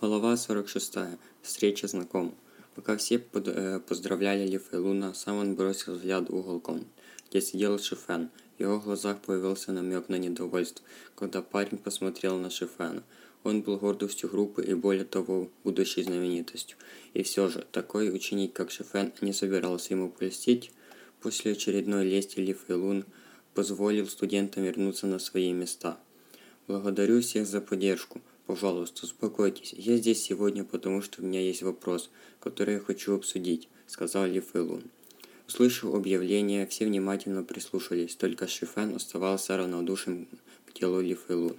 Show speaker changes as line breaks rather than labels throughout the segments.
Глава 46. Встреча знакомых. Пока все под, э, поздравляли Ли Фейлуна, сам он бросил взгляд в угол комнаты, где сидел Шифен. В его глазах появился намек на недовольство, когда парень посмотрел на Шифена. Он был гордостью группы и, более того, будущей знаменитостью. И все же, такой ученик, как Шифен, не собирался ему польстить. После очередной лести Ли Фейлун позволил студентам вернуться на свои места. «Благодарю всех за поддержку», Пожалуйста, успокойтесь. Я здесь сегодня, потому что у меня есть вопрос, который я хочу обсудить, сказал Ли Фэлун. Услышав объявление, все внимательно прислушались, только Шифен оставался равнодушен к делу Ли Фэлуна.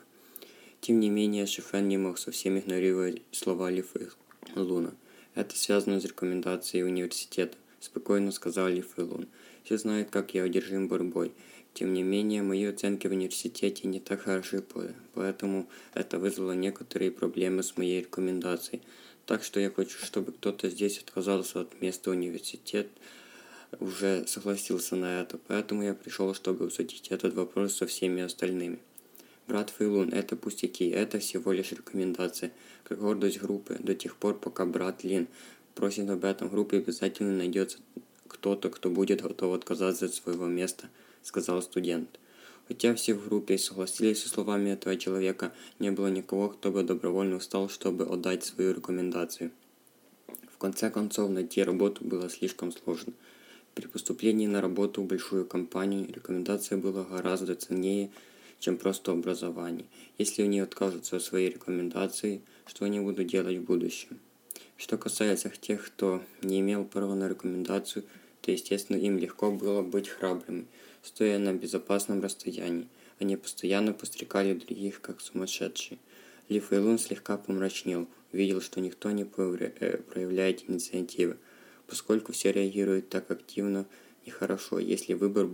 Тем не менее, Шифен не мог совсем игнорировать слова Ли Фэлуна. Это связано с рекомендацией университета, спокойно сказал Ли Фэлун. Все знают, как я одержим борьбой. Тем не менее, мои оценки в университете не так хороши, поэтому это вызвало некоторые проблемы с моей рекомендацией. Так что я хочу, чтобы кто-то здесь отказался от места университет, уже согласился на это, поэтому я пришел, чтобы обсудить этот вопрос со всеми остальными. Брат Фейлун, это пустяки, это всего лишь рекомендация, как гордость группы, до тех пор, пока брат Лин просит об этом, группе обязательно найдется кто-то, кто будет готов отказаться от своего места – сказал студент. Хотя все в группе согласились со словами этого человека, не было никого, кто бы добровольно встал, чтобы отдать свою рекомендацию. В конце концов, найти работу было слишком сложно. При поступлении на работу в большую компанию рекомендация была гораздо ценнее, чем просто образование. Если они откажутся от своей рекомендации, что они будут делать в будущем? Что касается тех, кто не имел права на рекомендацию, то, естественно, им легко было быть храбрыми – стоя на безопасном расстоянии. Они постоянно пострекали других, как сумасшедшие. Ли Фейлун слегка помрачнел, увидел, что никто не э, проявляет инициативы, поскольку все реагируют так активно нехорошо, если выбор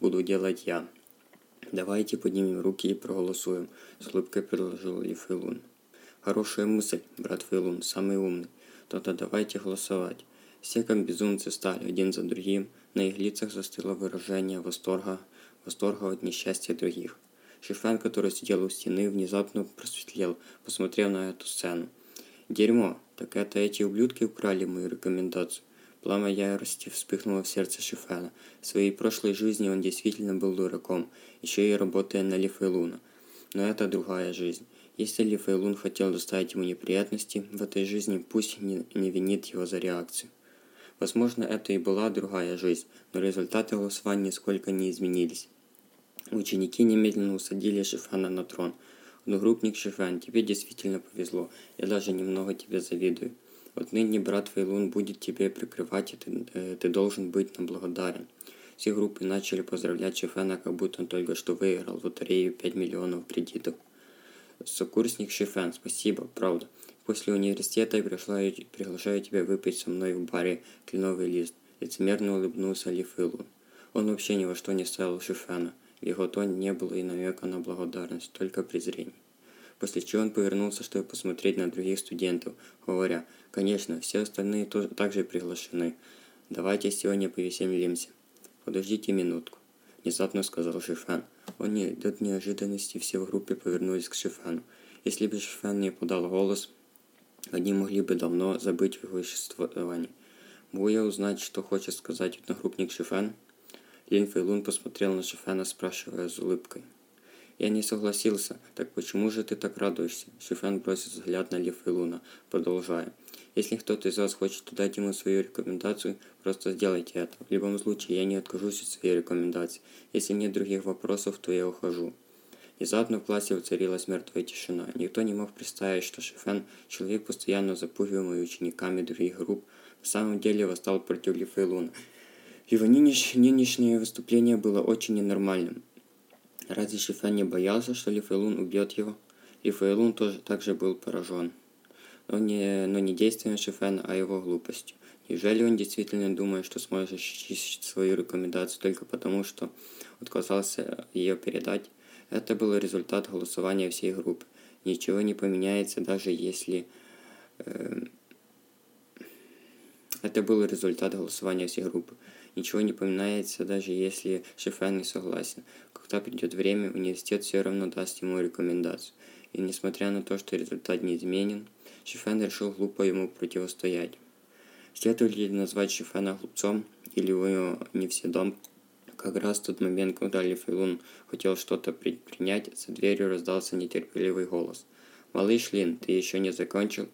буду делать я. «Давайте поднимем руки и проголосуем», — с улыбкой предложил Ли Фейлун. «Хорошая мысль, брат Фейлун, самый умный. Тогда давайте голосовать». Все как безумцы стали один за другим, на их лицах застыло выражение восторга, восторга от несчастья других. Шифен, который сидел у стены, внезапно просветлел, посмотрев на эту сцену. «Дерьмо! Так это эти ублюдки украли мою рекомендацию!» Пламя ярости вспыхнуло в сердце Шифена. В своей прошлой жизни он действительно был дураком, еще и работая на Лифейлуна. Но это другая жизнь. Если Лифейлун хотел доставить ему неприятности в этой жизни, пусть не, не винит его за реакцию. Возможно, это и была другая жизнь, но результаты голосования нисколько не изменились. Ученики немедленно усадили Шифана на трон. Одногруппник Шифан, тебе действительно повезло. Я даже немного тебе завидую. Отныне брат Фейлун будет тебе прикрывать, и ты, э, ты должен быть нам благодарен. Все группы начали поздравлять Шифана, как будто он только что выиграл лотерею 5 миллионов кредитов. Сокурсник Шифен, спасибо, правда. После университета я приглашаю, тебя выпить со мной в баре «Кленовый лист». Лицемерно улыбнулся Ли Филу. Он вообще ни во что не ставил Шифена. В его тоне не было и намека на благодарность, только презрение. После чего он повернулся, чтобы посмотреть на других студентов, говоря, «Конечно, все остальные тоже также приглашены. Давайте сегодня повеселимся». «Подождите минутку», – внезапно сказал Шифен. Он не, от неожиданности все в группе повернулись к Шифену. Если бы Шифен не подал голос, они могли бы давно забыть его существовании. Могу я узнать, что хочет сказать одногруппник Шифен? Лин Фейлун посмотрел на Шифена, спрашивая с улыбкой. Я не согласился. Так почему же ты так радуешься? Шифен бросил взгляд на Ли Фейлуна, продолжая. Если кто-то из вас хочет дать ему свою рекомендацию, просто сделайте это. В любом случае, я не откажусь от своей рекомендации. Если нет других вопросов, то я ухожу. Внезапно в классе воцарилась мертвая тишина. Никто не мог представить, что Шефен, человек, постоянно запугиваемый учениками других групп, на самом деле восстал против Ли Фейлуна. Его нынешнее выступление было очень ненормальным. Разве Шефен не боялся, что Ли Фейлун убьет его? Ли Фейлун тоже также был поражен. Но не, но не действием Шефена, а его глупостью. Неужели он действительно думает, что сможет защитить свою рекомендацию только потому, что отказался ее передать? Это был результат голосования всей группы. Ничего не поменяется, даже если... Э, это был результат голосования всей группы. Ничего не поменяется, даже если Шефен не согласен. Когда придет время, университет все равно даст ему рекомендацию. и несмотря на то, что результат не изменен, Шифен решил глупо ему противостоять. Следует ли назвать Шифена глупцом, или вы не все дом? Как раз тот момент, когда Ли Фейлун хотел что-то предпринять, за дверью раздался нетерпеливый голос. «Малыш Лин, ты еще не закончил?»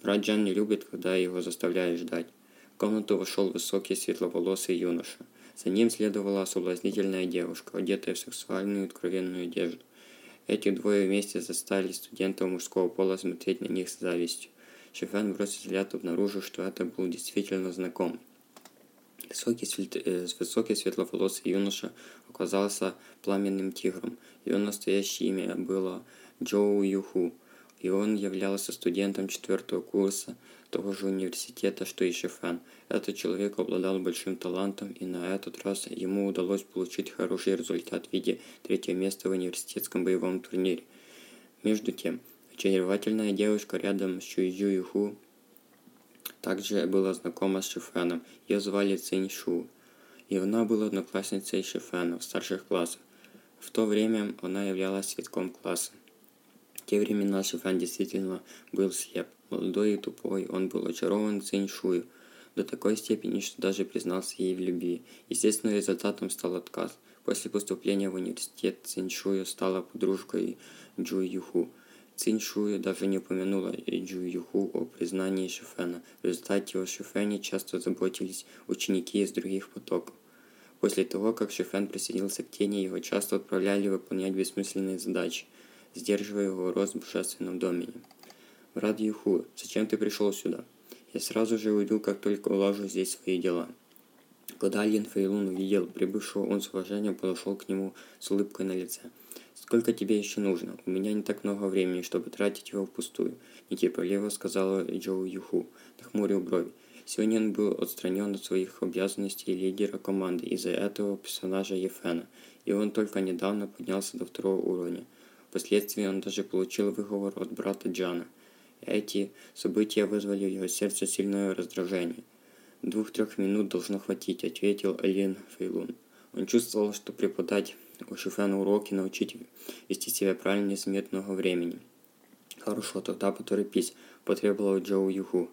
Брат Джан не любит, когда его заставляют ждать. В комнату вошел высокий светловолосый юноша. За ним следовала соблазнительная девушка, одетая в сексуальную откровенную одежду. Эти двое вместе заставили студентов мужского пола смотреть на них с завистью. Шефен бросил взгляд, обнаружил, что это был действительно знакомый. Высокий, э, высокий светловолосый юноша оказался пламенным тигром. Его настоящее имя было Джоу Юху, и он являлся студентом четвертого курса того же университета, что и Шефен. Этот человек обладал большим талантом, и на этот раз ему удалось получить хороший результат в виде третьего места в университетском боевом турнире. Между тем, очаровательная девушка рядом с Чуйю Юху также была знакома с Шифеном. Ее звали Цинь Шу. И она была одноклассницей Шифена в старших классах. В то время она являлась цветком класса. В те времена Шифен действительно был слеп. Молодой и тупой, он был очарован Цинь Шую до такой степени, что даже признался ей в любви. Естественным результатом стал отказ. После поступления в университет Цинь Шую стала подружкой Джу Юху. Цинь Шуя даже не упомянула Джу Юху о признании Шифена. В результате о Шифене часто заботились ученики из других потоков. После того, как Шифен присоединился к тени, его часто отправляли выполнять бессмысленные задачи, сдерживая его рост в божественном домене. «Брат Юху, зачем ты пришел сюда? Я сразу же уйду, как только улажу здесь свои дела». Когда Лин Фейлун увидел прибывшего, он с уважением подошел к нему с улыбкой на лице – «Сколько тебе еще нужно? У меня не так много времени, чтобы тратить его впустую», – нетерпеливо сказала Джоу Юху, нахмурил брови. Сегодня он был отстранен от своих обязанностей лидера команды из-за этого персонажа Ефена, и он только недавно поднялся до второго уровня. Впоследствии он даже получил выговор от брата Джана. Эти события вызвали в его сердце сильное раздражение. «Двух-трех минут должно хватить», – ответил Алин Фейлун. Он чувствовал, что преподать у Шифена уроки научить вести себя правильно нет смертного времени. Хорошо, тогда поторопись, потребовал Джоу Юху.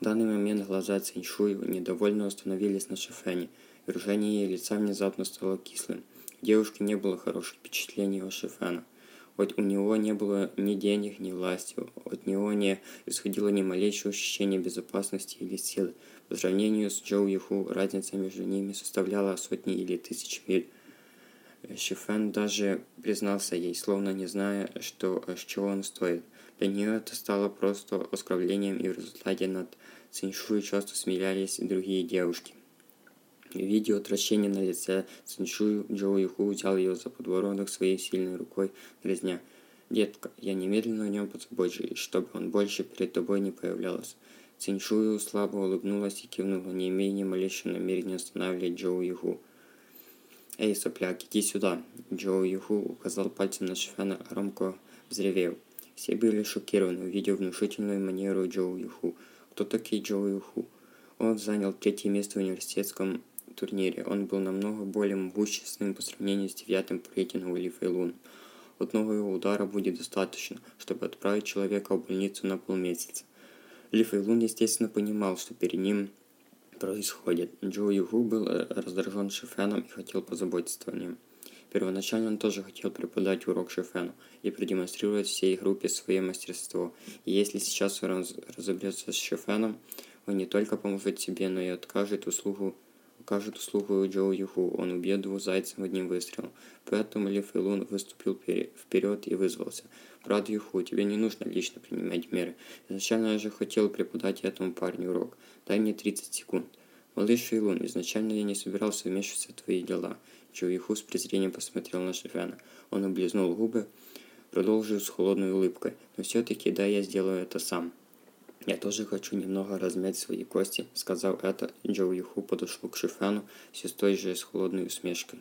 В данный момент глаза Циньшуй недовольно остановились на Шифене. Выражение ее лица внезапно стало кислым. У девушки не было хороших впечатлений о Шифена. Хоть у него не было ни денег, ни власти, от него не исходило ни малейшего ощущения безопасности или силы. По сравнению с Джоу Юху разница между ними составляла сотни или тысяч миль. Шифен даже признался ей, словно не зная, что, с чего он стоит. Для нее это стало просто оскорблением, и в результате над Циншуй часто смеялись другие девушки. Видя отвращение на лице Циншуй, Джоу Юху взял ее за подбородок своей сильной рукой, грязня. «Детка, я немедленно о нем позабочусь, чтобы он больше перед тобой не появлялся». Циншую слабо улыбнулась и кивнула, не имея ни малейшего намерения останавливать Джоу Юху. «Эй, сопляк, иди сюда!» Джоу Юху указал пальцем на Шифена, громко взревел. Все были шокированы, увидев внушительную манеру Джоу Юху. Кто такой Джоу Юху? Он занял третье место в университетском турнире. Он был намного более могущественным по сравнению с девятым по рейтингу Ли Фейлун. Одного его удара будет достаточно, чтобы отправить человека в больницу на полмесяца. Ли Фейлун, естественно, понимал, что перед ним происходит. Джо Югу был э, раздражен Шифеном и хотел позаботиться о нем. Первоначально он тоже хотел преподать урок Шифену и продемонстрировать всей группе свое мастерство. И если сейчас он раз, разобьется с Шифеном, он не только поможет себе, но и откажет услугу окажет услугу Джоу Юху, он убьет двух зайцев одним выстрелом. Поэтому Ли Фейлун выступил вперед и вызвался. Брат Юху, тебе не нужно лично принимать меры. Изначально я же хотел преподать этому парню урок. Дай мне 30 секунд. Малыш Фейлун, изначально я не собирался вмешиваться в твои дела. Джоу Юху с презрением посмотрел на Шифяна. Он облизнул губы, продолжил с холодной улыбкой. Но все-таки да, я сделаю это сам. «Я тоже хочу немного размять свои кости», — сказал это, Джоу Юху подошел к Шифану все с той же с холодной усмешкой.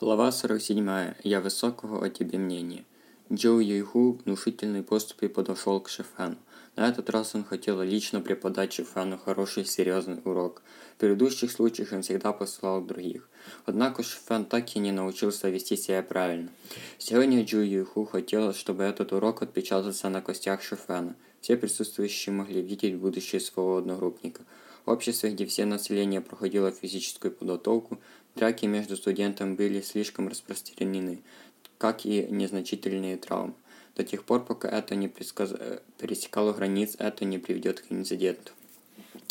Глава 47. Я высокого о тебе мнения. Джоу Юйху внушительной поступи подошел к Шифану. На этот раз он хотел лично преподать Шифену хороший серьезный урок. В предыдущих случаях он всегда посылал других. Однако Шифен так и не научился вести себя правильно. Сегодня Джу Юйху хотел, чтобы этот урок отпечатался на костях Шифена. Все присутствующие могли видеть будущее своего одногруппника. В обществе, где все население проходило физическую подготовку, драки между студентами были слишком распространены, как и незначительные травмы. До тех пор, пока это не предсказ... пересекало границ, это не приведет к инциденту.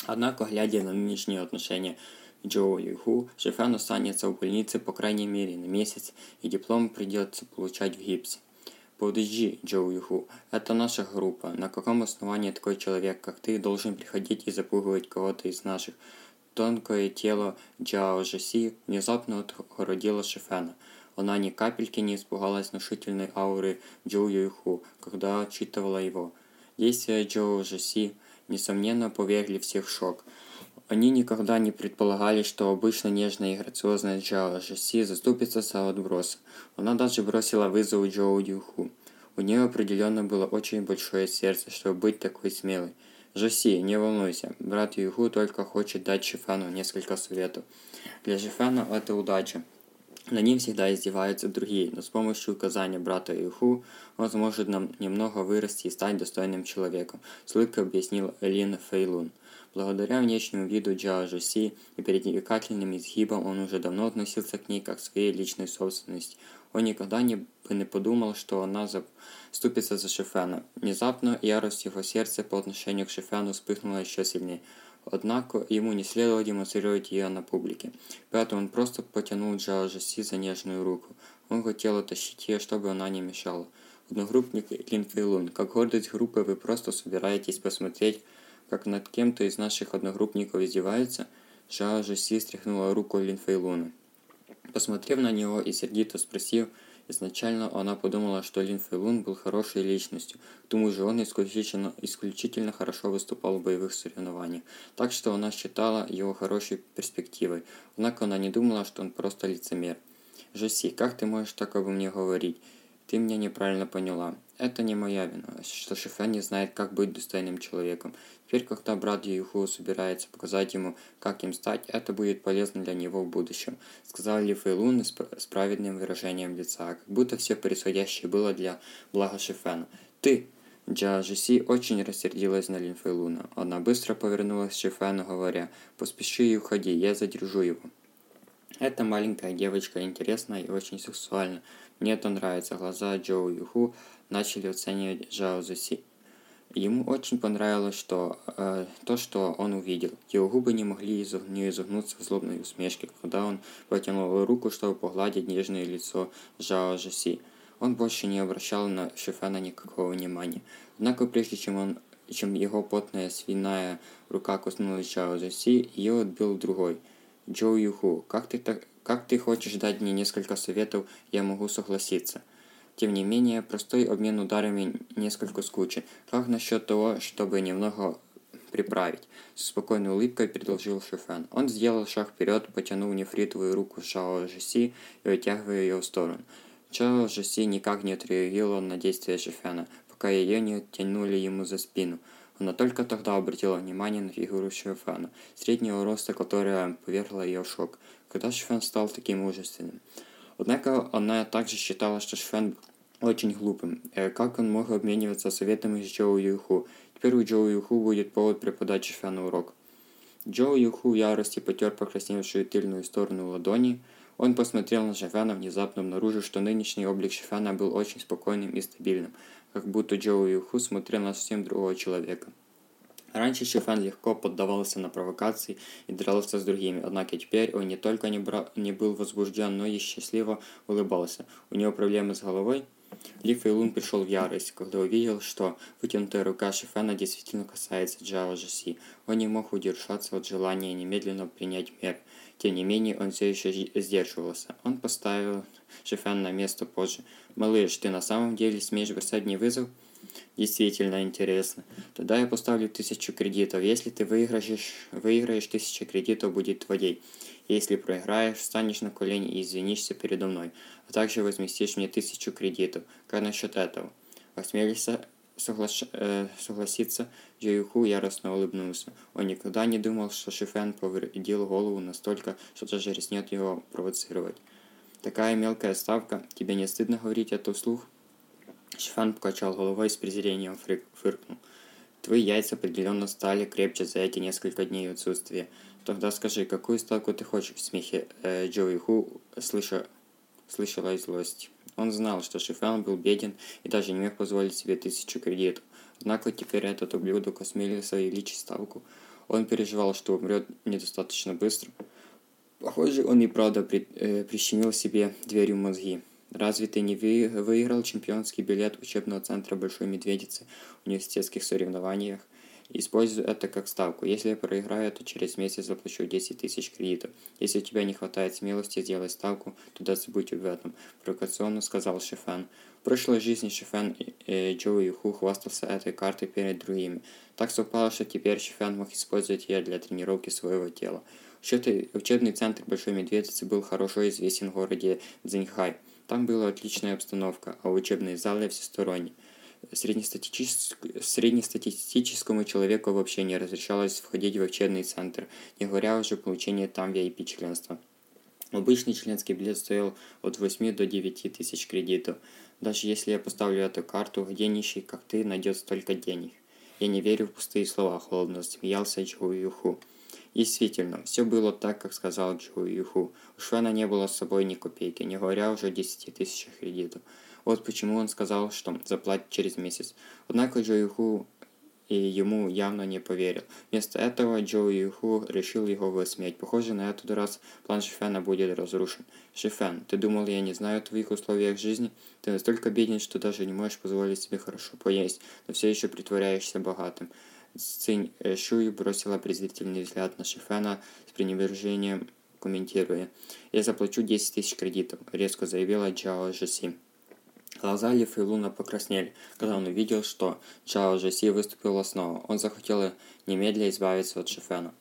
Однако, глядя на нынешние отношения Джоу Юху, Шифен останется в больнице по крайней мере на месяц, и диплом придется получать в гипсе. Подожди, Джоу Юху, это наша группа. На каком основании такой человек, как ты, должен приходить и запугивать кого-то из наших? Тонкое тело Джао Жеси внезапно отгородило Шифена. Она ни капельки не испугалась внушительной ауры Джоу Юйху, когда отчитывала его. Действия Джоу Жеси, несомненно, повергли всех в шок. Они никогда не предполагали, что обычно нежная и грациозная Джао Жеси заступится за отброса. Она даже бросила вызов Джоу Юху. У нее определенно было очень большое сердце, чтобы быть такой смелой. Жоси, не волнуйся, брат Юху только хочет дать Шифану несколько советов. Для Шифана это удача. На ним всегда издеваются другие, но с помощью указания брата Юху он сможет нам немного вырасти и стать достойным человеком, с улыбкой объяснил Лин Фейлун. Благодаря внешнему виду Джао Жоси и привлекательным изгибам он уже давно относился к ней как к своей личной собственности. Он никогда не, бы не подумал, что она заступится за Шифена. Внезапно ярость его сердца по отношению к Шифену вспыхнула еще сильнее. Однако ему не следовало демонстрировать ее на публике. Поэтому он просто потянул Джао Жоси за нежную руку. Он хотел оттащить ее, чтобы она не мешала. Одногруппник Лин Фейлун, как гордость группы вы просто собираетесь посмотреть как над кем-то из наших одногруппников издевается, Жао Жоси стряхнула руку Лин Фейлуна. Посмотрев на него и сердито спросив, изначально она подумала, что Лин Фейлун был хорошей личностью, к тому же он исключительно, исключительно хорошо выступал в боевых соревнованиях, так что она считала его хорошей перспективой, однако она не думала, что он просто лицемер. «Жоси, как ты можешь так обо мне говорить? Ты меня неправильно поняла. Это не моя вина, что Шифен не знает, как быть достойным человеком. Теперь, когда брат Юху собирается показать ему, как им стать, это будет полезно для него в будущем, сказал Ли Фейлун с праведным выражением лица, как будто все происходящее было для блага Шифена. «Ты!» Джа Жиси очень рассердилась на Лин Фейлуна. Она быстро повернулась к Шифену, говоря, «Поспеши и уходи, я задержу его». Эта маленькая девочка интересная и очень сексуальна. Мне это нравится. Глаза Джоу Юху начали оценивать Жао Зуси. Ему очень понравилось что, э, то, что он увидел. Его губы не могли изог, не изогнуться в злобной усмешке, когда он протянул руку, чтобы погладить нежное лицо Жао Жуси. Он больше не обращал на Шифена никакого внимания. Однако прежде чем он чем его потная свиная рука коснулась Жао Жуси, ее отбил другой. Джоу Юху, как ты, так, как ты хочешь дать мне несколько советов, я могу согласиться. Тем не менее, простой обмен ударами несколько скучен. Как насчет того, чтобы немного приправить? С спокойной улыбкой предложил Шифен. Он сделал шаг вперед, потянул нефритовую руку Шао Жеси и вытягивая ее в сторону. Шао Жеси никак не отреагировал на действия Шифена, пока ее не оттянули ему за спину. Она только тогда обратила внимание на фигуру Шифена, среднего роста, которая повергла ее в шок, когда Шифен стал таким мужественным. Однако она также считала, что Швен очень глупым. Э, как он мог обмениваться советами с Джоу Юху? Теперь у Джоу Юху будет повод преподать Шифену урок. Джоу Юху в ярости потер покрасневшую тыльную сторону ладони. Он посмотрел на Шифена, внезапно обнаружив, что нынешний облик Шифена был очень спокойным и стабильным, как будто Джоу Юху смотрел на совсем другого человека. Раньше Шифен легко поддавался на провокации и дрался с другими, однако теперь он не только не, бра... не был возбужден, но и счастливо улыбался. У него проблемы с головой? Ли Фейлун пришел в ярость, когда увидел, что вытянутая рука Шифена действительно касается Джао Жаси. Он не мог удержаться от желания немедленно принять мер. Тем не менее, он все еще сдерживался. Он поставил Шифена на место позже. «Малыш, ты на самом деле смеешь бросать мне вызов?» Действительно интересно. Тогда я поставлю тысячу кредитов. Если ты выиграешь, выиграешь тысячу кредитов, будет твоей. Если проиграешь, встанешь на колени и извинишься передо мной, а также возместишь мне тысячу кредитов. Как насчет этого? Осмелишься, соглаш... э, согласиться, Джоюху яростно улыбнулся. Он никогда не думал, что Шифен повредил голову настолько, что даже рискнет его провоцировать. Такая мелкая ставка, тебе не стыдно говорить это вслух? Шифен покачал головой с презрением фыркнул. Твои яйца определенно стали крепче за эти несколько дней отсутствия. Тогда скажи, какую ставку ты хочешь в смехе э, Джоуи Ху, слыша, слышала злость. Он знал, что Шифран был беден и даже не мог позволить себе тысячу кредитов. Однако теперь этот ублюдок осмелился увеличить ставку. Он переживал, что умрет недостаточно быстро. Похоже, он и правда при, э, прищемил себе дверью мозги. Разве ты не вы, выиграл чемпионский билет учебного центра Большой Медведицы в университетских соревнованиях? Используй это как ставку. Если я проиграю, то через месяц заплачу 10 тысяч кредитов. Если у тебя не хватает смелости сделать ставку, тогда забудь об этом. Провокационно сказал Шефан. В прошлой жизни Шефан э, Джо Юху хвастался этой картой перед другими. Так совпало, что теперь Шефан мог использовать ее для тренировки своего тела. Учебный центр Большой Медведицы был хорошо известен в городе Цзиньхай. Там была отличная обстановка, а учебные залы всесторонние среднестатистическому человеку вообще не разрешалось входить в учебный центр, не говоря уже о получении там VIP-членства. Обычный членский билет стоил от 8 до 9 тысяч кредитов. Даже если я поставлю эту карту, где нищий, как ты, найдет столько денег. Я не верю в пустые слова, холодно смеялся Джоу Юху. Действительно, все было так, как сказал Джоу Юху. У Швена не было с собой ни копейки, не говоря уже о 10 тысячах кредитов. Вот почему он сказал, что заплатит через месяц. Однако Джо Юху и ему явно не поверил. Вместо этого Джо Юху решил его высмеять. Похоже, на этот раз план Шифена будет разрушен. Шифен, ты думал, я не знаю о твоих условиях жизни? Ты настолько беден, что даже не можешь позволить себе хорошо поесть, но все еще притворяешься богатым. Цинь Шуй бросила презрительный взгляд на Шифена с пренебрежением, комментируя. «Я заплачу 10 тысяч кредитов», — резко заявила Джао Жаси. Глаза Ли Фейлуна покраснели, когда он увидел, что Чао Жеси выступила снова. Он захотел немедля избавиться от Шифена.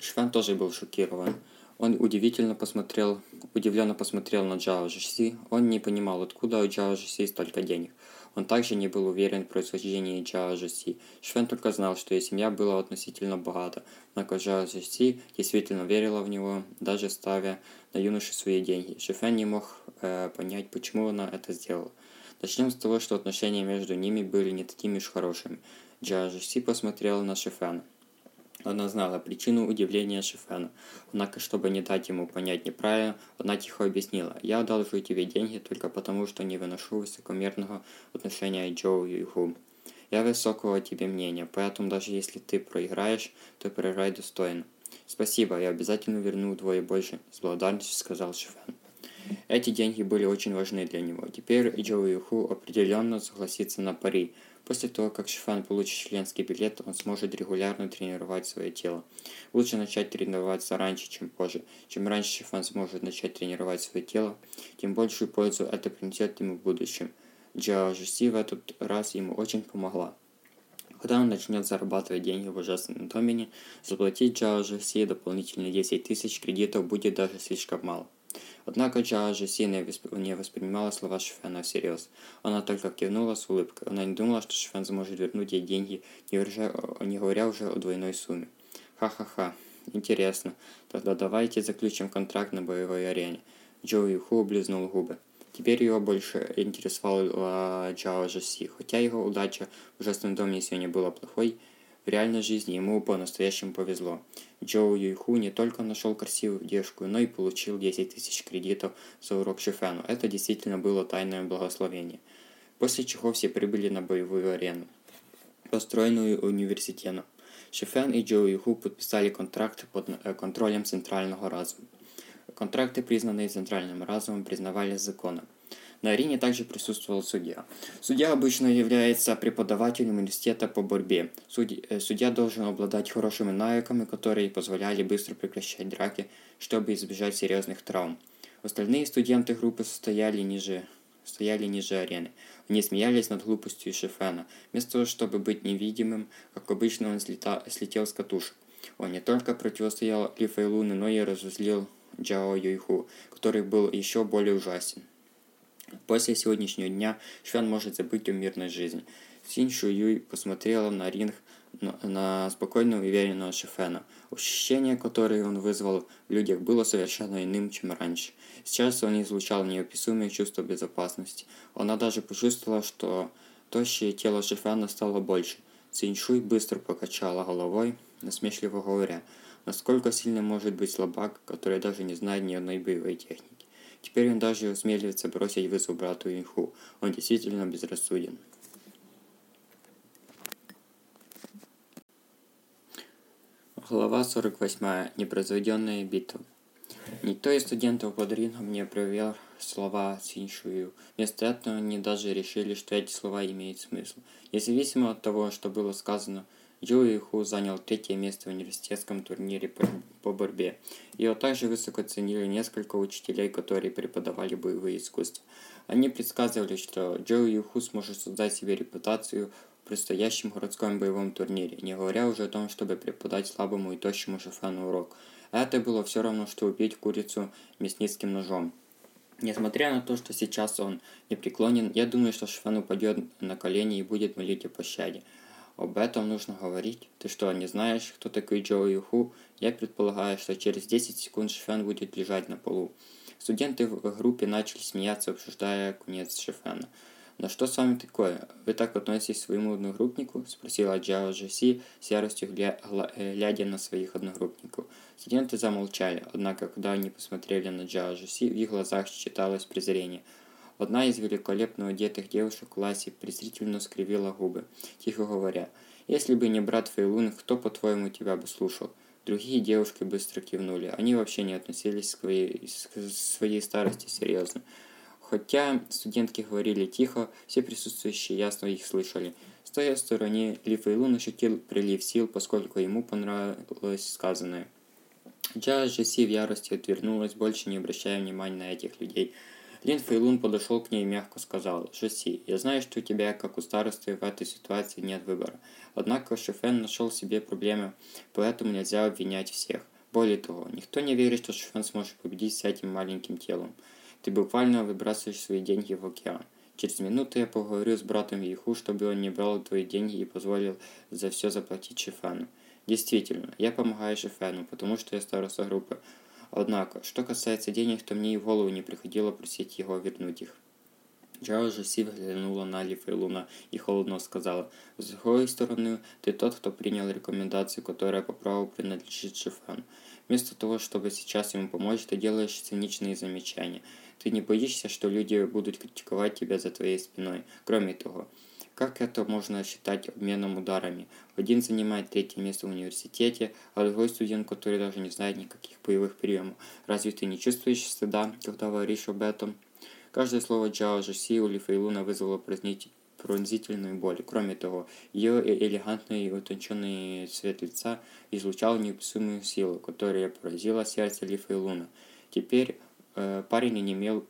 Шифен тоже был шокирован. Он удивительно посмотрел, удивленно посмотрел на Джао Жеси. Он не понимал, откуда у Джао Жеси столько денег. Он также не был уверен в происхождении Джао Жеси. Швен только знал, что ее семья была относительно богата, однако Джао Жеси действительно верила в него, даже ставя на юношу свои деньги. Шифен не мог э, понять, почему она это сделала. Начнем с того, что отношения между ними были не такими уж хорошими. Джажи посмотрела на Шифена. Она знала причину удивления Шифена. Однако, чтобы не дать ему понять неправильно, она тихо объяснила. «Я одолжу тебе деньги только потому, что не выношу высокомерного отношения Джоу Юху. Я высокого тебе мнения, поэтому даже если ты проиграешь, то проиграй достойно. Спасибо, я обязательно верну вдвое больше, с благодарностью сказал Шифен. Эти деньги были очень важны для него. Теперь Джоу Юху определенно согласится на пари. После того, как Шифан получит членский билет, он сможет регулярно тренировать свое тело. Лучше начать тренироваться раньше, чем позже. Чем раньше Шифан сможет начать тренировать свое тело, тем большую пользу это принесет ему в будущем. Джао в этот раз ему очень помогла. Когда он начнет зарабатывать деньги в ужасном домене, заплатить Джао дополнительные 10 тысяч кредитов будет даже слишком мало. Однако Джа Жеси не воспринимала слова Шифена всерьез. Она только кивнула с улыбкой. Она не думала, что Шифен сможет вернуть ей деньги, не, говоря, не говоря уже о двойной сумме. Ха-ха-ха. Интересно. Тогда давайте заключим контракт на боевой арене. Джо Юху облизнул губы. Теперь его больше интересовала Джао Жеси. Хотя его удача в ужасном доме сегодня была плохой, в реальной жизни ему по-настоящему повезло. Джоу Юйху не только нашел красивую девушку, но и получил 10 тысяч кредитов за урок Шифену. Это действительно было тайное благословение. После чего все прибыли на боевую арену, построенную университетом. Шифен и Джоу Юху подписали контракт под э, контролем Центрального разума. Контракты, признанные Центральным разумом, признавались законом. На арене также присутствовал судья. Судья обычно является преподавателем университета по борьбе. Судья, судья должен обладать хорошими навыками, которые позволяли быстро прекращать драки, чтобы избежать серьезных травм. Остальные студенты группы стояли ниже, стояли ниже арены. Они смеялись над глупостью Шефена. Вместо того, чтобы быть невидимым, как обычно, он слета, слетел с катушек. Он не только противостоял Ли Фэйлуну, но и разозлил Джао Юйху, который был еще более ужасен. После сегодняшнего дня Швен может забыть о мирной жизни. Син Шуюй посмотрела на ринг на, на спокойно уверенного Шефена. Ощущение, которое он вызвал в людях, было совершенно иным, чем раньше. Сейчас он излучал неописуемое чувство безопасности. Она даже почувствовала, что тощее тело Шефена стало больше. Циньшуй быстро покачала головой, насмешливо говоря, насколько сильно может быть слабак, который даже не знает ни одной боевой техники. Теперь он даже осмеливается бросить вызов брату Инху. Он действительно безрассуден. Глава 48. Непроизведенная битва. Никто из студентов под рингом не проверил слова Циншую. Вместо этого они даже решили, что эти слова имеют смысл. Независимо от того, что было сказано, Джоуи Ху занял третье место в университетском турнире по, борьбе. Его также высоко ценили несколько учителей, которые преподавали боевые искусства. Они предсказывали, что Джоуи Ху сможет создать себе репутацию в предстоящем городском боевом турнире, не говоря уже о том, чтобы преподать слабому и тощему шофену урок. Это было все равно, что убить курицу мясницким ножом. Несмотря на то, что сейчас он непреклонен, я думаю, что Шфен упадет на колени и будет молить о пощаде. Об этом нужно говорить. Ты что, не знаешь, кто такой Джо Юху? Я предполагаю, что через 10 секунд Шифен будет лежать на полу. Студенты в группе начали смеяться, обсуждая конец Шифена. «Но что с вами такое? Вы так относитесь к своему одногруппнику?» – спросила Джао Джеси, с яростью э, глядя на своих одногруппников. Студенты замолчали, однако, когда они посмотрели на Джао Джеси, в их глазах читалось презрение – Одна из великолепно одетых девушек в классе презрительно скривила губы, тихо говоря, «Если бы не брат Фейлун, кто, по-твоему, тебя бы слушал?» Другие девушки быстро кивнули. Они вообще не относились к своей, к своей старости серьезно. Хотя студентки говорили тихо, все присутствующие ясно их слышали. Стоя в стороне, Ли Фейлун ощутил прилив сил, поскольку ему понравилось сказанное. Джа Жеси в ярости отвернулась, больше не обращая внимания на этих людей – Лин Фейлун подошел к ней и мягко сказал, «Жеси, я знаю, что у тебя, как у старосты, в этой ситуации нет выбора. Однако Шефен нашел себе проблемы, поэтому нельзя обвинять всех. Более того, никто не верит, что Шефен сможет победить с этим маленьким телом. Ты буквально выбрасываешь свои деньги в океан. Через минуту я поговорю с братом Иху, чтобы он не брал твои деньги и позволил за все заплатить Шефену. Действительно, я помогаю Шефену, потому что я староста группы, Однако, что касается денег, то мне и в голову не приходило просить его вернуть их. Джао же Си взглянула на Ли Фейлуна и холодно сказала, «С другой стороны, ты тот, кто принял рекомендацию, которая по праву принадлежит Шифану. Вместо того, чтобы сейчас ему помочь, ты делаешь циничные замечания. Ты не боишься, что люди будут критиковать тебя за твоей спиной. Кроме того, как это можно считать обменом ударами? Один занимает третье место в университете, а другой студент, который даже не знает никаких боевых приемов. Разве ты не чувствуешь стыда, когда говоришь об этом? Каждое слово Джао Жиси у Ли Фейлуна вызвало пронзительную боль. Кроме того, ее элегантный и утонченный цвет лица излучал неописуемую силу, которая поразила сердце Ли Фейлуна. Теперь э, парень не имел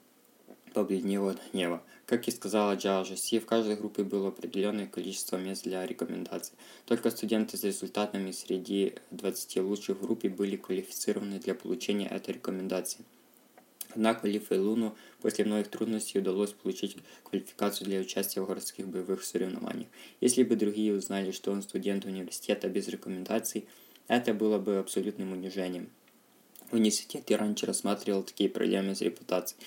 побледнел от гнева. Как и сказала Жаси, в каждой группе было определенное количество мест для рекомендаций. Только студенты с результатами среди 20 лучших в группе были квалифицированы для получения этой рекомендации. Однако Ли Фейлуну после многих трудностей удалось получить квалификацию для участия в городских боевых соревнованиях. Если бы другие узнали, что он студент университета без рекомендаций, это было бы абсолютным унижением. Университет и раньше рассматривал такие проблемы с репутацией.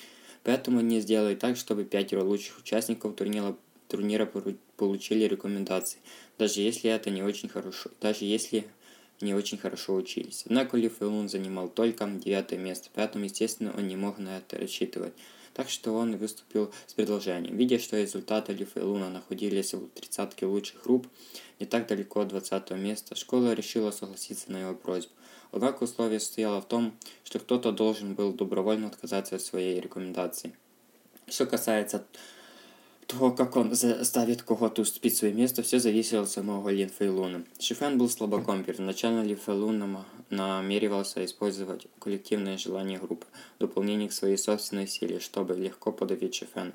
Поэтому они сделали так, чтобы пятеро лучших участников турнира, турнира получили рекомендации, даже если это не очень хорошо, даже если не очень хорошо учились. Однако Ли Фэлун занимал только девятое место, поэтому, естественно, он не мог на это рассчитывать. Так что он выступил с предложением. Видя, что результаты Ли Фэлуна находились в тридцатке лучших групп, не так далеко от 20 места, школа решила согласиться на его просьбу. Однако условие состояло в том, что кто-то должен был добровольно отказаться от своей рекомендации. Что касается того, как он заставит кого-то уступить свое место, все зависело от самого Лин Фейлуна. Шифен был слабаком, первоначально Лин Фейлун намеревался использовать коллективное желание группы в дополнение к своей собственной силе, чтобы легко подавить Шифена.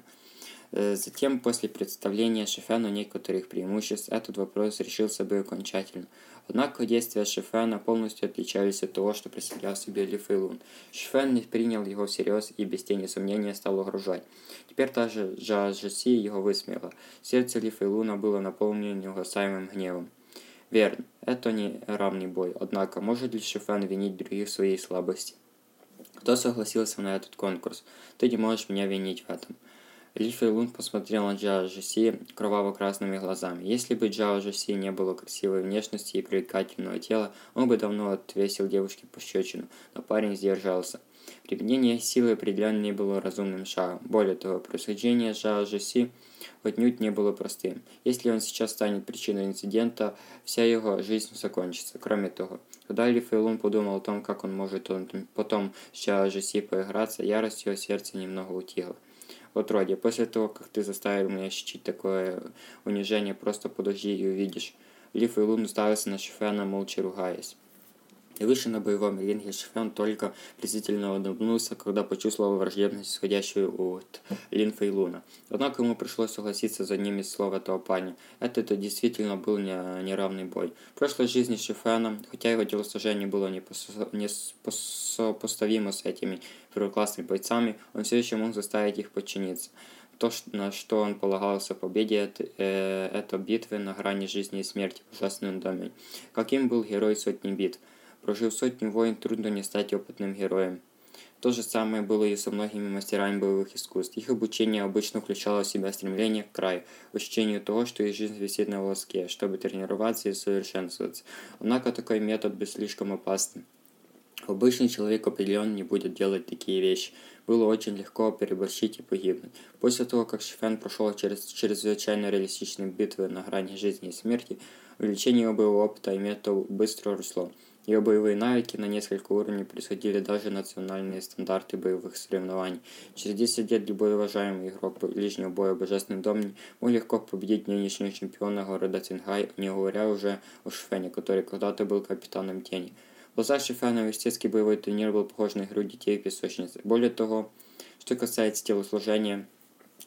Э, затем, после представления Шефену некоторых преимуществ, этот вопрос решился бы окончательно. Однако действия Шефена полностью отличались от того, что представлял себе Ли Фейлун. Шефен не принял его всерьез и без тени сомнения стал угрожать. Теперь даже Джа-Джаси его высмеяла. Сердце Ли Фейлуна было наполнено неугасаемым гневом. Верно, это не равный бой, однако может ли Шефен винить других в своей слабости? Кто согласился на этот конкурс? Ты не можешь меня винить в этом. Ли Фейлун посмотрел на Джао Жеси кроваво-красными глазами. Если бы Джао Жеси не было красивой внешности и привлекательного тела, он бы давно отвесил девушке пощечину, но парень сдержался. Применение силы определенно не было разумным шагом. Более того, происхождение Жао Жеси отнюдь не было простым. Если он сейчас станет причиной инцидента, вся его жизнь закончится. Кроме того, когда Ли Фейлун подумал о том, как он может потом с Жао Жеси поиграться, ярость его сердца немного утихла отродье. После того, как ты заставил меня ощутить такое унижение, просто подожди и увидишь. Лиф и Лун уставился на Шифена, молча ругаясь. И выше на боевом ринге Шифен только презрительно улыбнулся, когда почувствовал враждебность, исходящую от Лин Фейлуна. Однако ему пришлось согласиться за ними слова этого парня. Это, это действительно был не, неравный бой. В прошлой жизни Шифена, хотя его телосложение было не, посо, не сопоставимо с этими первоклассными бойцами, он все еще мог заставить их подчиниться. То, на что он полагался победе, это, э, это битвы на грани жизни и смерти в ужасном доме. Каким был герой сотни битв? Прожив сотню войн, трудно не стать опытным героем. То же самое было и со многими мастерами боевых искусств. Их обучение обычно включало в себя стремление к краю, ощущение того, что их жизнь висит на волоске, чтобы тренироваться и совершенствоваться. Однако такой метод был слишком опасным. Обычный человек определенно не будет делать такие вещи. Было очень легко переборщить и погибнуть. После того, как Шифен прошел через чрезвычайно реалистичные битвы на грани жизни и смерти, увеличение его боевого опыта и методов быстро росло. Ее боевые навыки на несколько уровней превосходили даже национальные стандарты боевых соревнований. Через 10 лет любой уважаемый игрок ближнего боя Божественный Домни мог легко победить нынешнего чемпиона города Цингай, не говоря уже о Шфене, который когда-то был капитаном Тени. В глазах Шифена университетский боевой турнир был похож на игру детей в песочнице. Более того, что касается телосложения,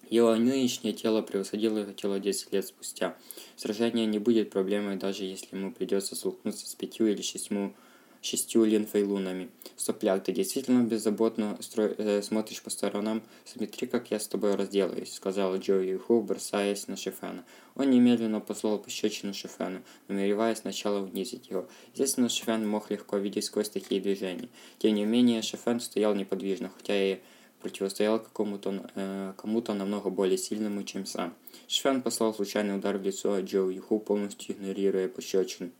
его нынешнее тело превосходило его тело 10 лет спустя. Сражение не будет проблемой, даже если ему придется столкнуться с пятью или шестью, шестью линфейлунами. Сопляк, ты действительно беззаботно строй, э, смотришь по сторонам. Смотри, как я с тобой разделаюсь, сказал Джо Юху, бросаясь на Шефена. Он немедленно послал пощечину Шефену, намереваясь сначала унизить его. Естественно, Шефен мог легко видеть сквозь такие движения. Тем не менее, Шефен стоял неподвижно, хотя и противостоял какому-то э, кому-то намного более сильному, чем сам. Шфен послал случайный удар в лицо Джо Юху, полностью игнорируя пощечину.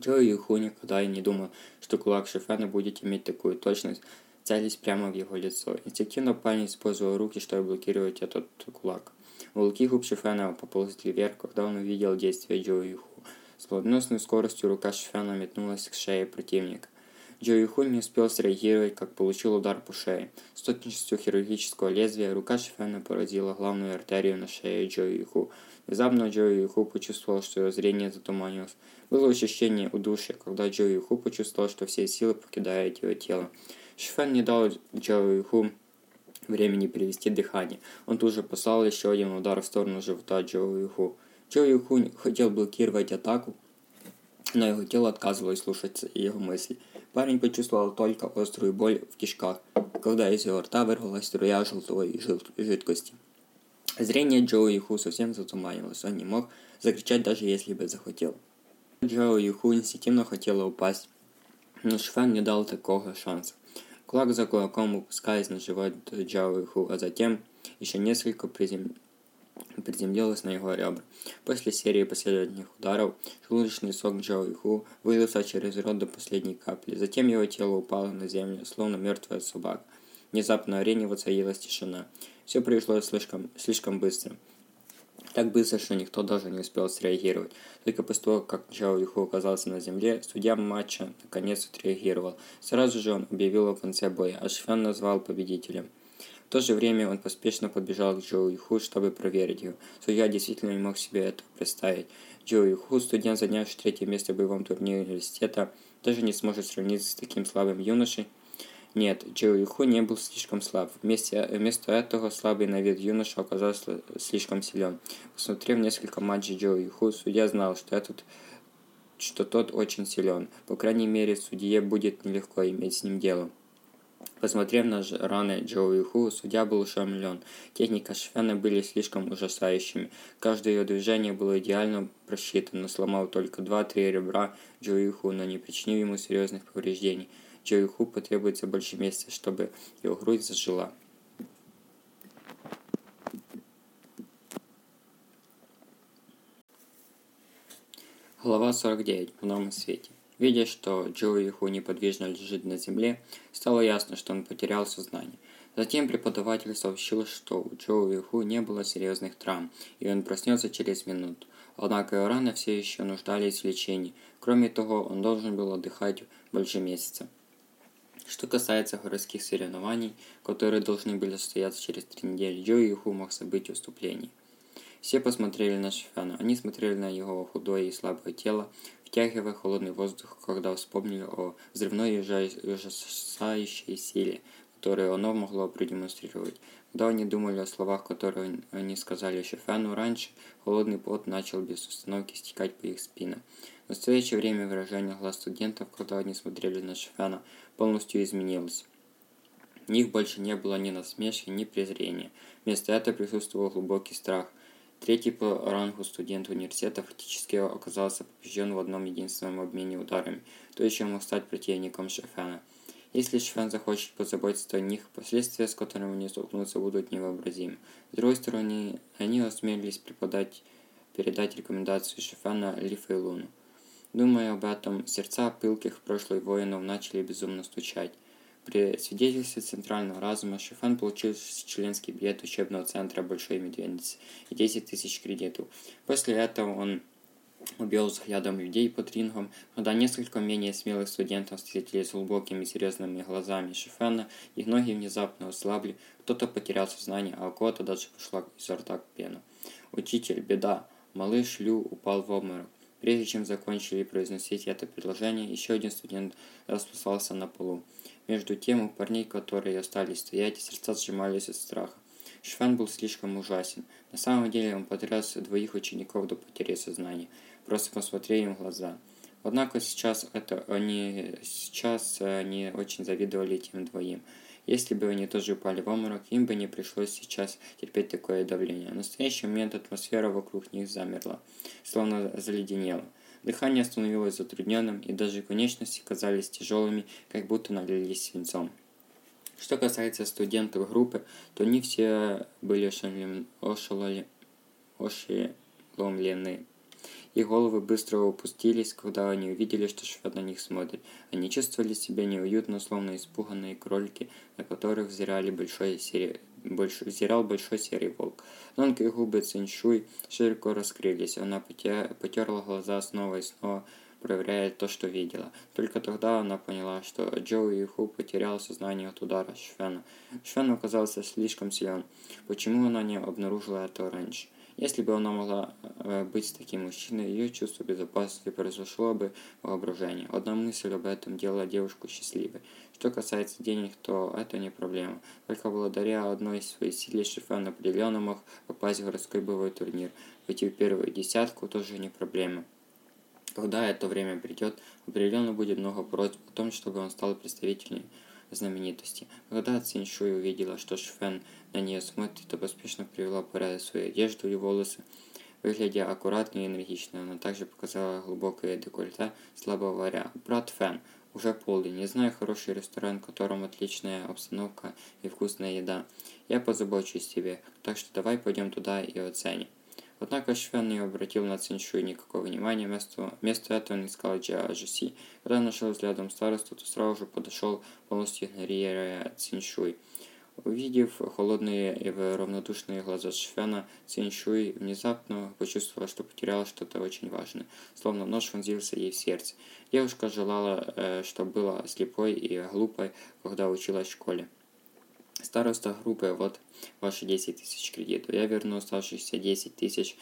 Джо Юху никогда и не думал, что кулак Шефена будет иметь такую точность, целясь прямо в его лицо. Инстинктивно парень использовал руки, чтобы блокировать этот кулак. Уголки губ Шефена поползли вверх, когда он увидел действие Джо Юху. С плодоносной скоростью рука Шефена метнулась к шее противника. Джо Юхун не успел среагировать, как получил удар по шее. С точностью хирургического лезвия рука Шифена поразила главную артерию на шее Джо Юху. Внезапно Джо Юху почувствовал, что его зрение затуманилось. Было ощущение удушья, когда Джо Юху почувствовал, что все силы покидают его тело. Шифен не дал Джо Юху времени перевести дыхание. Он тут же послал еще один удар в сторону живота Джо Юху. Джо Юху хотел блокировать атаку, но его тело отказывалось слушать его мысли. Парень почувствовал только острую боль в кишках, когда из его рта вырвалась струя желтой жидкости. Зрение Джоу Юху совсем затуманилось, он не мог закричать, даже если бы захотел. Джоу Юху инстинктивно хотела упасть, но Шифан не дал такого шанса. Кулак за кулаком упускаясь на живот Джоу Юху, а затем еще несколько призем приземлилась на его ребра. После серии последовательных ударов желудочный сок Джоу Иху вылился через рот до последней капли. Затем его тело упало на землю, словно мертвая собака. Внезапно на арене воцарилась тишина. Все произошло слишком, слишком быстро. Так быстро, что никто даже не успел среагировать. Только после того, как Джао Юху оказался на земле, судья матча наконец отреагировал. Сразу же он объявил о конце боя, а Шифен назвал победителем. В то же время он поспешно подбежал к Джоу Юху, чтобы проверить его. Судья действительно не мог себе этого представить. Джоу Юху, студент, занявший третье место в боевом турнире университета, даже не сможет сравниться с таким слабым юношей. Нет, Джоуи Ху не был слишком слаб. Вместе, вместо этого слабый на вид юноша оказался слишком силен. Посмотрев несколько матчей Джоуи Ху, судья знал, что этот что тот очень силен. По крайней мере, судье будет нелегко иметь с ним дело. Посмотрев на раны Джоуи Ху, судья был ошеломлен. Техника Швена были слишком ужасающими. Каждое ее движение было идеально просчитано, сломал только два-три ребра Джоуи Ху, но не причинив ему серьезных повреждений. Джоуи Ху потребуется больше месяца, чтобы его грудь зажила. Глава 49. В новом свете. Видя, что Джоуи Ху неподвижно лежит на земле, стало ясно, что он потерял сознание. Затем преподаватель сообщил, что у Джоуи Ху не было серьезных травм, и он проснется через минуту. Однако его раны все еще нуждались в лечении. Кроме того, он должен был отдыхать больше месяца. Что касается городских соревнований, которые должны были состояться через три недели, Джоуи Ху мог событь выступление. Все посмотрели на Шифяна. Они смотрели на его худое и слабое тело, втягивая холодный воздух, когда вспомнили о взрывной и ужасающей силе, которую оно могло продемонстрировать. Когда они думали о словах, которые они сказали Шефену раньше, холодный пот начал без остановки стекать по их спинам. В настоящее время выражение глаз студентов, когда они смотрели на Шефена, полностью изменилось. В них больше не было ни насмешки, ни презрения. Вместо этого присутствовал глубокий страх. Третий по рангу студент университета фактически оказался побежден в одном единственном обмене ударами, то еще мог стать противником Шефена. Если Шефен захочет позаботиться о них, последствия, с которыми они столкнутся, будут невообразимы. С другой стороны, они осмелились преподать, передать рекомендации Шефена Лифа и Луну. Думая об этом, сердца пылких прошлых воинов начали безумно стучать. При свидетельстве центрального разума Шифан получил членский билет учебного центра Большой Медведицы и 10 тысяч кредитов. После этого он убил взглядом людей под рингом, когда несколько менее смелых студентов встретились с глубокими серьезными глазами Шифена, их ноги внезапно ослабли, кто-то потерял сознание, а у кого-то даже пошла изо рта пена. «Учитель, беда!» Малыш Лю упал в обморок. Прежде чем закончили произносить это предложение, еще один студент распластался на полу. Между тем, у парней, которые остались стоять, сердца сжимались от страха. Швен был слишком ужасен. На самом деле он потряс двоих учеников до потери сознания. Просто посмотри им в глаза. Однако сейчас это они сейчас они очень завидовали тем двоим. Если бы они тоже упали в обморок, им бы не пришлось сейчас терпеть такое давление. В настоящий момент атмосфера вокруг них замерла, словно заледенела. Дыхание становилось затрудненным, и даже конечности казались тяжелыми, как будто налились свинцом. Что касается студентов группы, то они все были ошеломлены. Их головы быстро опустились, когда они увидели, что швед на них смотрит. Они чувствовали себя неуютно, словно испуганные кролики, на которых взирали большой серии больш... взирал большой серый волк. Тонкие губы Циншуй широко раскрылись. Она потерла глаза снова и снова, проверяя то, что видела. Только тогда она поняла, что Джоу Ху потерял сознание от удара Швена. Швен оказался слишком силен. Почему она не обнаружила это раньше? Если бы она могла э, быть таким мужчиной, ее чувство безопасности произошло бы воображение. Одна мысль об этом делала девушку счастливой. Что касается денег, то это не проблема. Только благодаря одной своей силе Шифен определенно мог попасть в городской боевой турнир. Войти в первую десятку тоже не проблема. Когда это время придет, определенно будет много просьб о том, чтобы он стал представителем знаменитости. Когда Циншуй увидела, что Шфен на нее смотрит, то поспешно привела в порядок свою одежду и волосы. Выглядя аккуратно и энергично, она также показала глубокое декольте, слабо говоря, «Брат Фэн, уже полдень, не знаю хороший ресторан, в котором отличная обстановка и вкусная еда. Я позабочусь тебе, так что давай пойдем туда и оценим». Однако Швен не обратил на Циншуй никакого внимания, вместо, вместо этого он искал Джиа Жиси. Когда нашел взглядом старосту, то сразу же подошел, полностью игнорируя Циншуй. Увидев холодные и равнодушные глаза Швена, Циншуй внезапно почувствовала, что потеряла что-то очень важное, словно нож вонзился ей в сердце. Девушка желала, э, что была слепой и глупой, когда училась в школе. Староста группы, вот ваши 10 тысяч кредитов. Я верну оставшиеся 10 тысяч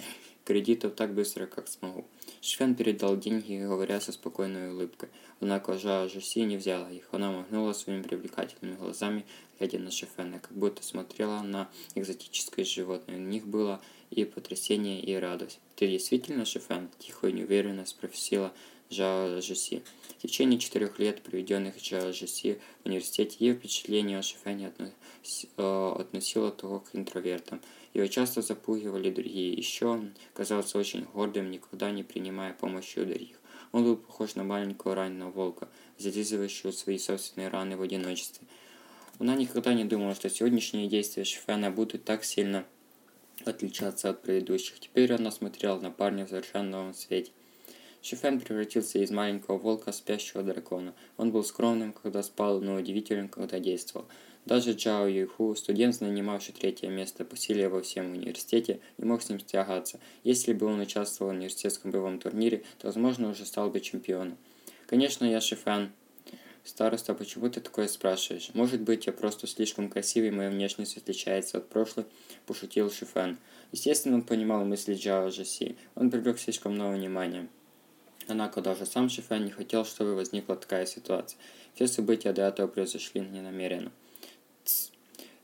кредитов так быстро, как смогу. Швен передал деньги, говоря со спокойной улыбкой. Однако Жа Жуси не взяла их. Она махнула своими привлекательными глазами, глядя на Шефена, как будто смотрела на экзотическое животное. У них было и потрясение, и радость. «Ты действительно Шефен?» – тихо и неуверенно спросила Жао Жуси. В течение четырех лет, проведенных Жао Жуси в университете, ее впечатление о Шефене э, относило того к интровертам. Его часто запугивали другие. Еще он казался очень гордым, никогда не принимая помощи у других. Он был похож на маленького раненого волка, зализывающего свои собственные раны в одиночестве. Она никогда не думала, что сегодняшние действия Шефена будут так сильно отличаться от предыдущих. Теперь она смотрела на парня в совершенно новом свете. Шифен превратился из маленького волка в спящего дракона. Он был скромным, когда спал, но удивительным, когда действовал. Даже Джао Юйху, студент, занимавший третье место по силе во всем университете, не мог с ним стягаться. Если бы он участвовал в университетском боевом турнире, то, возможно, уже стал бы чемпионом. Конечно, я Шифен. Староста, почему ты такое спрашиваешь? Может быть, я просто слишком красивый, моя внешность отличается от прошлой, пошутил Шифен. Естественно, он понимал мысли Джао Жаси. Он привлек слишком много внимания. Однако даже сам Шифен не хотел, чтобы возникла такая ситуация. Все события до этого произошли ненамеренно.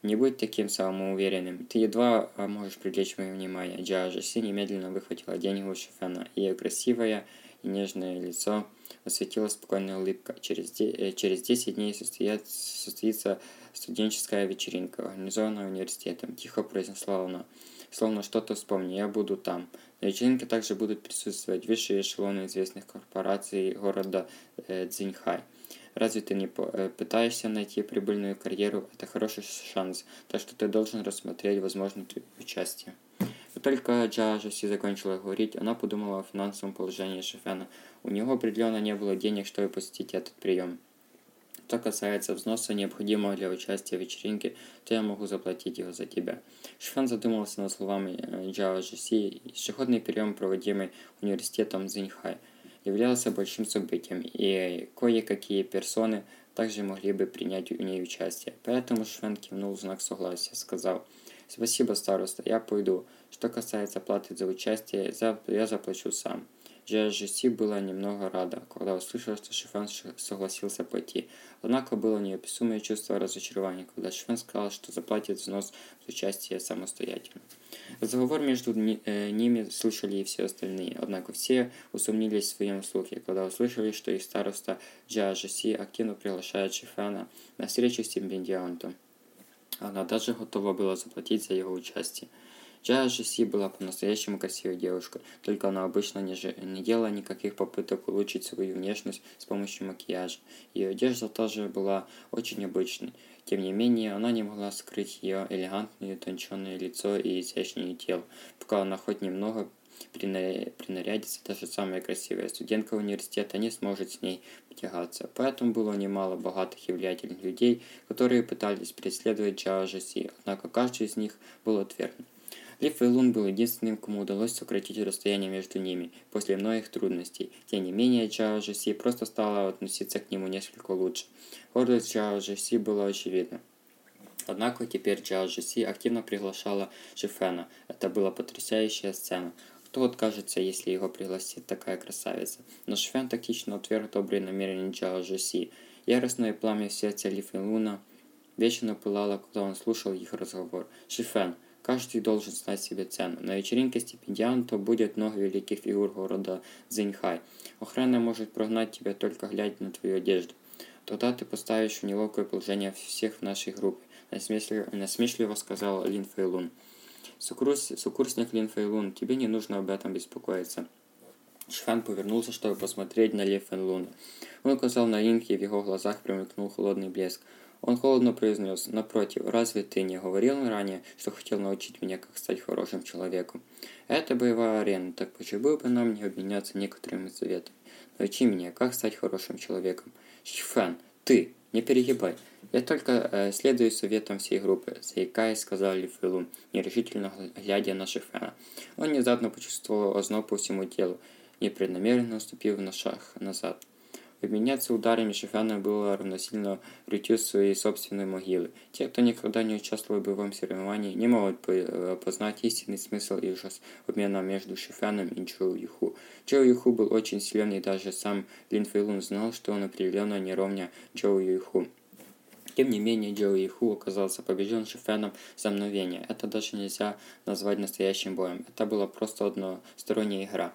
Не будь таким самоуверенным. Ты едва а, можешь привлечь мое внимание. Джа Жаси немедленно выхватила деньги у Шифена. Ее красивое и нежное лицо осветила спокойная улыбка. Через, де э, через 10 дней состоят, состоится студенческая вечеринка, организованная университетом. Тихо произнесла она. Словно что-то вспомни, я буду там. На вечеринке также будут присутствовать высшие эшелоны известных корпораций города э, Цзиньхай. Разве ты не э, пытаешься найти прибыльную карьеру? Это хороший шанс, так что ты должен рассмотреть возможное участие. Но только Джа Жоси закончила говорить, она подумала о финансовом положении Шефена. У него определенно не было денег, чтобы посетить этот прием. Что касается взноса, необходимого для участия в вечеринке, то я могу заплатить его за тебя. Шифан задумался над словами э, Джао Жиси. Ежегодный прием, проводимый университетом Зиньхай – являлся большим событием, и кое-какие персоны также могли бы принять в ней участие. Поэтому Швен кивнул в знак согласия, сказал «Спасибо, староста, я пойду. Что касается платы за участие, я заплачу сам». Джи была немного рада, когда услышала, что Шифен согласился пойти. Однако было неописуемое чувство разочарования, когда Шифен сказал, что заплатит взнос за участие самостоятельно. Разговор между э, ними слышали и все остальные, однако все усомнились в своем слухе, когда услышали, что их староста Джа Жаси активно приглашает Шифена на встречу с стипендиантом. Она даже готова была заплатить за его участие. Джа Жаси была по-настоящему красивой девушкой, только она обычно не, же, не делала никаких попыток улучшить свою внешность с помощью макияжа. Ее одежда тоже была очень обычной. Тем не менее, она не могла скрыть ее элегантное утонченное лицо и изящное тело, пока она хоть немного принарядится, даже самая красивая студентка университета не сможет с ней потягаться. Поэтому было немало богатых и влиятельных людей, которые пытались преследовать Джао Жаси, однако каждый из них был отвергнут. Ли Фэйлун был единственным, кому удалось сократить расстояние между ними после многих трудностей. Тем не менее, Чао Джеси просто стала относиться к нему несколько лучше. Гордость Чао Джеси была очевидна. Однако теперь Чао Джеси активно приглашала Шифена. Это была потрясающая сцена. Кто откажется, если его пригласит такая красавица? Но Шифен тактично отверг добрые намерения Чао Джеси. Яростное пламя в сердце Ли Фэйлуна вечно пылало, когда он слушал их разговор. «Шифен, Каждый должен знать себе цену. На вечеринке стипендианта будет много великих фигур города Зиньхай. Охрана может прогнать тебя только глядя на твою одежду. Тогда ты поставишь в неловкое положение всех в нашей группе, насмешливо, насмешливо сказал Лин Фэйлун. Сокурс, сокурсник Лин Фэйлун, тебе не нужно об этом беспокоиться. Шхан повернулся, чтобы посмотреть на Ли Фэнлуна. Он указал на Линк, и в его глазах промелькнул холодный блеск. Он холодно произнес, напротив, разве ты не говорил ранее, что хотел научить меня, как стать хорошим человеком? Это боевая арена, так почему бы нам не обменяться некоторыми советами? Научи меня, как стать хорошим человеком. Шифан, ты, не перегибай. Я только э, следую советам всей группы, заикаясь, сказал Ли Филун, нерешительно глядя на Шифана. Он внезапно почувствовал озноб по всему телу, непреднамеренно уступив на шаг назад. Обменяться ударами Шифена было равносильно рытью своей собственной могилы. Те, кто никогда не участвовал в боевом соревновании, не могут э, познать истинный смысл и ужас обмена между Шифеном и Джоу Юху. Джоу Юху был очень силен, и даже сам Лин Фейлун знал, что он определенно не ровня Джоу Юху. Тем не менее, Джоу Иху оказался побежден Шифеном за мгновение. Это даже нельзя назвать настоящим боем. Это была просто односторонняя игра.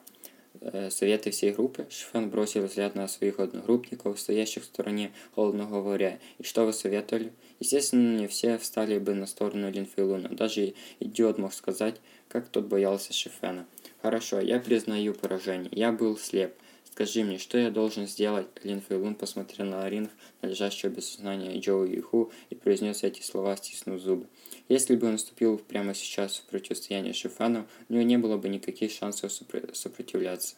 Советы всей группы, Шифен бросил взгляд на своих одногруппников, стоящих в стороне, холодно говоря, «И что вы советовали?» Естественно, не все встали бы на сторону Линфейлуна. Даже идиот мог сказать, как тот боялся Шифена. «Хорошо, я признаю поражение. Я был слеп. Скажи мне, что я должен сделать?» Лин Фейлун посмотрел на на лежащего без сознания Джоу Юху и произнес эти слова, стиснув зубы. Если бы он вступил прямо сейчас в противостояние Шифану, у него не было бы никаких шансов сопротивляться.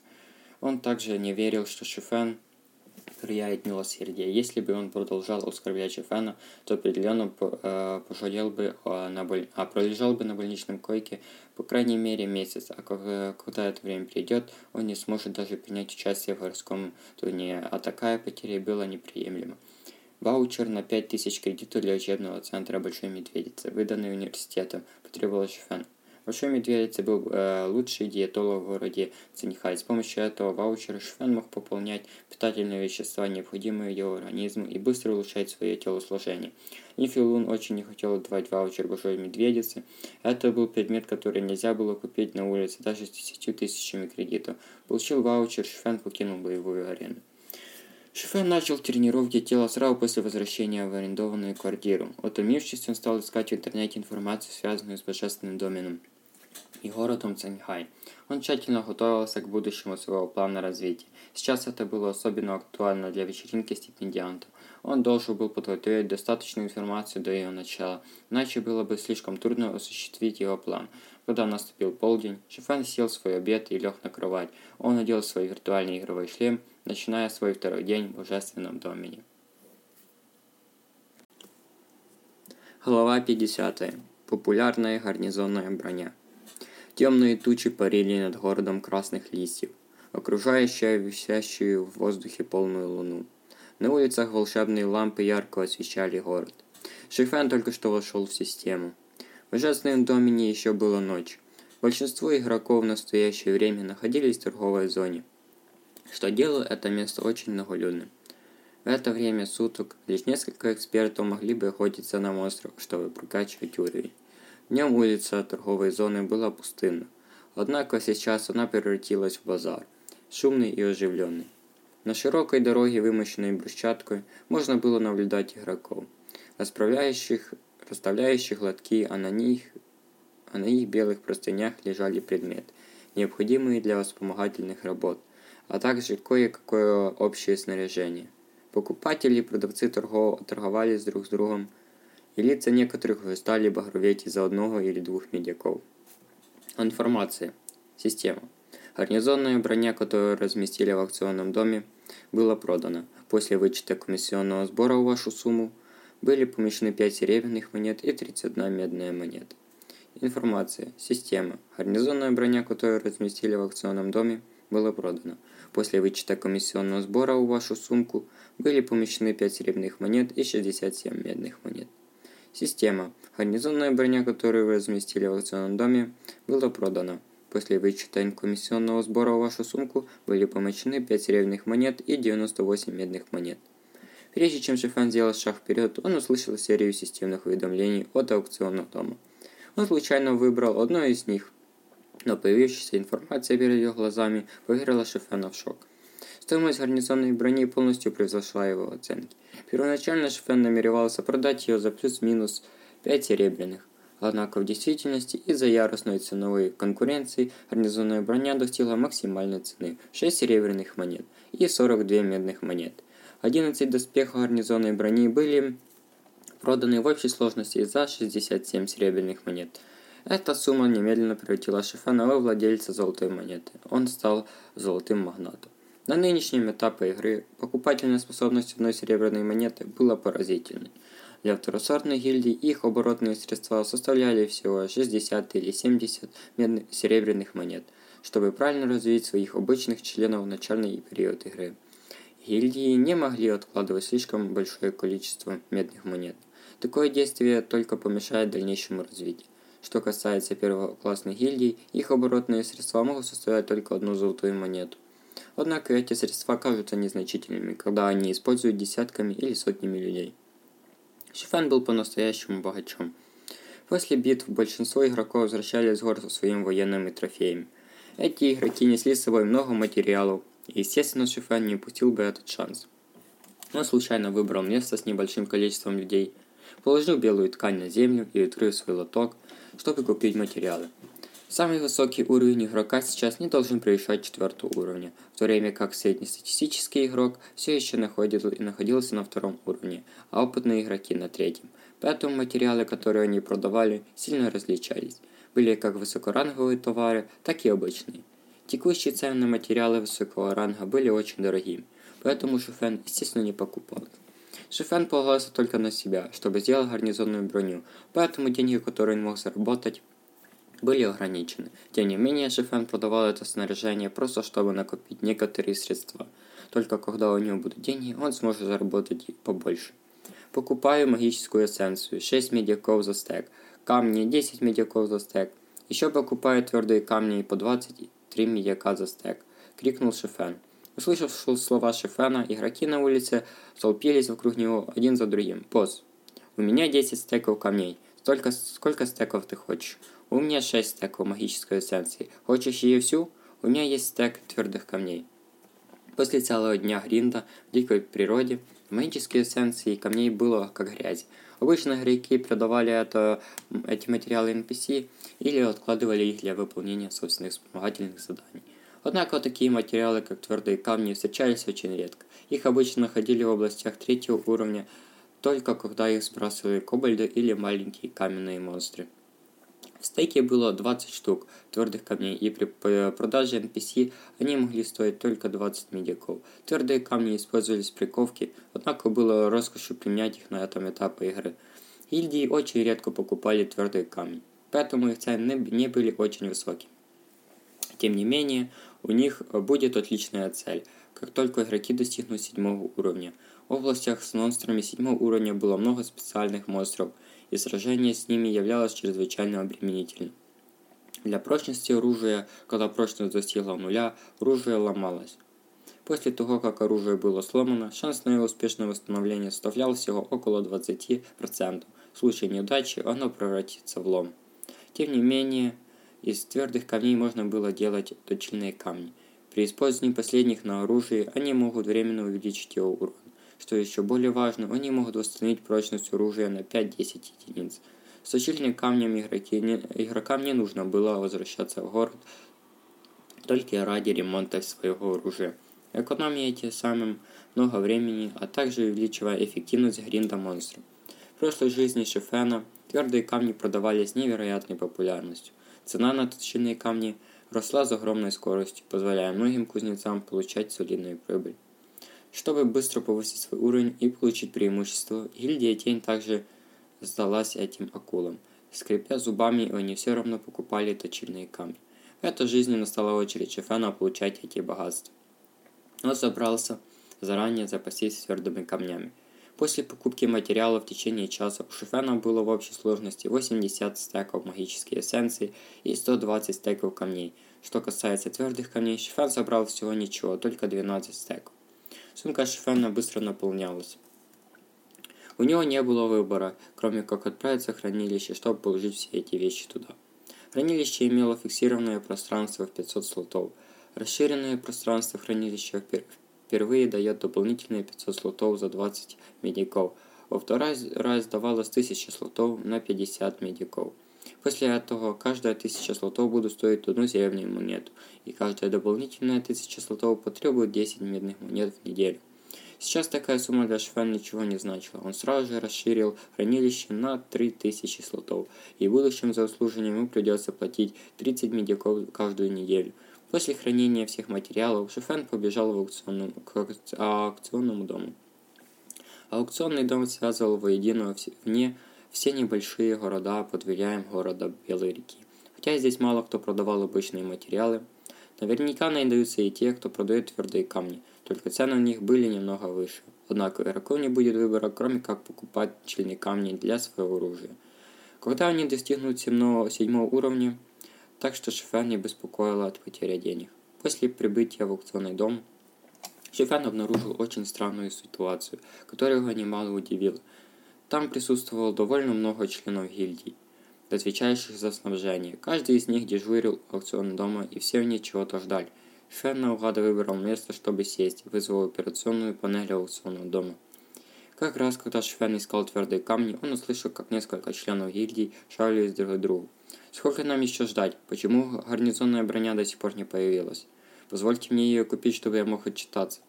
Он также не верил, что Шифан проявит милосердие. Если бы он продолжал оскорблять Шифана, то определенно э, пожалел бы а, на боль... а пролежал бы на больничном койке по крайней мере месяц, а когда это время придет, он не сможет даже принять участие в городском турнире, а такая потеря была неприемлема. Ваучер на 5000 кредитов для учебного центра Большой Медведицы, выданный университетом, потребовал Шифен. Большой Медведице был э, лучший диетолог в городе Цинхай. С помощью этого ваучера Швен мог пополнять питательные вещества, необходимые его организму, и быстро улучшать свое телосложение. Нифилун очень не хотел давать ваучер Большой Медведице. Это был предмет, который нельзя было купить на улице даже с 10 тысячами кредитов. Получил ваучер, Швен покинул боевую арену. Шифен начал тренировки тела сразу после возвращения в арендованную квартиру. Утомившись, он стал искать в интернете информацию, связанную с божественным доменом и городом Цаньхай. Он тщательно готовился к будущему своего плана развития. Сейчас это было особенно актуально для вечеринки стипендиантов. Он должен был подготовить достаточную информацию до ее начала, иначе было бы слишком трудно осуществить его план. Когда наступил полдень, Шифан сел в свой обед и лег на кровать. Он надел свой виртуальный игровой шлем начиная свой второй день в Божественном домене. Глава 50. Популярная гарнизонная броня. Темные тучи парили над городом красных листьев, окружающая висящую в воздухе полную луну. На улицах волшебные лампы ярко освещали город. Шифен только что вошел в систему. В Божественном домене еще была ночь. Большинство игроков в настоящее время находились в торговой зоне что делало это место очень многолюдным. В это время суток лишь несколько экспертов могли бы охотиться на монстров, чтобы прокачивать уровень. Днем улица торговой зоны была пустынна, однако сейчас она превратилась в базар, шумный и оживленный. На широкой дороге, вымощенной брусчаткой, можно было наблюдать игроков, расправляющих, расставляющих лотки, а на них, а на их белых простынях лежали предметы, необходимые для вспомогательных работ – а также кое-какое общее снаряжение. Покупатели и продавцы торговались друг с другом, и лица некоторых стали багроветь из-за одного или двух медиков. Информация. Система. Гарнизонная броня, которую разместили в акционном доме, была продана. После вычета комиссионного сбора в вашу сумму были помещены 5 серебряных монет и 31 медная монета. Информация. Система. Гарнизонная броня, которую разместили в акционном доме, была продана. После вычета комиссионного сбора в вашу сумку были помещены 5 серебряных монет и 67 медных монет. Система. Гарнизонная броня, которую вы разместили в аукционном доме, была продана. После вычета комиссионного сбора в вашу сумку были помещены 5 серебряных монет и 98 медных монет. Прежде чем Шифан сделал шаг вперед, он услышал серию системных уведомлений от аукционного дома. Он случайно выбрал одно из них – но появившаяся информация перед ее глазами поверила Шефена в шок. Стоимость гарнизонной брони полностью превзошла его оценки. Первоначально Шефен намеревался продать ее за плюс-минус 5 серебряных. Однако в действительности из-за яростной ценовой конкуренции гарнизонная броня достигла максимальной цены 6 серебряных монет и 42 медных монет. 11 доспехов гарнизонной брони были проданы в общей сложности за 67 серебряных монет – эта сумма немедленно превратила Шифена во владельца золотой монеты. Он стал золотым магнатом. На нынешнем этапе игры покупательная способность одной серебряной монеты была поразительной. Для второсортной гильдии их оборотные средства составляли всего 60 или 70 медных, серебряных монет, чтобы правильно развить своих обычных членов в начальный период игры. Гильдии не могли откладывать слишком большое количество медных монет. Такое действие только помешает дальнейшему развитию. Что касается первоклассных гильдий, их оборотные средства могут составлять только одну золотую монету. Однако эти средства кажутся незначительными, когда они используют десятками или сотнями людей. Шифен был по-настоящему богачом. После битв большинство игроков возвращались в город со своими военными трофеями. Эти игроки несли с собой много материалов, и естественно Шифен не упустил бы этот шанс. Он случайно выбрал место с небольшим количеством людей, положил белую ткань на землю и открыл свой лоток, чтобы купить материалы. Самый высокий уровень игрока сейчас не должен превышать четвертого уровня, в то время как среднестатистический игрок все еще находился на втором уровне, а опытные игроки на третьем. Поэтому материалы, которые они продавали, сильно различались. Были как высокоранговые товары, так и обычные. Текущие цены на материалы высокого ранга были очень дорогими, поэтому Шуфен, естественно, не покупал. Шифен полагался только на себя, чтобы сделать гарнизонную броню, поэтому деньги, которые он мог заработать, были ограничены. Тем не менее, Шифен продавал это снаряжение просто чтобы накопить некоторые средства. Только когда у него будут деньги, он сможет заработать побольше. Покупаю магическую эссенцию, 6 медиков за стек, камни 10 медиков за стек. Еще покупаю твердые камни по 23 медика за стек, крикнул Шифен. Услышав слова Шифена, игроки на улице столпились вокруг него один за другим. «Босс, у меня 10 стеков камней. Столько, сколько стеков ты хочешь? У меня 6 стеков магической эссенции. Хочешь ее всю? У меня есть стек твердых камней. После целого дня гринда в дикой природе магические эссенции камней было как грязь. Обычно игроки продавали это, эти материалы NPC или откладывали их для выполнения собственных вспомогательных заданий. Однако такие материалы, как твердые камни, встречались очень редко. Их обычно находили в областях третьего уровня, только когда их сбрасывали кобальды или маленькие каменные монстры. В стейке было 20 штук твердых камней, и при продаже NPC они могли стоить только 20 медиков. Твердые камни использовались при ковке, однако было роскошью применять их на этом этапе игры. Гильдии очень редко покупали твердые камни, поэтому их цены не были очень высокими. Тем не менее, у них будет отличная цель, как только игроки достигнут седьмого уровня. В областях с монстрами седьмого уровня было много специальных монстров – и сражение с ними являлось чрезвычайно обременительным. Для прочности оружия, когда прочность достигла нуля, оружие ломалось. После того, как оружие было сломано, шанс на его успешное восстановление составлял всего около 20%. В случае неудачи оно превратится в лом. Тем не менее, из твердых камней можно было делать точильные камни. При использовании последних на оружии они могут временно увеличить его урон. Что еще более важно, они могут восстановить прочность оружия на 5-10 единиц. С точильным камнем игроки не, игрокам не нужно было возвращаться в город только ради ремонта своего оружия, экономия тем самым много времени, а также увеличивая эффективность гринда монстров. В прошлой жизни Шефена твердые камни продавались невероятной популярностью. Цена на точильные камни росла с огромной скоростью, позволяя многим кузнецам получать солидную прибыль. Чтобы быстро повысить свой уровень и получить преимущество, гильдия Тень также сдалась этим акулам. Скрипя зубами, они все равно покупали точильные камни. В этой жизни настала очередь Шефена получать эти богатства. Он собрался заранее запастись твердыми камнями. После покупки материала в течение часа у Шефена было в общей сложности 80 стеков магической эссенции и 120 стеков камней. Что касается твердых камней, Шефен собрал всего ничего, только 12 стеков. Сумка Шифена быстро наполнялась. У него не было выбора, кроме как отправиться в хранилище, чтобы положить все эти вещи туда. Хранилище имело фиксированное пространство в 500 слотов. Расширенное пространство хранилища впервые дает дополнительные 500 слотов за 20 медиков. Во второй раз давалось 1000 слотов на 50 медиков. После этого каждая тысяча слотов будет стоить одну серебряную монету, и каждая дополнительная тысяча слотов потребует 10 медных монет в неделю. Сейчас такая сумма для Швен ничего не значила. Он сразу же расширил хранилище на 3000 слотов, и в будущем за услужение ему придется платить 30 медиков каждую неделю. После хранения всех материалов Шефен побежал в аукционном, к аукционному дому. Аукционный дом связывал воедино вне все небольшие города под влиянием города Белой реки. Хотя здесь мало кто продавал обычные материалы, Наверняка найдутся и те, кто продает твердые камни, только цены на них были немного выше. Однако у игроков не будет выбора, кроме как покупать чельные камни для своего оружия. Когда они достигнут седьмого, седьмого уровня, так что Шифен не беспокоила от потери денег. После прибытия в аукционный дом, Шифен обнаружил очень странную ситуацию, которая его немало удивила. Там присутствовало довольно много членов гильдии, отвечающих за снабжение. Каждый из них дежурил у аукционного дома, и все они чего-то ждали. Шифен наугад выбрал место, чтобы сесть, вызвал операционную панель аукционного дома. Как раз когда Швен искал твердые камни, он услышал, как несколько членов гильдии шалились друг к другу. «Сколько нам еще ждать? Почему гарнизонная броня до сих пор не появилась? Позвольте мне ее купить, чтобы я мог отчитаться».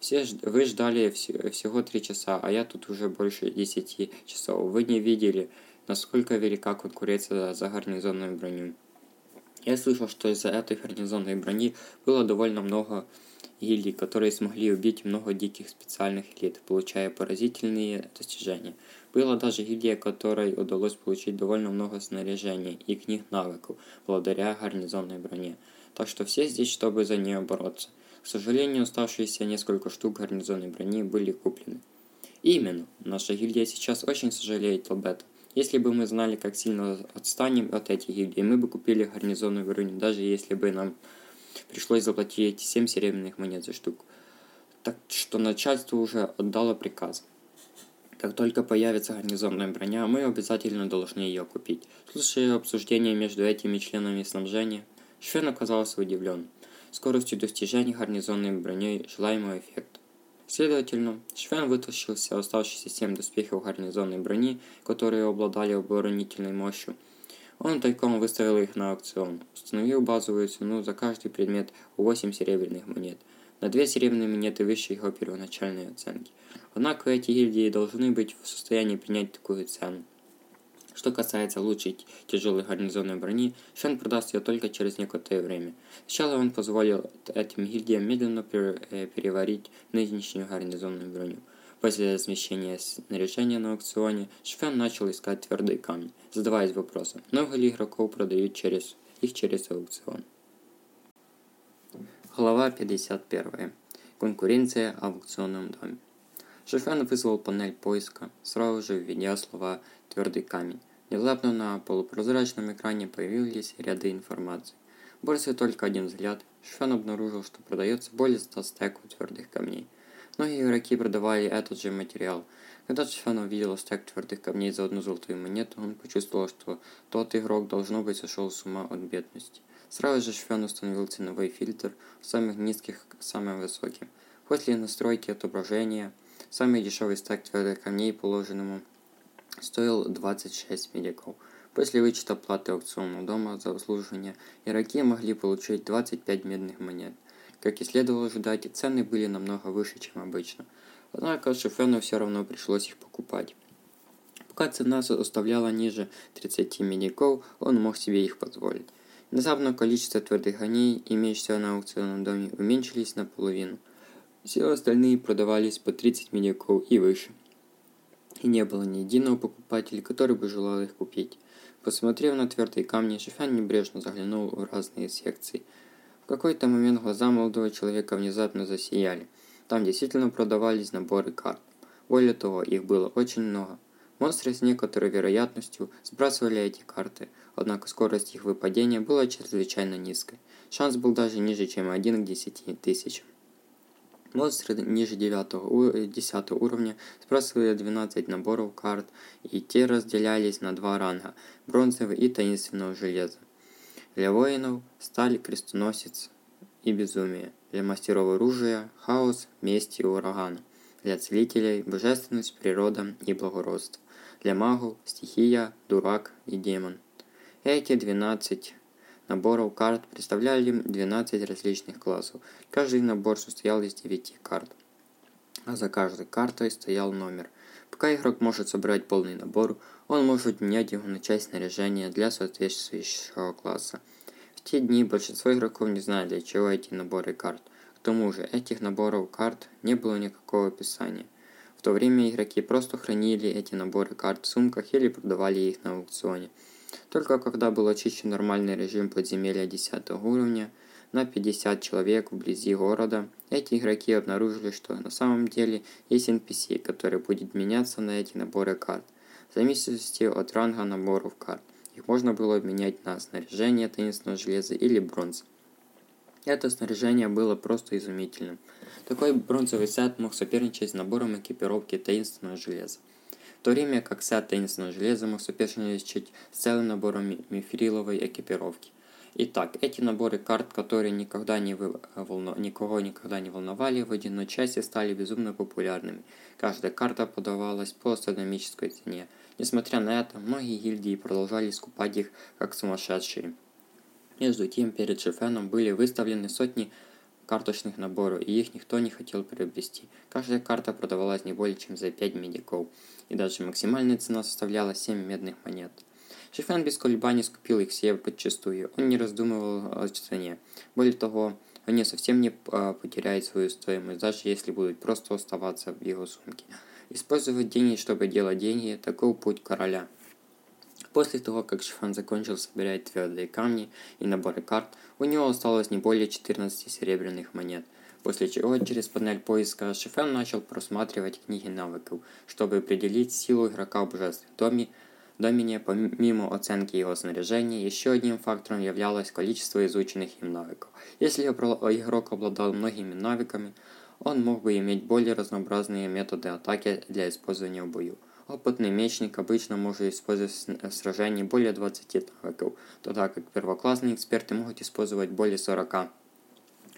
Все вы ждали всего три часа, а я тут уже больше десяти часов. Вы не видели, насколько велика конкуренция за гарнизонную броню. Я слышал, что из-за этой гарнизонной брони было довольно много гильдий, которые смогли убить много диких специальных элит, получая поразительные достижения. Была даже гильдия, которой удалось получить довольно много снаряжения и книг навыков, благодаря гарнизонной броне. Так что все здесь, чтобы за нее бороться. К сожалению, оставшиеся несколько штук гарнизонной брони были куплены. Именно, наша гильдия сейчас очень сожалеет об этом. Если бы мы знали, как сильно отстанем от этих гильдий, мы бы купили гарнизонную броню, даже если бы нам Пришлось заплатить 7 серебряных монет за штуку. Так что начальство уже отдало приказ. Как только появится гарнизонная броня, мы обязательно должны ее купить. Слушая обсуждение между этими членами снабжения, Швен оказался удивлен скоростью достижения гарнизонной броней желаемого эффекта. Следовательно, Швен вытащил все оставшиеся 7 доспехов гарнизонной брони, которые обладали оборонительной мощью, он тайком выставил их на аукцион, установил базовую цену за каждый предмет 8 серебряных монет, на 2 серебряные монеты выше его первоначальной оценки. Однако эти гильдии должны быть в состоянии принять такую цену. Что касается лучшей тяжелой гарнизонной брони, Шен продаст ее только через некоторое время. Сначала он позволил этим гильдиям медленно э, переварить нынешнюю гарнизонную броню. После размещения снаряжения на аукционе, Шфен начал искать твердые камни, задаваясь вопросом, много ли игроков продают через, их через аукцион. Глава 51. Конкуренция в аукционном доме. Шефен вызвал панель поиска, сразу же введя слова «твердый камень». Внезапно на полупрозрачном экране появились ряды информации. Бросив только один взгляд, Шефен обнаружил, что продается более 100 стеков твердых камней – Многие игроки продавали этот же материал. Когда Чифан увидел стек твердых камней за одну золотую монету, он почувствовал, что тот игрок должно быть сошел с ума от бедности. Сразу же Шфен установил ценовой фильтр самых низких к самым высоким. После настройки отображения, самый дешевый стек твердых камней положенному стоил 26 медиков. После вычета платы аукционного дома за обслуживание, игроки могли получить 25 медных монет – как и следовало ожидать, цены были намного выше, чем обычно. Однако Шефену все равно пришлось их покупать. Пока цена составляла ниже 30 медиков, он мог себе их позволить. Внезапно количество твердых коней, имеющихся на аукционном доме, уменьшились наполовину. Все остальные продавались по 30 медиков и выше. И не было ни единого покупателя, который бы желал их купить. Посмотрев на твердые камни, Шефян небрежно заглянул в разные секции – какой-то момент глаза молодого человека внезапно засияли. Там действительно продавались наборы карт. Более того, их было очень много. Монстры с некоторой вероятностью сбрасывали эти карты, однако скорость их выпадения была чрезвычайно низкой. Шанс был даже ниже, чем 1 к 10 тысячам. Монстры ниже 9 10 уровня сбрасывали 12 наборов карт, и те разделялись на два ранга – бронзовый и таинственного железа. Для воинов – сталь, крестоносец и безумие. Для мастеров оружия – хаос, месть и ураган. Для целителей – божественность, природа и благородство. Для магов – стихия, дурак и демон. Эти 12 наборов карт представляли 12 различных классов. Каждый набор состоял из 9 карт, а за каждой картой стоял номер. Пока игрок может собрать полный набор, он может менять его на часть снаряжения для соответствующего класса. В те дни большинство игроков не знали, для чего эти наборы карт. К тому же, этих наборов карт не было никакого описания. В то время игроки просто хранили эти наборы карт в сумках или продавали их на аукционе. Только когда был очищен нормальный режим подземелья 10 уровня,
на 50 человек вблизи города, эти игроки обнаружили, что на самом деле есть NPC, который будет меняться на эти наборы карт, в зависимости от ранга наборов карт. Их можно было обменять на снаряжение таинственного железа или бронзы. Это снаряжение было просто изумительным. Такой бронзовый сет мог соперничать с набором экипировки таинственного железа. В то время как сет таинственного железа мог соперничать с целым набором мифриловой экипировки. Итак, эти наборы карт, которые никогда не волну... никого никогда не волновали, в одиночасье стали безумно популярными. Каждая карта подавалась по астрономической цене. Несмотря на это, многие гильдии продолжали скупать их как сумасшедшие. Между тем, перед Шефеном были выставлены сотни карточных наборов, и их никто не хотел приобрести. Каждая карта продавалась не более чем за 5 медиков, и даже максимальная цена составляла 7 медных монет. Шефен без колебаний скупил их все подчастую, он не раздумывал о цене. Более того, они совсем не а, потеряют свою стоимость, даже если будут просто оставаться в его сумке. Использовать деньги, чтобы делать деньги – такой путь короля. После того, как Шифан закончил собирать твердые камни и наборы карт, у него осталось не более 14 серебряных монет, после чего через панель поиска Шифен начал просматривать книги навыков, чтобы определить силу игрока в божественном доме, Домине, помимо оценки его снаряжения, еще одним фактором являлось количество изученных им навыков. Если игрок обладал многими навыками, он мог бы иметь более разнообразные методы атаки для использования в бою. Опытный мечник обычно может использовать в сражении более 20 навыков, тогда как первоклассные эксперты могут использовать более 40.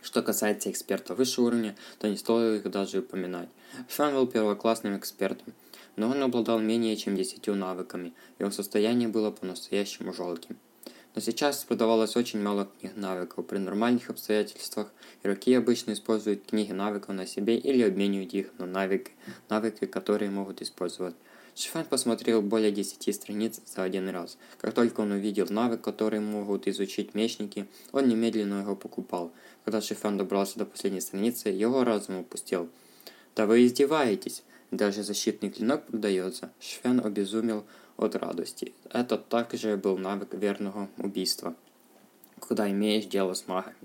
Что касается экспертов высшего уровня, то не стоит их даже упоминать. Шван был первоклассным экспертом, но он обладал менее чем 10 навыками, его состояние было по-настоящему жалким. Но сейчас продавалось очень мало книг навыков. При нормальных обстоятельствах игроки обычно используют книги навыков на себе или обменивают их на навыки, навыки которые могут использовать. Шифан посмотрел более 10 страниц за один раз. Как только он увидел навык, который могут изучить мечники, он немедленно его покупал. Когда Шифан добрался до последней страницы, его разум опустил. «Да вы издеваетесь! Даже защитный клинок продается!» Шифан обезумел от радости. Это также был навык верного убийства, когда имеешь дело с магами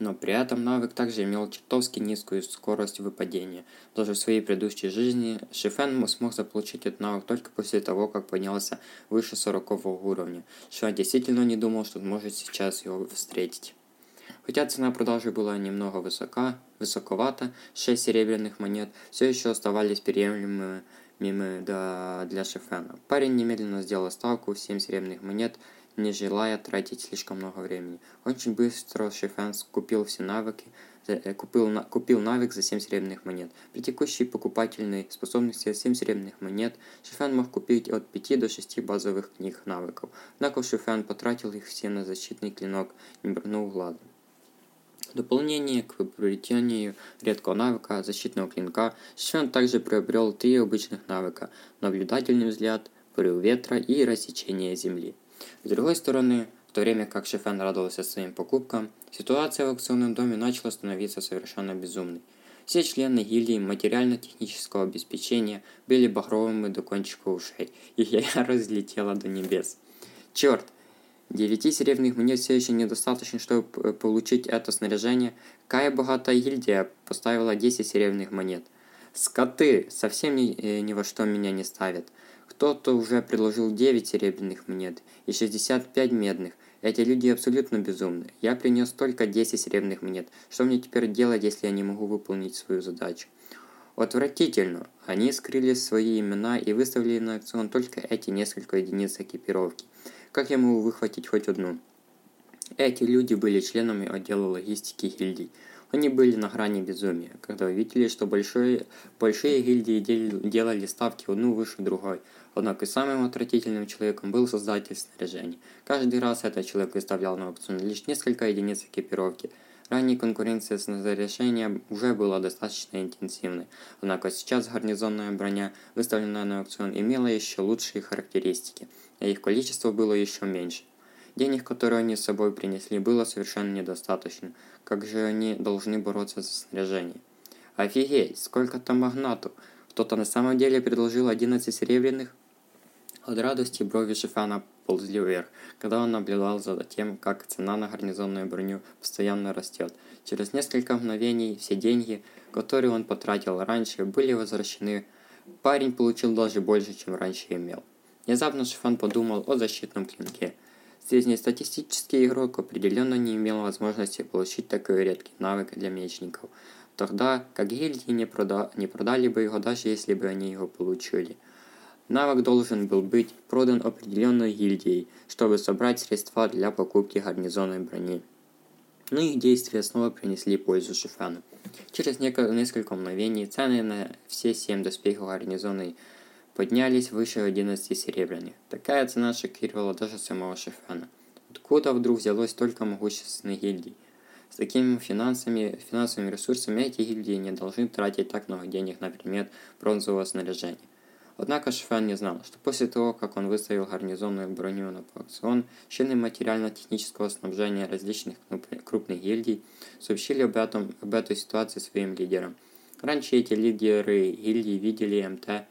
но при этом навык также имел чертовски низкую скорость выпадения. Даже в своей предыдущей жизни Шифен смог заполучить этот навык только после того, как поднялся выше 40 уровня. Шифен действительно не думал, что может сейчас его встретить. Хотя цена продажи была немного высока, высоковата, 6 серебряных монет все еще оставались приемлемыми для Шефена. Парень немедленно сделал ставку в 7 серебряных монет – не желая тратить слишком много времени. Очень быстро Шефенс купил все навыки, э, купил, купил навык за 7 серебряных монет. При текущей покупательной способности 7 серебряных монет Шефен мог купить от 5 до 6 базовых книг навыков. Однако Шефен потратил их все на защитный клинок, не брнул глазом. В дополнение к приобретению редкого навыка защитного клинка, Шефен также приобрел три обычных навыка – наблюдательный взгляд, порыв ветра и рассечение земли. С другой стороны, в то время как Шефен радовался своим покупкам, ситуация в аукционном доме начала становиться совершенно безумной. Все члены гильдии материально-технического обеспечения были багровыми до кончика ушей, и я разлетела до небес. Черт! Девяти серебряных монет все еще недостаточно, чтобы получить это снаряжение. Какая богатая гильдия поставила 10 серебряных монет. Скоты совсем ни, э, ни во что меня не ставят. Кто-то уже предложил 9 серебряных монет и 65 медных. Эти люди абсолютно безумны. Я принес только 10 серебряных монет. Что мне теперь делать, если я не могу выполнить свою задачу? Отвратительно. Они скрыли свои имена и выставили на акцион только эти несколько единиц экипировки. Как я могу выхватить хоть одну? Эти люди были членами отдела логистики гильдий. Они были на грани безумия, когда увидели, что большие, большие гильдии делали ставки одну выше другой. Однако самым отвратительным человеком был создатель снаряжения. Каждый раз этот человек выставлял на аукцион лишь несколько единиц экипировки. Ранее конкуренция с разрешением уже была достаточно интенсивной, однако сейчас гарнизонная броня, выставленная на аукцион, имела еще лучшие характеристики, а их количество было еще меньше. Денег, которые они с собой принесли, было совершенно недостаточно. Как же они должны бороться за снаряжение? Офигеть, сколько там магнату! Кто-то на самом деле предложил 11 серебряных? От радости брови Шифана ползли вверх, когда он наблюдал за тем, как цена на гарнизонную броню постоянно растет. Через несколько мгновений все деньги, которые он потратил раньше, были возвращены. Парень получил даже больше, чем раньше имел. Внезапно Шифан подумал о защитном клинке. Среднестатистический игрок определенно не имел возможности получить такой редкий навык для мечников, тогда как гильдии не, прода не продали бы его даже если бы они его получили. Навык должен был быть продан определенной гильдией, чтобы собрать средства для покупки гарнизонной брони. Но их действия снова принесли пользу Шифану. Через несколько мгновений цены на все семь доспехов гарнизонной поднялись выше 11 серебряных. Такая цена шокировала даже самого Шифана. Откуда вдруг взялось столько могущественных гильдий? С такими финансами, финансовыми ресурсами эти гильдии не должны тратить так много денег на предмет бронзового снаряжения. Однако Шифен не знал, что после того, как он выставил гарнизонную броню на аукцион, члены материально-технического снабжения различных крупных гильдий сообщили об, этом, об этой ситуации своим лидерам. Раньше эти лидеры гильдий видели МТ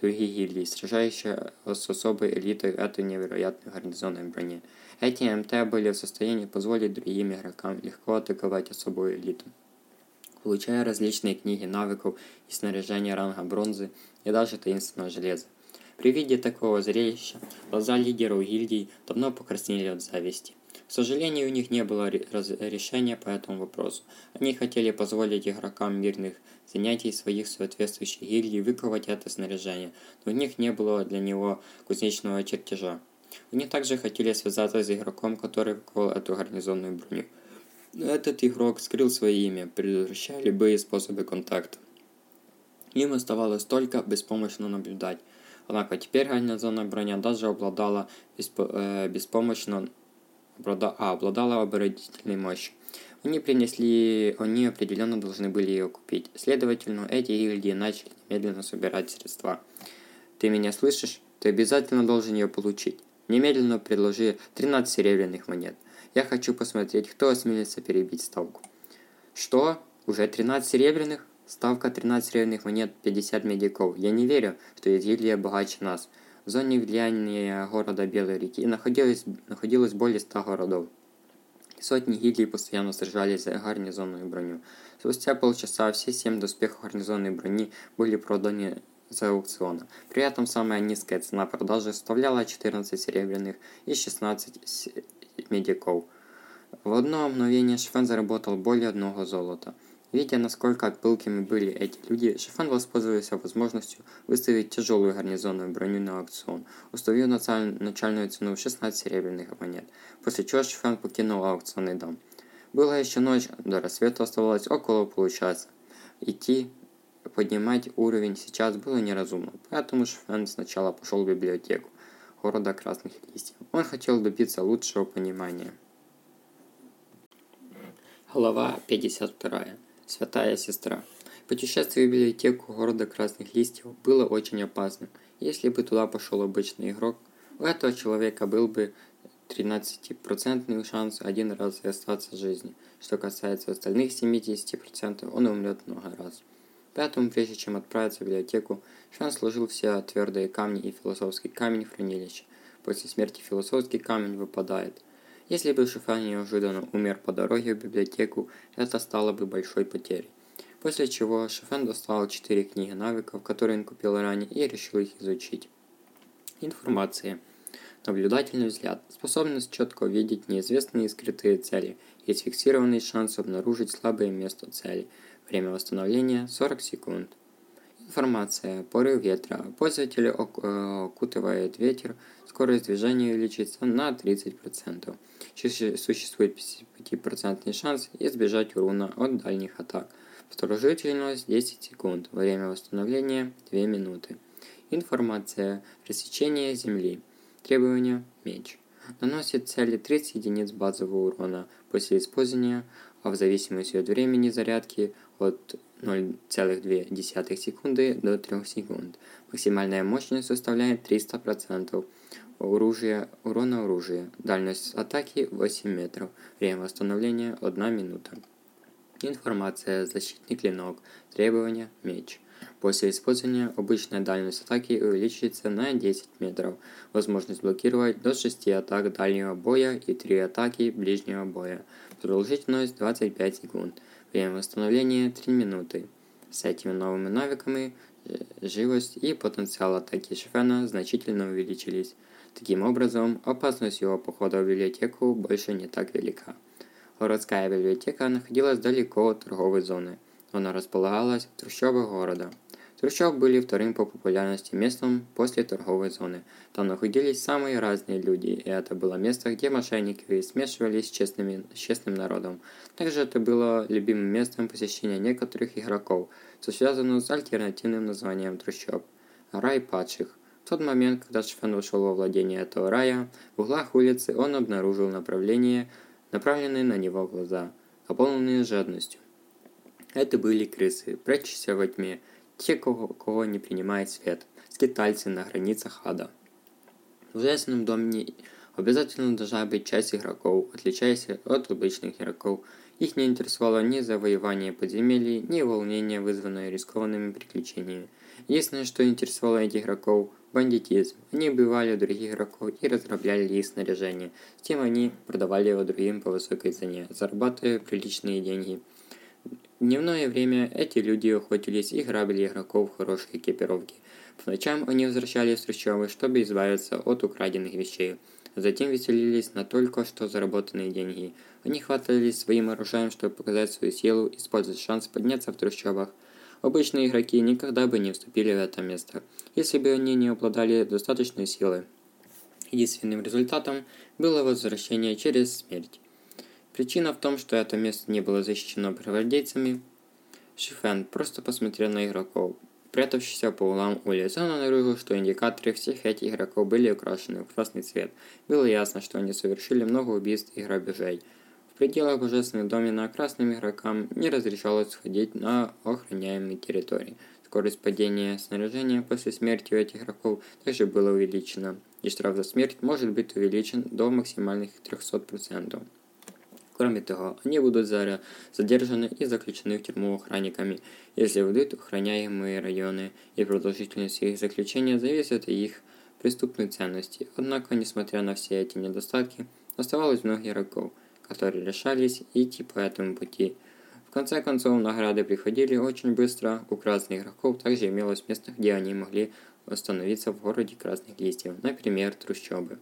других гильдий, сражающихся с особой элитой этой невероятной гарнизонной брони. Эти МТ были в состоянии позволить другим игрокам легко атаковать особую элиту получая различные книги навыков и снаряжения ранга бронзы и даже таинственного железа. При виде такого зрелища глаза лидеров гильдий давно покраснели от зависти. К сожалению, у них не было решения по этому вопросу. Они хотели позволить игрокам мирных занятий своих соответствующих гильдий выковать это снаряжение, но у них не было для него кузнечного чертежа. Они также хотели связаться с игроком, который выковал эту гарнизонную броню. Этот игрок скрыл свое имя, предотвращая любые способы контакта. Им оставалось только беспомощно наблюдать. Однако теперь гарнизонная броня даже обладала беспо э, беспомощно обрада а, обладала оборонительной мощью. Они принесли, они определенно должны были ее купить. Следовательно, эти гильдии начали немедленно собирать средства. Ты меня слышишь? Ты обязательно должен ее получить. Немедленно предложи 13 серебряных монет. Я хочу посмотреть, кто осмелится перебить ставку. Что? Уже 13 серебряных? Ставка 13 серебряных монет 50 медиков. Я не верю, что Изгилья богаче нас. В зоне влияния города Белой реки находилось, находилось более 100 городов. Сотни гильдий постоянно сражались за гарнизонную броню. Спустя полчаса все семь доспехов гарнизонной брони были проданы за аукциона. При этом самая низкая цена продажи составляла 14 серебряных и 16 медиков. В одно мгновение Шифен заработал более одного золота. Видя, насколько пылкими были эти люди, Шифен воспользовался возможностью выставить тяжелую гарнизонную броню на аукцион, установив начальную цену в 16 серебряных монет, после чего Шифен покинул аукционный дом. Была еще ночь, до рассвета оставалось около получаса. Идти, поднимать уровень сейчас было неразумно, поэтому Шифен сначала пошел в библиотеку города Красных Листьев. Он хотел добиться лучшего понимания. Глава 52. Святая сестра. Путешествие в библиотеку города Красных Листьев было очень опасным. Если бы туда пошел обычный игрок, у этого человека был бы 13% шанс один раз остаться в жизни. Что касается остальных 70%, он умрет много раз. Поэтому, прежде чем отправиться в библиотеку, Шан сложил все твердые камни и философский камень в хранилище. После смерти философский камень выпадает. Если бы Шифан неожиданно умер по дороге в библиотеку, это стало бы большой потерей. После чего Шифен достал четыре книги навыков, которые он купил ранее, и решил их изучить. Информация. Наблюдательный взгляд. Способность четко увидеть неизвестные и скрытые цели. Есть фиксированный шанс обнаружить слабое место цели – Время восстановления 40 секунд. Информация. Порыв ветра. Пользователь э, окутывает ветер. Скорость движения увеличится на 30%. Существует 5% шанс избежать урона от дальних атак. Продолжительность 10 секунд. Время восстановления 2 минуты. Информация. Рассечение земли. Требования. Меч. Наносит цели 30 единиц базового урона после использования, а в зависимости от времени зарядки от 0,2 секунды до 3 секунд. Максимальная мощность составляет 300%. Оружие, урона оружия. Дальность атаки 8 метров. Время восстановления 1 минута. Информация. Защитный клинок. Требования. Меч. После использования обычная дальность атаки увеличится на 10 метров. Возможность блокировать до 6 атак дальнего боя и 3 атаки ближнего боя. Продолжительность 25 секунд. Время восстановления 3 минуты. С этими новыми навыками э, живость и потенциал атаки Шифена значительно увеличились. Таким образом, опасность его похода в библиотеку больше не так велика. Городская библиотека находилась далеко от торговой зоны. Она располагалась в трущобах города. Трущоб были вторым по популярности местом после торговой зоны. Там находились самые разные люди, и это было место, где мошенники смешивались с, честными, с честным народом. Также это было любимым местом посещения некоторых игроков, что связано с альтернативным названием трущоб – рай падших. В тот момент, когда Шфен ушел во владение этого рая, в углах улицы он обнаружил направление, направленные на него глаза, наполненные жадностью. Это были крысы, прячущиеся во тьме, те, кого, кого не принимает свет, скитальцы на границах ада. В известном доме обязательно должна быть часть игроков, отличающаяся от обычных игроков. Их не интересовало ни завоевание подземелий, ни волнение, вызванное рискованными приключениями. Единственное, что интересовало этих игроков – бандитизм. Они убивали других игроков и разграбляли их снаряжение. С тем они продавали его другим по высокой цене, зарабатывая приличные деньги – дневное время эти люди охотились и грабили игроков в хорошей экипировке. По ночам они возвращались в трущобы, чтобы избавиться от украденных вещей. Затем веселились на только что заработанные деньги. Они хватались своим оружием, чтобы показать свою силу, использовать шанс подняться в трущобах. Обычные игроки никогда бы не вступили в это место, если бы они не обладали достаточной силой. Единственным результатом было возвращение через смерть. Причина в том, что это место не было защищено гвардейцами. Шифен просто посмотрел на игроков, прятавшихся по углам улиц. Он обнаружил, что индикаторы всех этих игроков были украшены в красный цвет. Было ясно, что они совершили много убийств и грабежей. В пределах Божественного домена красным игрокам не разрешалось сходить на охраняемые территории. Скорость падения снаряжения после смерти у этих игроков также была увеличена, и штраф за смерть может быть увеличен до максимальных 300%. Кроме того, они будут задержаны и заключены в тюрьму охранниками, если выйдут охраняемые районы, и продолжительность их заключения зависит от их преступной ценности. Однако, несмотря на все эти недостатки, оставалось много игроков, которые решались идти по этому пути. В конце концов, награды приходили очень быстро. У красных игроков также имелось место, где они могли остановиться в городе красных листьев, например, трущобы.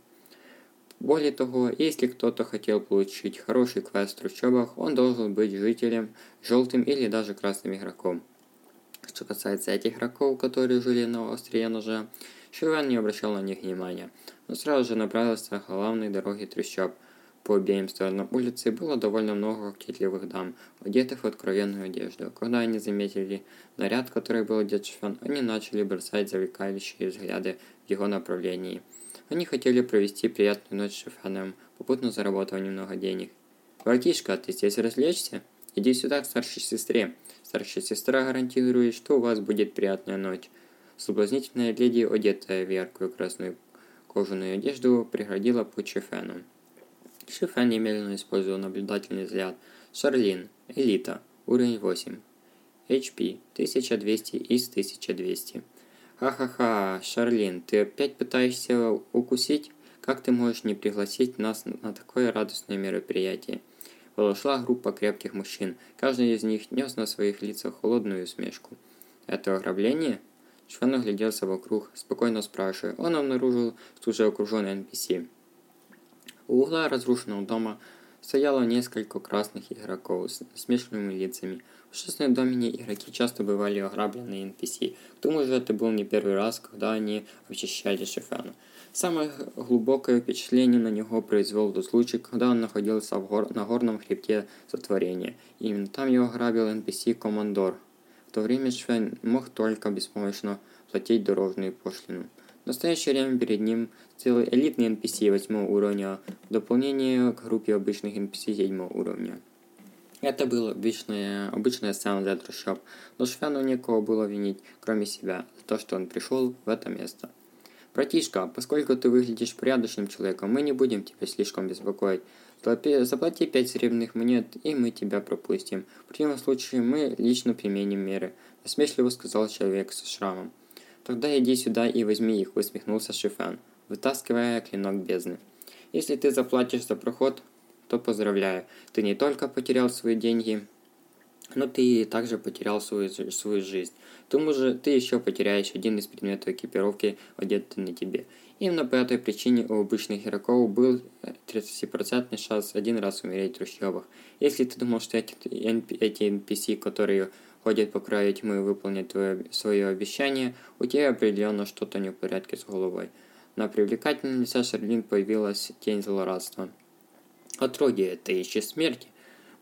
Более того, если кто-то хотел получить хороший квест в трущобах, он должен быть жителем, желтым или даже красным игроком. Что касается этих игроков, которые жили на острие ножа, Шиван не обращал на них внимания, но сразу же направился к главной дороге трущоб. По обеим сторонам улицы было довольно много кокетливых дам, одетых в откровенную одежду. Когда они заметили наряд, который был одет Шиван, они начали бросать завлекающие взгляды в его направлении – они хотели провести приятную ночь с Шифаном, попутно заработав немного денег. «Братишка, ты здесь развлечься? Иди сюда к старшей сестре. Старшая сестра гарантирует, что у вас будет приятная ночь». Соблазнительная леди, одетая в яркую красную кожаную одежду, преградила путь Шифену. Шифен немедленно использовал наблюдательный взгляд. Шарлин. Элита. Уровень 8. HP 1200 из 1200. Ха-ха-ха, Шарлин, ты опять пытаешься укусить? Как ты можешь не пригласить нас на такое радостное мероприятие? Подошла группа крепких мужчин. Каждый из них нес на своих лицах холодную усмешку. Это ограбление? Шван огляделся вокруг, спокойно спрашивая. Он обнаружил, что уже окружен NPC. У угла разрушенного дома стояло несколько красных игроков с смешанными лицами – в шестом домене игроки часто бывали ограблены NPC. К тому же это был не первый раз, когда они очищали Шифена. Самое глубокое впечатление на него произвел тот случай, когда он находился в гор... на горном хребте сотворения. И именно там его ограбил NPC-командор. В то время Швен мог только беспомощно платить дорожную пошлину. В настоящее время перед ним целый элитный NPC 8 уровня в дополнение к группе обычных NPC 7 уровня. Это была обычная, обычная сцена для трущоб, но Швену некого было винить, кроме себя, за то, что он пришел в это место. «Братишка, поскольку ты выглядишь порядочным человеком, мы не будем тебя слишком беспокоить. Заплати пять серебряных монет, и мы тебя пропустим. В противном случае мы лично применим меры», – насмешливо сказал человек со шрамом. «Тогда иди сюда и возьми их», – усмехнулся Шифен, вытаскивая клинок бездны. «Если ты заплатишь за проход, то поздравляю, ты не только потерял свои деньги, но ты также потерял свою, свою жизнь. К тому же ты еще потеряешь один из предметов экипировки, одетый на тебе. Именно по этой причине у обычных игроков был 30% шанс один раз умереть в трущобах. Если ты думал, что эти, эти NPC, которые ходят по краю тьмы, выполнят твое, свое обещание, у тебя определенно что-то не в порядке с головой. На привлекательном лице Шарлин появилась тень злорадства. Отродье, это ищет смерти.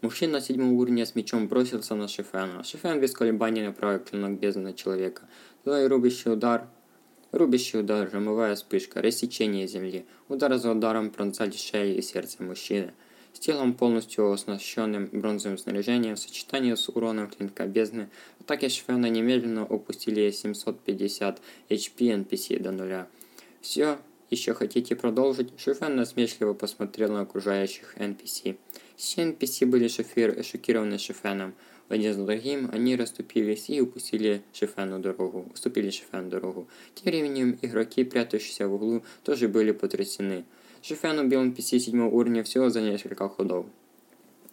Мужчина седьмого уровня с мечом бросился на Шифена. Шифен без колебаний направил клинок бездны на человека. Злой рубящий удар. Рубящий удар, жамовая вспышка, рассечение земли. Удар за ударом пронзали шею и сердце мужчины. С телом полностью оснащенным бронзовым снаряжением в сочетании с уроном клинка бездны, атаки Шифена немедленно упустили 750 HP NPC до нуля. Все, еще хотите продолжить? Шифен насмешливо посмотрел на окружающих NPC. Все NPC были шофер, шокированы Шифеном. Один за другим они расступились и упустили Шифену дорогу, уступили Шифену дорогу. Тем временем игроки, прятавшиеся в углу, тоже были потрясены. Шифен убил NPC седьмого уровня всего за несколько ходов.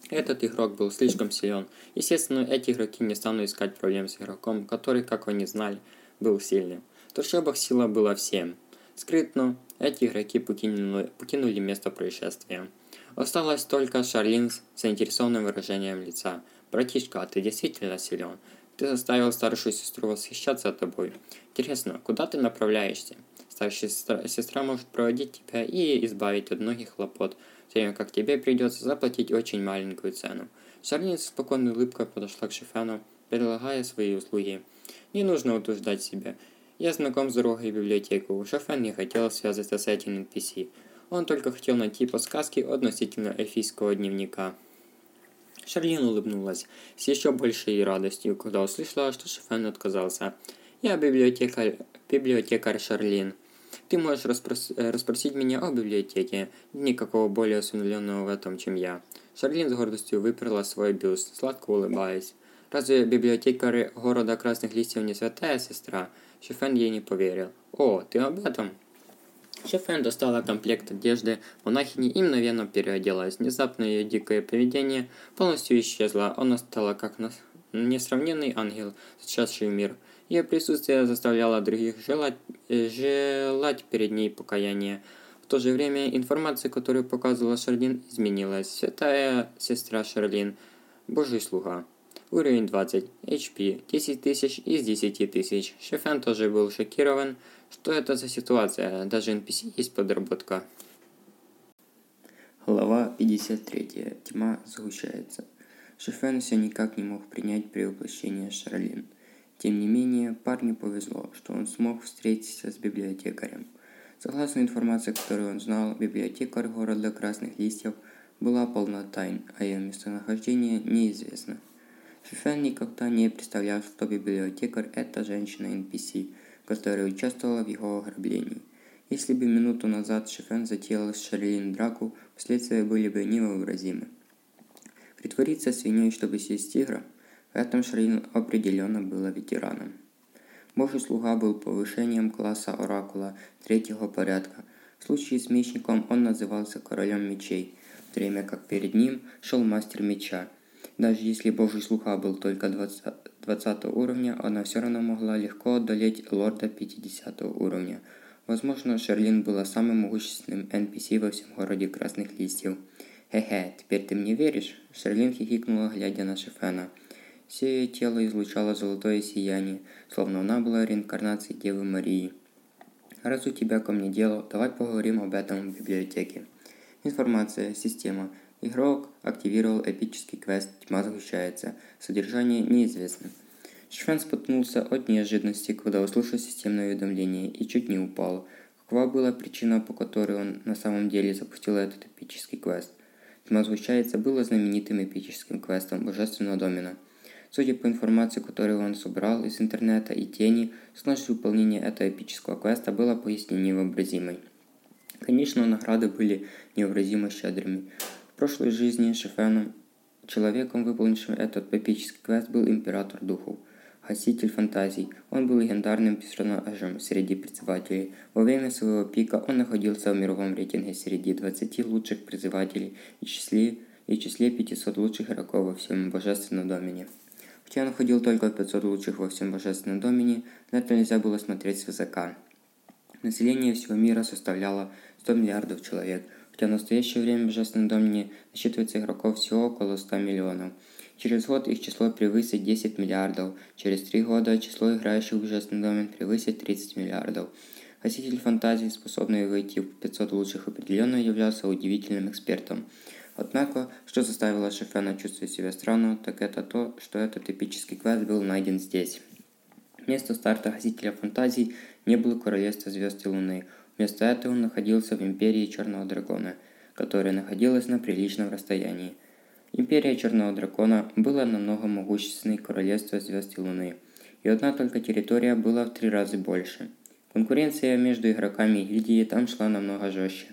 Этот игрок был слишком силен. Естественно, эти игроки не станут искать проблем с игроком, который, как они знали, был сильным. В трущобах сила была всем. Скрытно, эти игроки покинули, покинули место происшествия. Осталось только Шарлин с заинтересованным выражением лица. «Братишка, а ты действительно силен. Ты заставил старшую сестру восхищаться тобой. Интересно, куда ты направляешься? Старшая сестра, сестра может проводить тебя и избавить от многих хлопот, в то время как тебе придется заплатить очень маленькую цену». Шарлин с спокойной улыбкой подошла к Шифану, предлагая свои услуги. «Не нужно утруждать себя. Я знаком с дорогой библиотеку. Шофен не хотел связаться с этим NPC. Он только хотел найти подсказки относительно эльфийского дневника. Шарлин улыбнулась с еще большей радостью, когда услышала, что Шефен отказался. «Я библиотекарь, библиотекарь Шарлин. Ты можешь распрос э, расспросить меня о библиотеке. Никакого более осведомленного в этом, чем я». Шарлин с гордостью выперла свой бюст, сладко улыбаясь. «Разве библиотекарь города Красных Листьев не святая сестра?» Шефен ей не поверил. «О, ты об этом?» Шефен достала комплект одежды монахини и мгновенно переоделась. Внезапно ее дикое поведение полностью исчезло. Она стала как несравненный ангел, зачасший мир. Ее присутствие заставляло других желать, э, желать перед ней покаяния. В то же время информация, которую показывала Шарлин, изменилась. Святая сестра Шарлин, Божий слуга. Уровень 20, HP 10 тысяч из 10 тысяч. Шефен тоже был шокирован. Что это за ситуация? Даже NPC есть подработка.
Глава 53. Тьма сгущается. Шефен все никак не мог принять перевоплощение Шарлин. Тем не менее, парню повезло, что он смог встретиться с библиотекарем. Согласно информации, которую он знал, библиотекарь города Красных Листьев была полна тайн, а ее местонахождение неизвестно. Шефен никогда не представлял, что библиотекарь – это женщина-NPC – которая участвовала в его ограблении. Если бы минуту назад Шефен затеял с Шарлин драку, последствия были бы невообразимы. Притвориться свиньей, чтобы съесть тигра, в этом Шарлин определенно была ветераном. Божий слуга был повышением класса оракула третьего порядка. В случае с мечником он назывался королем мечей, в время как перед ним шел мастер меча. Даже если Божий слуга был только 20, 20 уровня, она все равно могла легко одолеть лорда 50 уровня. Возможно, Шерлин была самым могущественным NPC во всем городе Красных Листьев. «Хе-хе, теперь ты мне веришь?» Шерлин хихикнула, глядя на Шефена. Все ее тело излучало золотое сияние, словно она была реинкарнацией Девы Марии. «Раз у тебя ко мне дело, давай поговорим об этом в библиотеке». Информация, система – Игрок активировал эпический квест «Тьма сгущается». Содержание неизвестно. Швен споткнулся от неожиданности, когда услышал системное уведомление и чуть не упал. Какова была причина, по которой он на самом деле запустил этот эпический квест? «Тьма сгущается» было знаменитым эпическим квестом Божественного Домина. Судя по информации, которую он собрал из интернета и тени, сложность выполнения этого эпического квеста была поистине невообразимой. Конечно, награды были невообразимо щедрыми.
Прошлой жизни Шефеном, человеком, выполнившим этот эпический квест, был Император Духов, Хаситель фантазий. Он был легендарным персонажем среди призывателей. Во время своего пика он находился в мировом рейтинге среди 20 лучших призывателей и числе, и числе 500 лучших игроков во всем Божественном Домене. Хотя он ходил только в 500 лучших во всем Божественном Домене, на это нельзя было смотреть свысока. Население всего мира составляло 100 миллиардов человек, хотя в настоящее время в Божественном Домене насчитывается игроков всего около 100 миллионов. Через год их число превысит 10 миллиардов, через три года число играющих в Божественный домен превысит 30 миллиардов. Хаситель фантазии, способный войти в 500 лучших, определенно являлся удивительным экспертом. Однако, что заставило Шефена чувствовать себя странно, так это то, что этот эпический квест был найден здесь. Вместо старта Хасителя фантазий не было Королевства Звезд и Луны. Вместо этого он находился в Империи Черного Дракона, которая находилась на приличном расстоянии – Империя Черного Дракона была намного могущественной королевства Звезд и Луны, и одна только территория была в три раза больше. Конкуренция между игроками гильдии там шла намного жестче.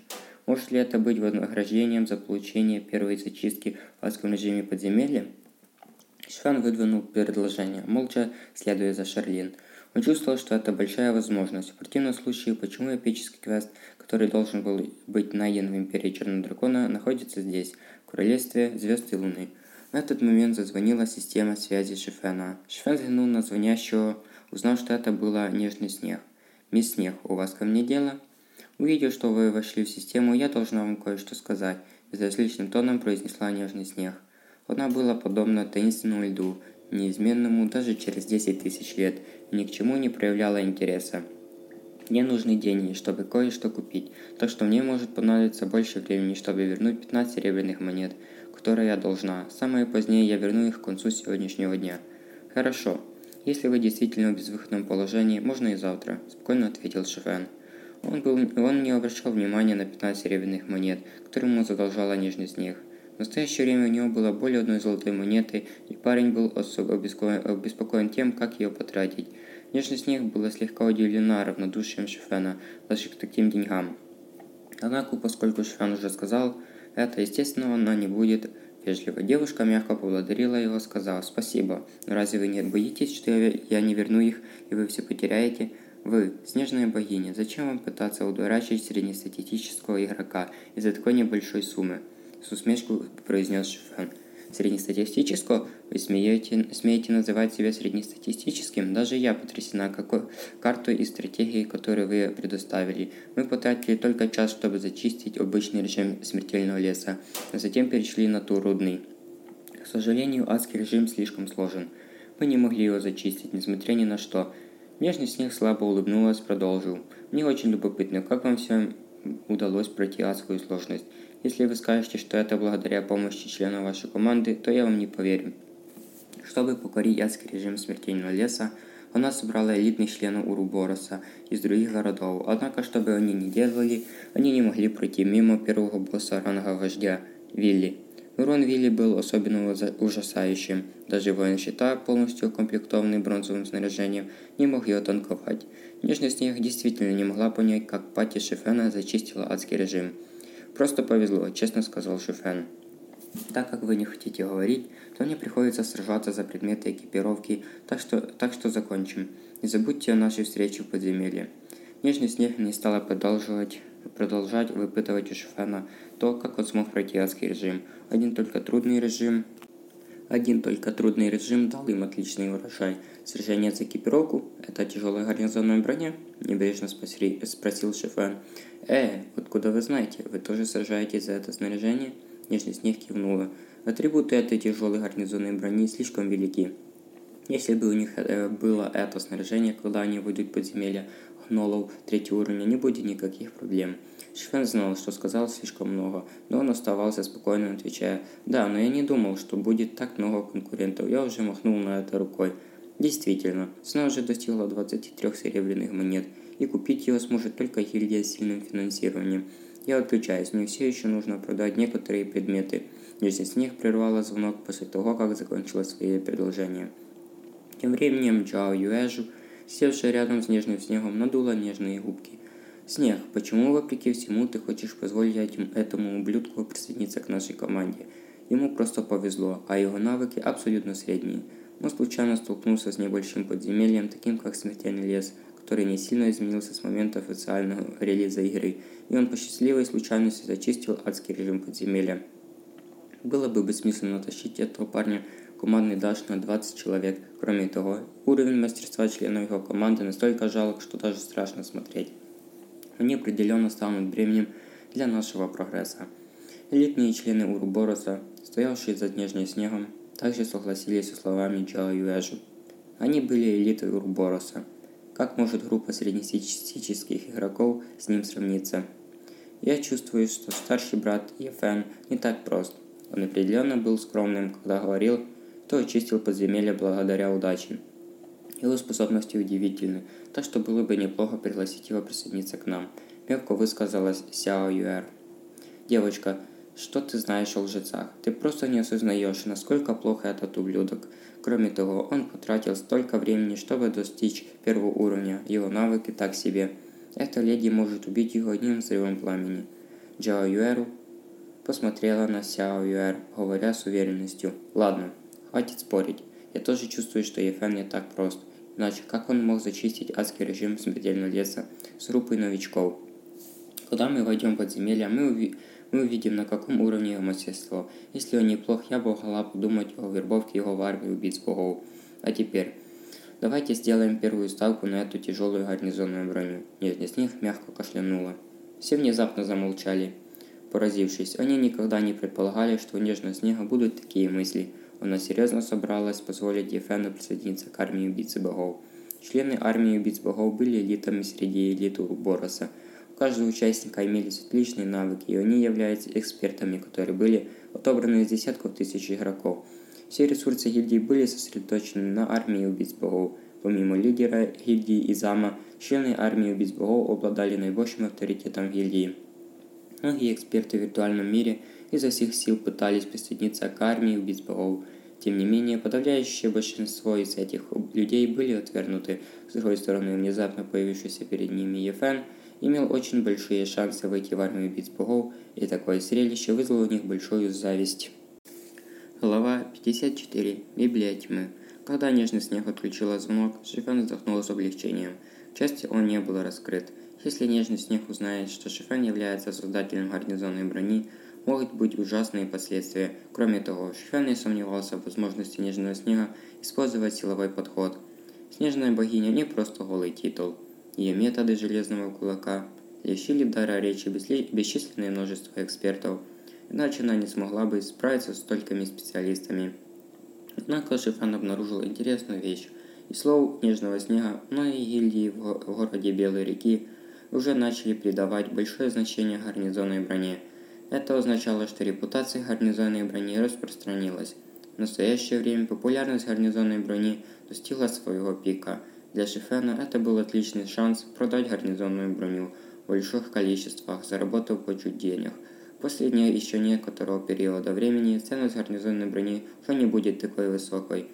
Может ли это быть вознаграждением за получение первой зачистки в адском режиме подземелья? Шфан выдвинул предложение, молча следуя за Шарлин. Он чувствовал, что это большая возможность. В противном случае, почему эпический квест, который должен был быть найден в Империи Черного Дракона, находится здесь, королевстве звезд и луны. В этот момент зазвонила система связи Шифена. Шифен взглянул на звонящего, узнал, что это было нежный снег. «Мисс Снег, у вас ко мне дело?» «Увидев, что вы вошли в систему, я должна вам кое-что сказать», – безразличным тоном произнесла нежный снег. Она была подобна таинственному льду, неизменному даже через 10 тысяч лет, и ни к чему не проявляла интереса. Мне нужны деньги, чтобы кое-что купить, так что мне может понадобиться больше времени, чтобы вернуть 15 серебряных монет, которые я должна. Самое позднее я верну их к концу сегодняшнего дня. Хорошо. Если вы действительно в безвыходном положении, можно и завтра, спокойно ответил Шефен. Он, был, он не обращал внимания на 15 серебряных монет, которые ему задолжала нежный снег. В настоящее время у него было более одной золотой монеты, и парень был особо обеспокоен тем, как ее потратить. Нежный снег была слегка удивлена равнодушием Шифена даже к таким деньгам. Однако, поскольку Шифен уже сказал это, естественно, она не будет вежливо. Девушка мягко поблагодарила его, сказав «Спасибо, но разве вы не боитесь, что я, я не верну их, и вы все потеряете?» Вы, снежная богиня, зачем вам пытаться удурачить среднестатистического игрока из-за такой небольшой суммы? С усмешкой произнес Шифен. Среднестатистического? Вы смеете, смеете называть себя среднестатистическим? Даже я потрясена какой карту и стратегией, которую вы предоставили. Мы потратили только час, чтобы зачистить обычный режим смертельного леса, а затем перешли на Турудный. К сожалению, адский режим слишком сложен. Мы не могли его зачистить, несмотря ни на что. Нежный снег слабо улыбнулась, продолжил. Мне очень любопытно, как вам все удалось пройти адскую сложность. Если вы скажете, что это благодаря помощи члена вашей команды, то я вам не поверю. Чтобы покорить адский режим смертельного леса, она собрала элитных членов Урубороса из других городов, однако, что бы они ни делали, они не могли пройти мимо первого босса ранга вождя Вилли. Урон Вилли был особенно ужасающим. Даже воин щита, полностью укомплектованный бронзовым снаряжением, не мог ее танковать. Нежный снег действительно не могла понять, как Пати Шифена зачистила адский режим. Просто повезло, честно сказал Шифен. Так как вы не хотите говорить, то мне приходится сражаться за предметы экипировки, так что, так что закончим. Не забудьте о нашей встрече в подземелье. Нежный снег не стала продолжать, продолжать выпытывать у Шифена то, как он смог пройти адский режим. Один только трудный режим один только трудный режим дал им отличный урожай. Сражение за экипировку – это тяжелая гарнизонная броня? Небрежно спросил Шефен. Э, откуда вы знаете? Вы тоже сражаетесь за это снаряжение? Нежный снег кивнула. Атрибуты этой тяжелой гарнизонной брони слишком велики. Если бы у них э, было это снаряжение, когда они выйдут в подземелья гнолов третьего уровня, не будет никаких проблем. Швен знал, что сказал слишком много, но он оставался спокойным, отвечая, «Да, но я не думал, что будет так много конкурентов, я уже махнул на это рукой». Действительно, цена уже достигла 23 серебряных монет, и купить ее сможет только гильдия с сильным финансированием. Я отключаюсь, мне все еще нужно продать некоторые предметы. Нижний снег прервала звонок после того, как закончила свои предложения. Тем временем Джао Юэжу, севшая рядом с нежным снегом, надула нежные губки –
Снег, почему, вопреки всему, ты хочешь позволить этим, этому ублюдку присоединиться к нашей команде? Ему просто повезло, а его навыки абсолютно средние. Он случайно столкнулся с небольшим подземельем, таким как Смертельный лес, который не сильно изменился с момента официального релиза игры, и он по счастливой случайности зачистил адский режим подземелья. Было бы бессмысленно тащить этого парня командный даш на 20 человек. Кроме того, уровень мастерства членов его команды настолько жалок, что даже страшно смотреть. Они определенно станут бременем для нашего прогресса. Элитные члены Урубороса, стоявшие за снежным снегом, также согласились со словами Джао Юэжу. Они были элитой Урубороса. Как может группа среднестатистических игроков с ним сравниться? Я чувствую, что старший брат Ефен не так прост. Он определенно был скромным, когда говорил, что очистил подземелье благодаря удаче. Его способности удивительны, так что было бы неплохо пригласить его присоединиться к нам. Мягко высказалась Сяо Юэр. Девочка, что ты знаешь о лжецах? Ты просто не осознаешь, насколько плохо этот ублюдок. Кроме того, он потратил столько времени, чтобы достичь первого уровня, его навыки так себе. Эта леди может убить его одним взрывом пламени. Джао Юэру посмотрела на Сяо Юэр, говоря с уверенностью. Ладно, хватит спорить. Я тоже чувствую, что Ефен не так прост. Иначе как он мог зачистить адский режим смертельного леса с группой новичков? Когда мы войдем в подземелье, мы, уви мы увидим, на каком уровне его мастерство. Если он неплох, я бы могла подумать о вербовке его в армии убийц богов. А теперь, давайте сделаем первую ставку на эту тяжелую гарнизонную броню. Нижний снег мягко кашлянула. Все внезапно замолчали. Поразившись, они никогда не предполагали, что у Нежного Снега будут такие мысли. Она серьезно собралась позволить Ефену присоединиться к армии убийцы богов. Члены армии убийц богов были элитами среди элит Бороса – у каждого участника имелись отличные навыки, и они являются экспертами, которые были отобраны из десятков тысяч игроков. Все ресурсы гильдии были сосредоточены на армии убийц богов. Помимо лидера гильдии Изама, члены армии убийц богов обладали наибольшим авторитетом гильдии. Многие эксперты в виртуальном мире изо всех сил пытались присоединиться к армии убийц богов. Тем не менее, подавляющее большинство из этих людей были отвергнуты. С другой стороны, внезапно появившийся перед ними Ефен – имел очень большие шансы войти в армию убийц богов, и такое зрелище вызвало у них большую зависть. Глава 54. Библия тьмы. Когда нежный снег отключила звонок, Шифен вздохнул с облегчением. К счастью, он не был раскрыт. Если нежный снег узнает, что Шифен является создателем гарнизонной брони, могут быть ужасные последствия. Кроме того, не сомневался в возможности нежного снега использовать силовой подход. Снежная богиня не просто голый титул. Ее методы железного кулака лишили дара речи бесчисленное множество экспертов, иначе она не смогла бы справиться с столькими специалистами. Однако Шифан обнаружил интересную вещь. И слов нежного снега многие гильдии в городе Белой реки уже начали придавать большое значение гарнизонной броне. Это означало, что репутация гарнизонной брони распространилась. В настоящее время популярность гарнизонной брони достигла своего пика – для Шифена это был отличный шанс продать гарнизонную броню в больших количествах, заработав кучу денег. После еще некоторого периода времени ценность гарнизонной брони уже не будет такой высокой.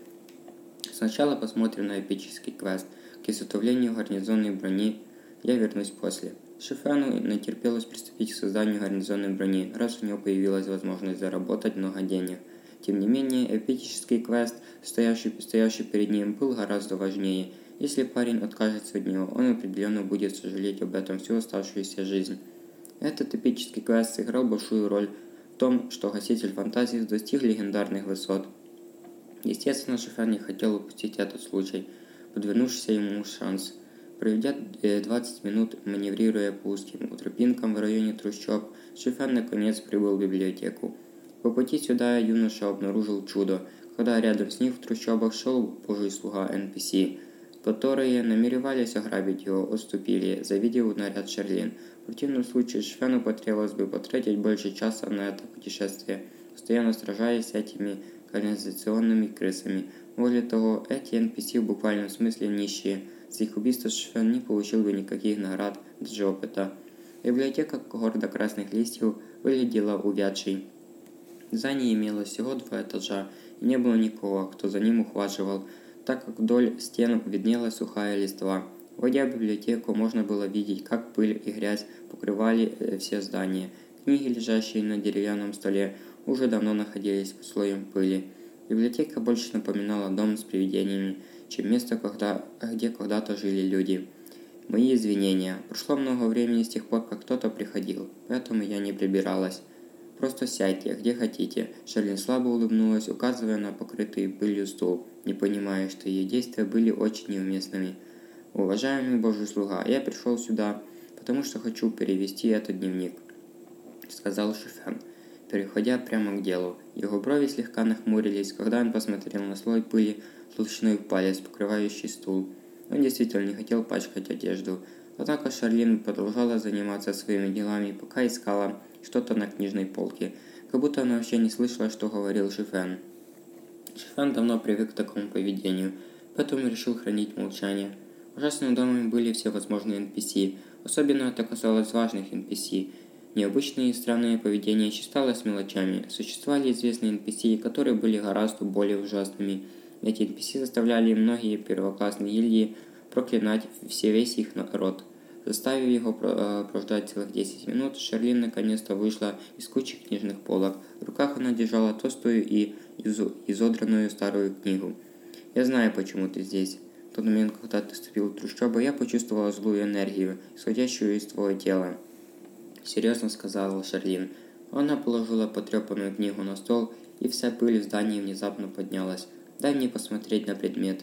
Сначала посмотрим на эпический квест. К изготовлению гарнизонной брони я вернусь после. Шифену натерпелось приступить к созданию гарнизонной брони, раз у него появилась возможность заработать много денег. Тем не менее, эпический квест, стоящий, стоящий перед ним, был гораздо важнее – если парень откажется от него, он определенно будет сожалеть об этом всю оставшуюся жизнь. Этот эпический квест сыграл большую роль в том, что Гаситель Фантазии достиг легендарных высот. Естественно, Шифер не хотел упустить этот случай, подвернувшийся ему шанс. Проведя 20 э, минут, маневрируя по узким тропинкам в районе трущоб, Шифер наконец прибыл в библиотеку. По пути сюда юноша обнаружил чудо, когда рядом с ним в трущобах шел божий слуга NPC – которые намеревались ограбить его, уступили, завидев наряд Шерлин. В противном случае Швену потребовалось бы потратить больше часа на это путешествие, постоянно сражаясь с этими канализационными крысами. Более того, эти NPC в буквальном смысле нищие. С их убийства Швен не получил бы никаких наград, даже опыта. Библиотека города Красных Листьев выглядела увядшей. Здание имело всего два этажа, и не было никого, кто за ним ухаживал – так как вдоль стен виднелась сухая листва.
Войдя в библиотеку, можно было видеть, как пыль и грязь покрывали э, все здания. Книги, лежащие на деревянном столе, уже давно находились под слоем пыли. Библиотека больше напоминала дом с привидениями, чем место, когда, где когда-то жили люди. Мои извинения. Прошло много времени с тех пор, как кто-то приходил, поэтому я не прибиралась. Просто сядьте, где хотите. Шерлин слабо улыбнулась, указывая на покрытый пылью стул, не понимая, что ее действия были очень неуместными. Уважаемый Божий слуга, я пришел сюда, потому что хочу перевести этот дневник, сказал Шифен, переходя прямо к делу. Его брови слегка нахмурились, когда он посмотрел на слой пыли, толщиной палец, покрывающий стул. Он действительно не хотел пачкать одежду. Однако Шарлин продолжала заниматься своими делами, пока искала что-то на книжной полке, как будто она вообще не слышала, что говорил Шифен. Шифен давно привык к такому поведению, поэтому решил хранить молчание. Ужасными домами были все возможные NPC, особенно это касалось важных NPC. Необычные и странные поведения считалось мелочами. Существовали известные NPC, которые были гораздо более ужасными – эти NPC заставляли многие первоклассные гильдии проклинать все весь их род. Заставив его э, прождать целых 10 минут, Шерлин наконец-то вышла из кучи книжных полок. В руках она держала толстую и изодранную старую книгу. «Я знаю, почему ты здесь. В тот момент, когда ты вступил в трущобы, я почувствовала злую энергию, исходящую из твоего тела. Серьезно сказала Шерлин. Она положила потрепанную книгу на стол, и вся пыль в здании внезапно поднялась. Дай мне посмотреть на предмет.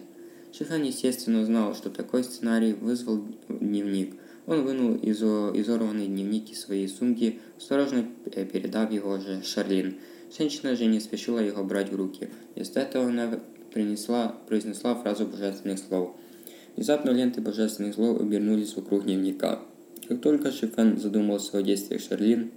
Шифан, естественно, знал, что такой сценарий вызвал дневник. Он вынул изо изорванный дневник из своей сумки, осторожно передав его же Шарлин. Женщина же не спешила его брать в руки. Вместо этого она принесла, произнесла фразу божественных слов. Внезапно ленты божественных слов обернулись вокруг дневника. Как только Шифен задумался о действиях Шарлин,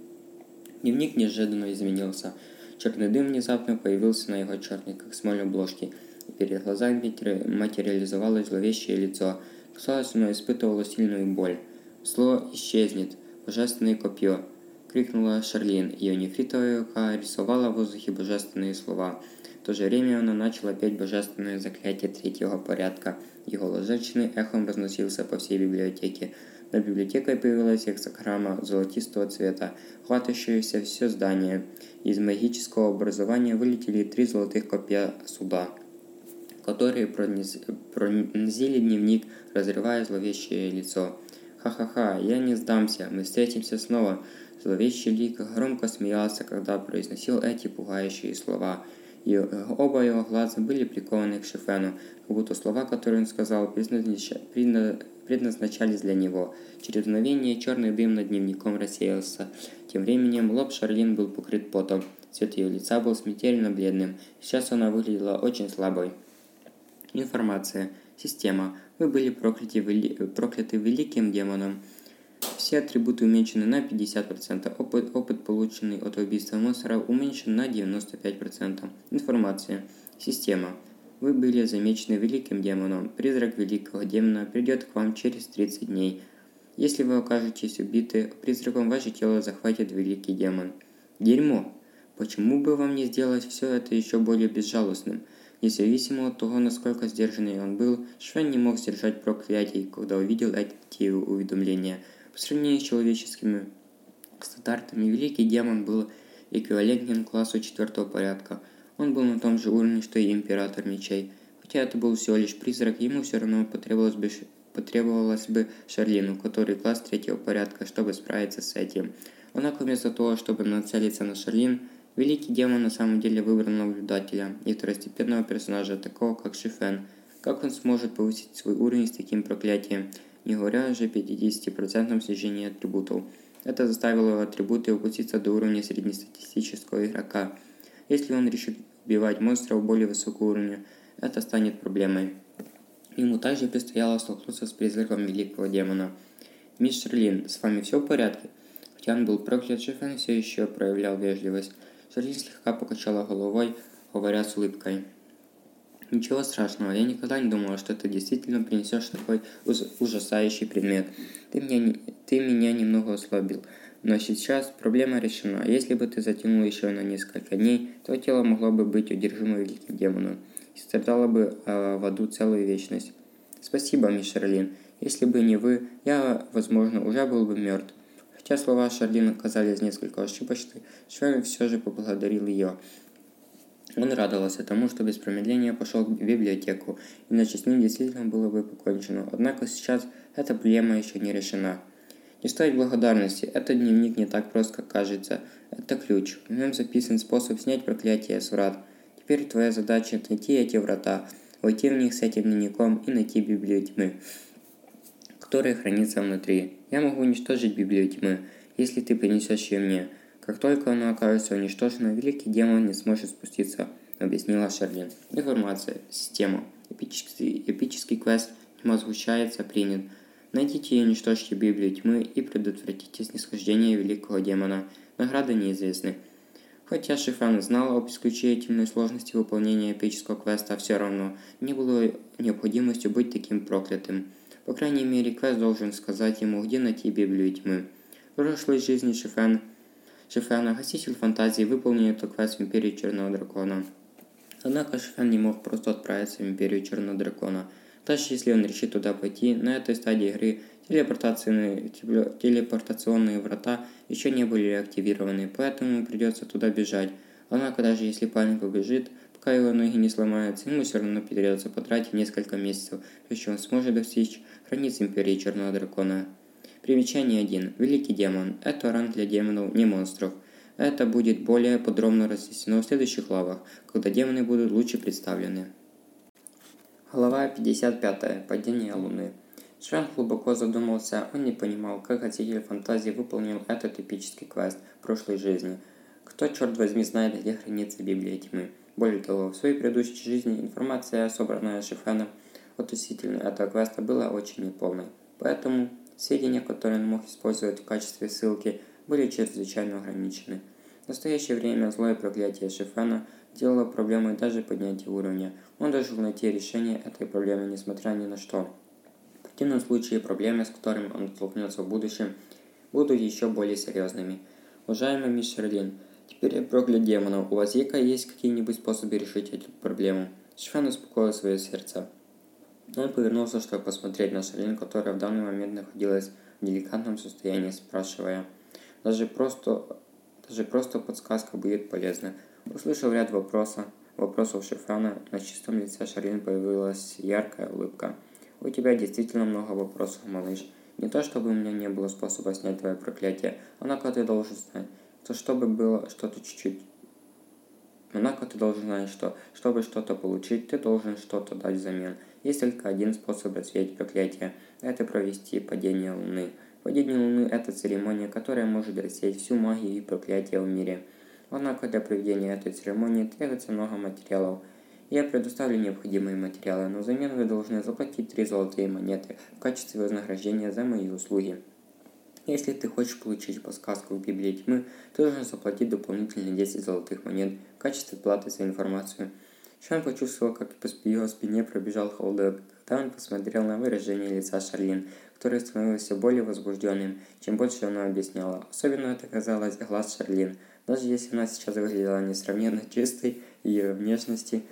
дневник неожиданно изменился – Черный дым внезапно появился на его черной, как смоль обложке, и перед глазами материализовалось зловещее лицо. Казалось, оно испытывало сильную боль. «Зло исчезнет! Божественное копье!» — крикнула Шарлин. Ее нефритовая рука рисовала в воздухе божественные слова. В то же время она начала петь божественное заклятие третьего порядка. Его голос эхом разносился по всей библиотеке. Над библиотекой появилась гексограмма золотистого цвета, хватающаяся все здание. Из магического образования вылетели три золотых копья суда, которые пронз... пронзили дневник, разрывая зловещее лицо. «Ха-ха-ха, я не сдамся, мы встретимся снова!» Зловещий лик громко смеялся, когда произносил эти пугающие слова. И оба его глаза были прикованы к Шефену, как будто слова, которые он сказал, предназначались для него. Через мгновение черный дым над дневником рассеялся. Тем временем лоб Шарлин был покрыт потом. Цвет ее лица был смертельно бледным. Сейчас она выглядела очень слабой. Информация. Система. Вы были прокляты, вели... прокляты великим демоном. Все атрибуты уменьшены на 50%. Опыт, опыт полученный от убийства монстра, уменьшен на 95%. Информация. Система. Вы были замечены великим демоном. Призрак великого демона придет к вам через 30 дней. Если вы окажетесь убиты, призраком ваше тело захватит великий демон. Дерьмо! Почему бы вам не сделать все это еще более безжалостным? Независимо от того, насколько сдержанный он был, Швен не мог сдержать проклятий, когда увидел эти уведомления. По сравнению с человеческими стандартами, Великий Демон был эквивалентен классу четвертого порядка – он был на том же уровне, что и Император Мечей. Хотя это был всего лишь призрак, ему все равно потребовалось бы, потребовалось бы Шарлину, который класс третьего порядка, чтобы справиться с этим. Однако вместо того, чтобы нацелиться на Шарлин, Великий Демон на самом деле выбрал наблюдателя и второстепенного персонажа, такого как Шифен. Как он сможет повысить свой уровень с таким проклятием, не говоря уже о 50% снижении атрибутов. Это заставило атрибуты опуститься до уровня среднестатистического игрока. Если он решит убивать монстров более высокого уровня, это станет проблемой. Ему также предстояло столкнуться с призраком великого демона. «Мисс Шерлин, с вами все в порядке?» Хотя он был проклят, Шефен все еще проявлял вежливость. Шерлин слегка покачала головой, говоря с улыбкой. Ничего страшного, я никогда не думала, что ты действительно принесешь такой ужасающий предмет. Ты меня, ты меня немного ослабил. Но сейчас проблема решена. Если бы ты затянул еще на несколько дней, то тело могло бы быть удержимо великим демоном и страдало бы э, в аду целую вечность. Спасибо, мисс Шерлин. Если бы не вы, я, возможно, уже был бы мертв. Хотя слова Шарлин оказались несколько ошибочны, Швен все же поблагодарил ее. Он радовался тому, что без промедления пошел в библиотеку, иначе с ним действительно было бы покончено. Однако сейчас эта проблема еще не решена. Не стоит благодарности, этот дневник не так прост, как кажется. Это ключ. В нем записан способ снять проклятие с врат. Теперь твоя задача найти эти врата, войти в них с этим дневником и найти Библию тьмы, которая хранится внутри. Я могу уничтожить Библию тьмы, если ты принесешь ее мне. Как только оно окажется уничтожено, великий демон не сможет спуститься, объяснила Шерлин. Информация. Система. Эпический, эпический квест не возмущается, принят. Найдите и уничтожьте Библию тьмы и предотвратите снисхождение великого демона. Награды неизвестны. Хотя Шифран знал об исключительной сложности выполнения эпического квеста, все равно не было необходимости быть таким проклятым. По крайней мере, квест должен сказать ему, где найти Библию тьмы. В прошлой жизни Шифран, Шифран, Хаситель фантазии, выполнил этот квест в Империи Черного Дракона. Однако Шифран не мог просто отправиться в Империю Черного Дракона – даже если он решит туда пойти, на этой стадии игры телепортационные, телепортационные врата еще не были активированы, поэтому придется туда бежать. Однако даже если парень побежит, пока его ноги не сломаются, ему все равно придется потратить несколько месяцев, прежде чем он сможет достичь границ Империи Черного Дракона. Примечание 1. Великий демон. Это ранг для демонов, не монстров. Это будет более подробно разъяснено в следующих главах, когда демоны будут лучше представлены. Глава 55. Падение Луны. Швен глубоко задумался, он не понимал, как Хотитель Фантазии выполнил этот эпический квест в прошлой жизни. Кто, черт возьми, знает, где хранится Библия Тьмы. Более того, в своей предыдущей жизни информация, собранная Шифеном относительно этого квеста, была очень неполной. Поэтому сведения, которые он мог использовать в качестве ссылки, были чрезвычайно ограничены. В настоящее время злое проклятие Шифена – делало проблемой даже поднятие уровня. Он должен найти решение этой проблемы, несмотря ни на что. В противном случае проблемы, с которыми он столкнется в будущем, будут еще более серьезными. Уважаемый мисс Шерлин, теперь я проклял демонов. У вас есть какие-нибудь способы решить эту проблему? Шифан успокоил свое сердце. Он повернулся, чтобы посмотреть на Шерлин, которая в данный момент находилась в деликатном состоянии, спрашивая. Даже просто, даже просто подсказка будет полезна. Услышав ряд вопроса, вопросов Шифрана, на чистом лице Шарлин появилась яркая улыбка. «У тебя действительно много вопросов, малыш. Не то, чтобы у меня не было способа снять твое проклятие, однако ты должен знать, что чтобы было что-то чуть-чуть Однако ты должен знать, что, чтобы что-то получить, ты должен что-то дать взамен. Есть только один способ развеять проклятие – это провести падение Луны. Падение Луны – это церемония, которая может рассеять всю магию и проклятие в мире – Однако для проведения этой церемонии требуется много материалов. Я предоставлю необходимые материалы, но взамен вы должны заплатить 3 золотые монеты в качестве вознаграждения за мои услуги. Если ты хочешь получить подсказку в Библии Тьмы, ты должен заплатить дополнительные 10 золотых монет в качестве платы за информацию. Шан почувствовал, как по его спине пробежал холодок, когда он посмотрел на выражение лица Шарлин, которое становилось все более возбужденным, чем больше она объясняла. Особенно это казалось глаз Шарлин – даже если она сейчас выглядела несравненно чистой, ее внешности,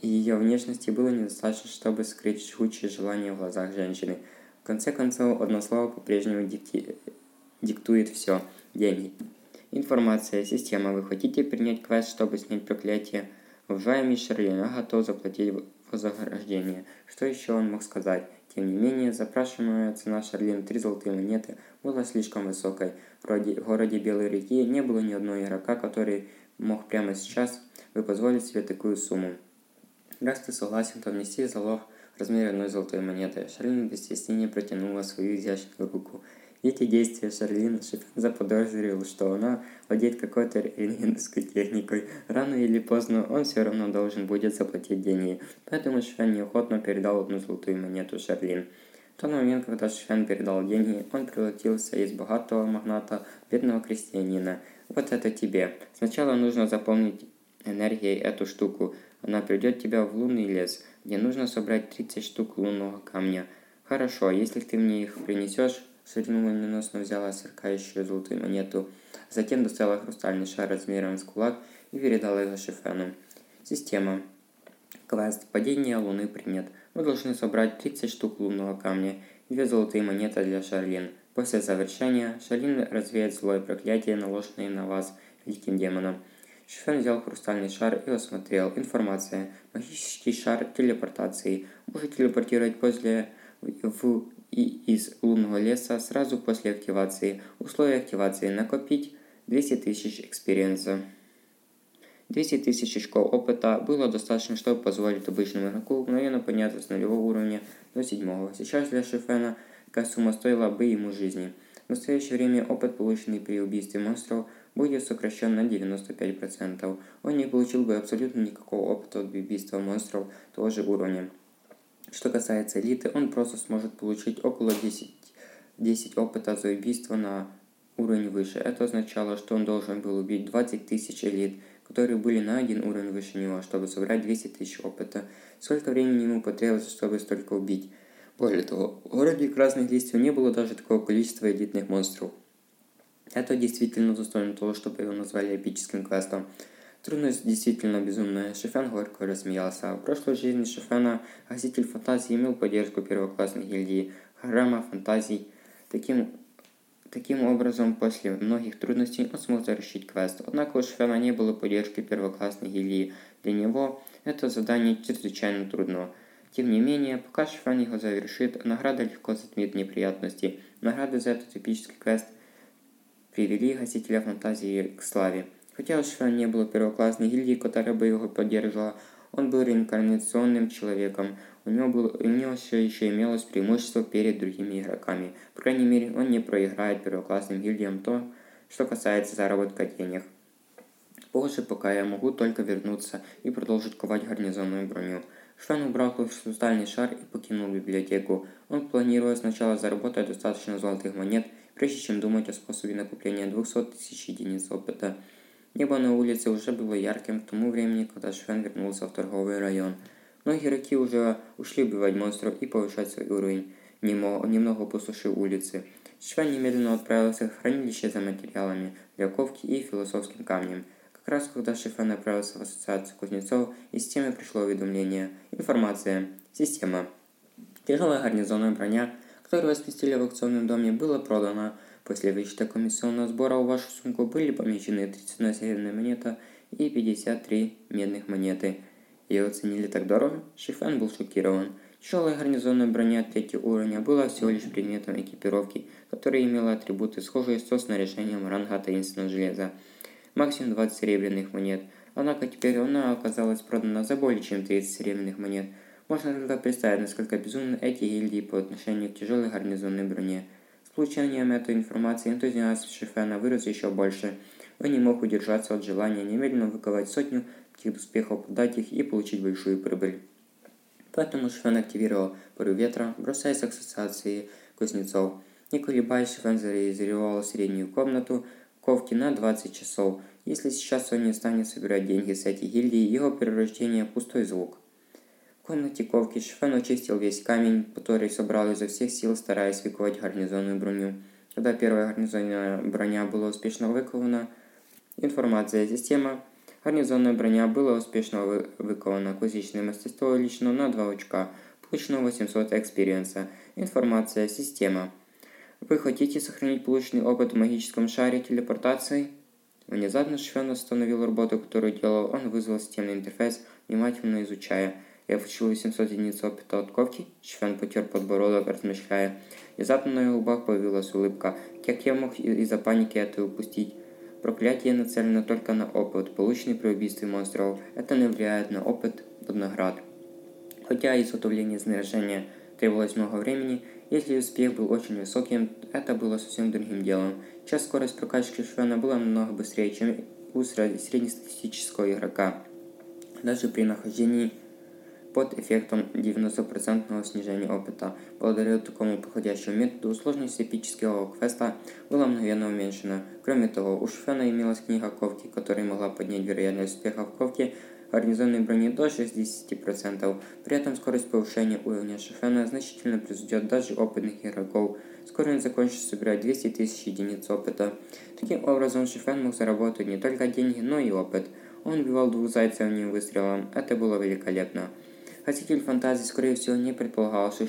ее внешности было недостаточно, чтобы скрыть жгучие желания в глазах женщины. В конце концов, одно слово по-прежнему дикти... диктует все. Деньги. Информация, система. Вы хотите принять квест, чтобы снять проклятие? Уважаемый Шарлин, я готов заплатить вознаграждение. Что еще он мог сказать? Тем не менее, запрашиваемая цена Шарлин три золотые монеты была слишком высокой. В городе Белой реки не было ни одного игрока, который мог прямо сейчас вы позволить себе такую сумму. Раз ты согласен, то внести залог в размере одной золотой монеты. Шарлин без стеснения протянула свою изящную руку. Эти действия Шарлин заподозрил, что она владеет какой-то рентгеновской техникой. Рано или поздно он все равно должен будет заплатить деньги. Поэтому Шифен неохотно передал одну золотую монету Шарлин. В тот момент, когда Шифен передал деньги, он превратился из богатого магната в бедного крестьянина. Вот это тебе. Сначала нужно заполнить энергией эту штуку. Она придет тебя в лунный лес, где нужно собрать 30 штук лунного камня. Хорошо, если ты мне их принесешь, Сырина молниеносно взяла сверкающую золотую монету, затем достала хрустальный шар размером с кулак и передала его Шифену. Система. Квест «Падение Луны принят». Вы должны собрать 30 штук лунного камня и две золотые монеты для Шарлин. После завершения Шарлин развеет злое проклятие, наложенное на вас великим демоном. Шифен взял хрустальный шар и осмотрел. Информация. Магический шар телепортации. Может телепортировать после в и из лунного леса сразу после активации. Условия активации. Накопить 200 тысяч experience а. 200 тысяч очков опыта было достаточно, чтобы позволить обычному игроку мгновенно подняться с нулевого уровня до седьмого. Сейчас для Шифена такая сумма стоила бы ему жизни. В настоящее время опыт, полученный при убийстве монстров, будет сокращен на 95%. Он не получил бы абсолютно никакого опыта от убийства монстров того же уровня. Что касается элиты, он просто сможет получить около 10, 10 опыта за убийство на уровень выше. Это означало, что он должен был убить 20 тысяч элит, которые были на один уровень выше него, чтобы собрать 200 тысяч опыта. Сколько времени ему потребовалось, чтобы столько убить? Более того, в городе Красных Листьев не было даже такого количества элитных монстров. Это действительно достойно того, чтобы его назвали эпическим квестом. Трудность действительно безумная. Шефен горько рассмеялся. В прошлой жизни Шефена Гаситель Фантазии имел поддержку первоклассной гильдии Харама Фантазий. Таким Таким образом, после многих трудностей он смог завершить квест. Однако у Шфена не было поддержки первоклассной гильдии. Для него это задание чрезвычайно трудно. Тем не менее, пока Шфен его завершит, награда легко затмит неприятности. Награды за этот эпический квест привели гасителя фантазии к славе. Хотя Шфена не было первоклассной гильдии, которая бы его поддерживала, он был реинкарнационным человеком. У него, было, у него все еще имелось преимущество перед другими игроками. По крайней мере, он не проиграет первоклассным гильдиям то, что касается заработка денег. Позже, пока я могу только вернуться и продолжить ковать гарнизонную броню. Швен убрал хрустальный шар и покинул библиотеку. Он планировал сначала заработать достаточно золотых монет, прежде чем думать о способе накопления 200 тысяч единиц опыта. Небо на улице уже было ярким к тому времени, когда Швен вернулся в торговый район. Многие игроки уже ушли убивать монстров и повышать свой уровень, немного опустошив улицы. Швен немедленно отправился в хранилище за материалами для ковки и философским камнем. Как раз когда Шифен отправился в ассоциацию кузнецов, из системы пришло уведомление. Информация. Система. Тяжелая гарнизонная броня, которую разместили в аукционном доме, была продана После вычета комиссионного сбора в вашу сумку были помещены 31 серебряная монета и 53 медных монеты. Ее оценили так дорого, Шифен был шокирован. Тяжелая гарнизонная броня третьего уровня была всего лишь предметом экипировки, которая имела атрибуты, схожие со снаряжением ранга таинственного железа. Максимум 20 серебряных монет. Однако теперь она оказалась продана за более чем 30 серебряных монет. Можно только представить, насколько безумны эти гильдии по отношению к тяжелой гарнизонной броне. С получением этой информации энтузиазм Шифена вырос еще больше. Он не мог удержаться от желания немедленно выковать сотню таких успехов, продать их и получить большую прибыль. Поэтому Шифен активировал порыв ветра, бросаясь к ассоциации кузнецов. Не колебаясь, Шифен зарезервировал среднюю комнату ковки на 20 часов. Если сейчас он не станет собирать деньги с этой гильдии, его перерождение – пустой звук. В комнате ковки Шифен очистил весь камень, который собрал изо всех сил, стараясь выковать гарнизонную броню. Когда первая гарнизонная броня была успешно выкована, информация система Гарнизонная броня была успешно вы выкована. Кузнечное мастерство увеличено на 2 очка. Получено 800 experience а. Информация система. Вы хотите сохранить полученный опыт в магическом шаре телепортации? Внезапно Швен остановил работу, которую делал. Он вызвал системный интерфейс, внимательно изучая – я получил 800 единиц опыта от ковки. Швен потер подбородок, размышляя. Внезапно на его губах появилась улыбка. Как я мог из-за паники это упустить? Проклятие нацелено только на опыт, полученный при убийстве монстров. Это не влияет на опыт под наград. Хотя изготовление снаряжения требовалось много времени, если успех был очень высоким, это было совсем другим делом. Сейчас скорость прокачки Швена была намного быстрее, чем у среднестатистического игрока. Даже при нахождении под эффектом 90% снижения опыта. Благодаря такому подходящему методу сложность эпического квеста была мгновенно уменьшена. Кроме того, у Шфена имелась книга ковки, которая могла поднять вероятность успеха в ковке гарнизонной брони до 60%. При этом скорость повышения уровня Шифена значительно превзойдет даже опытных игроков. Скоро он закончит собирать 200 тысяч единиц опыта. Таким образом, Шифен мог заработать не только деньги, но и опыт – Он убивал двух зайцев одним выстрелом. Это было великолепно. Хотитель фантазии, скорее всего, не предполагал, что,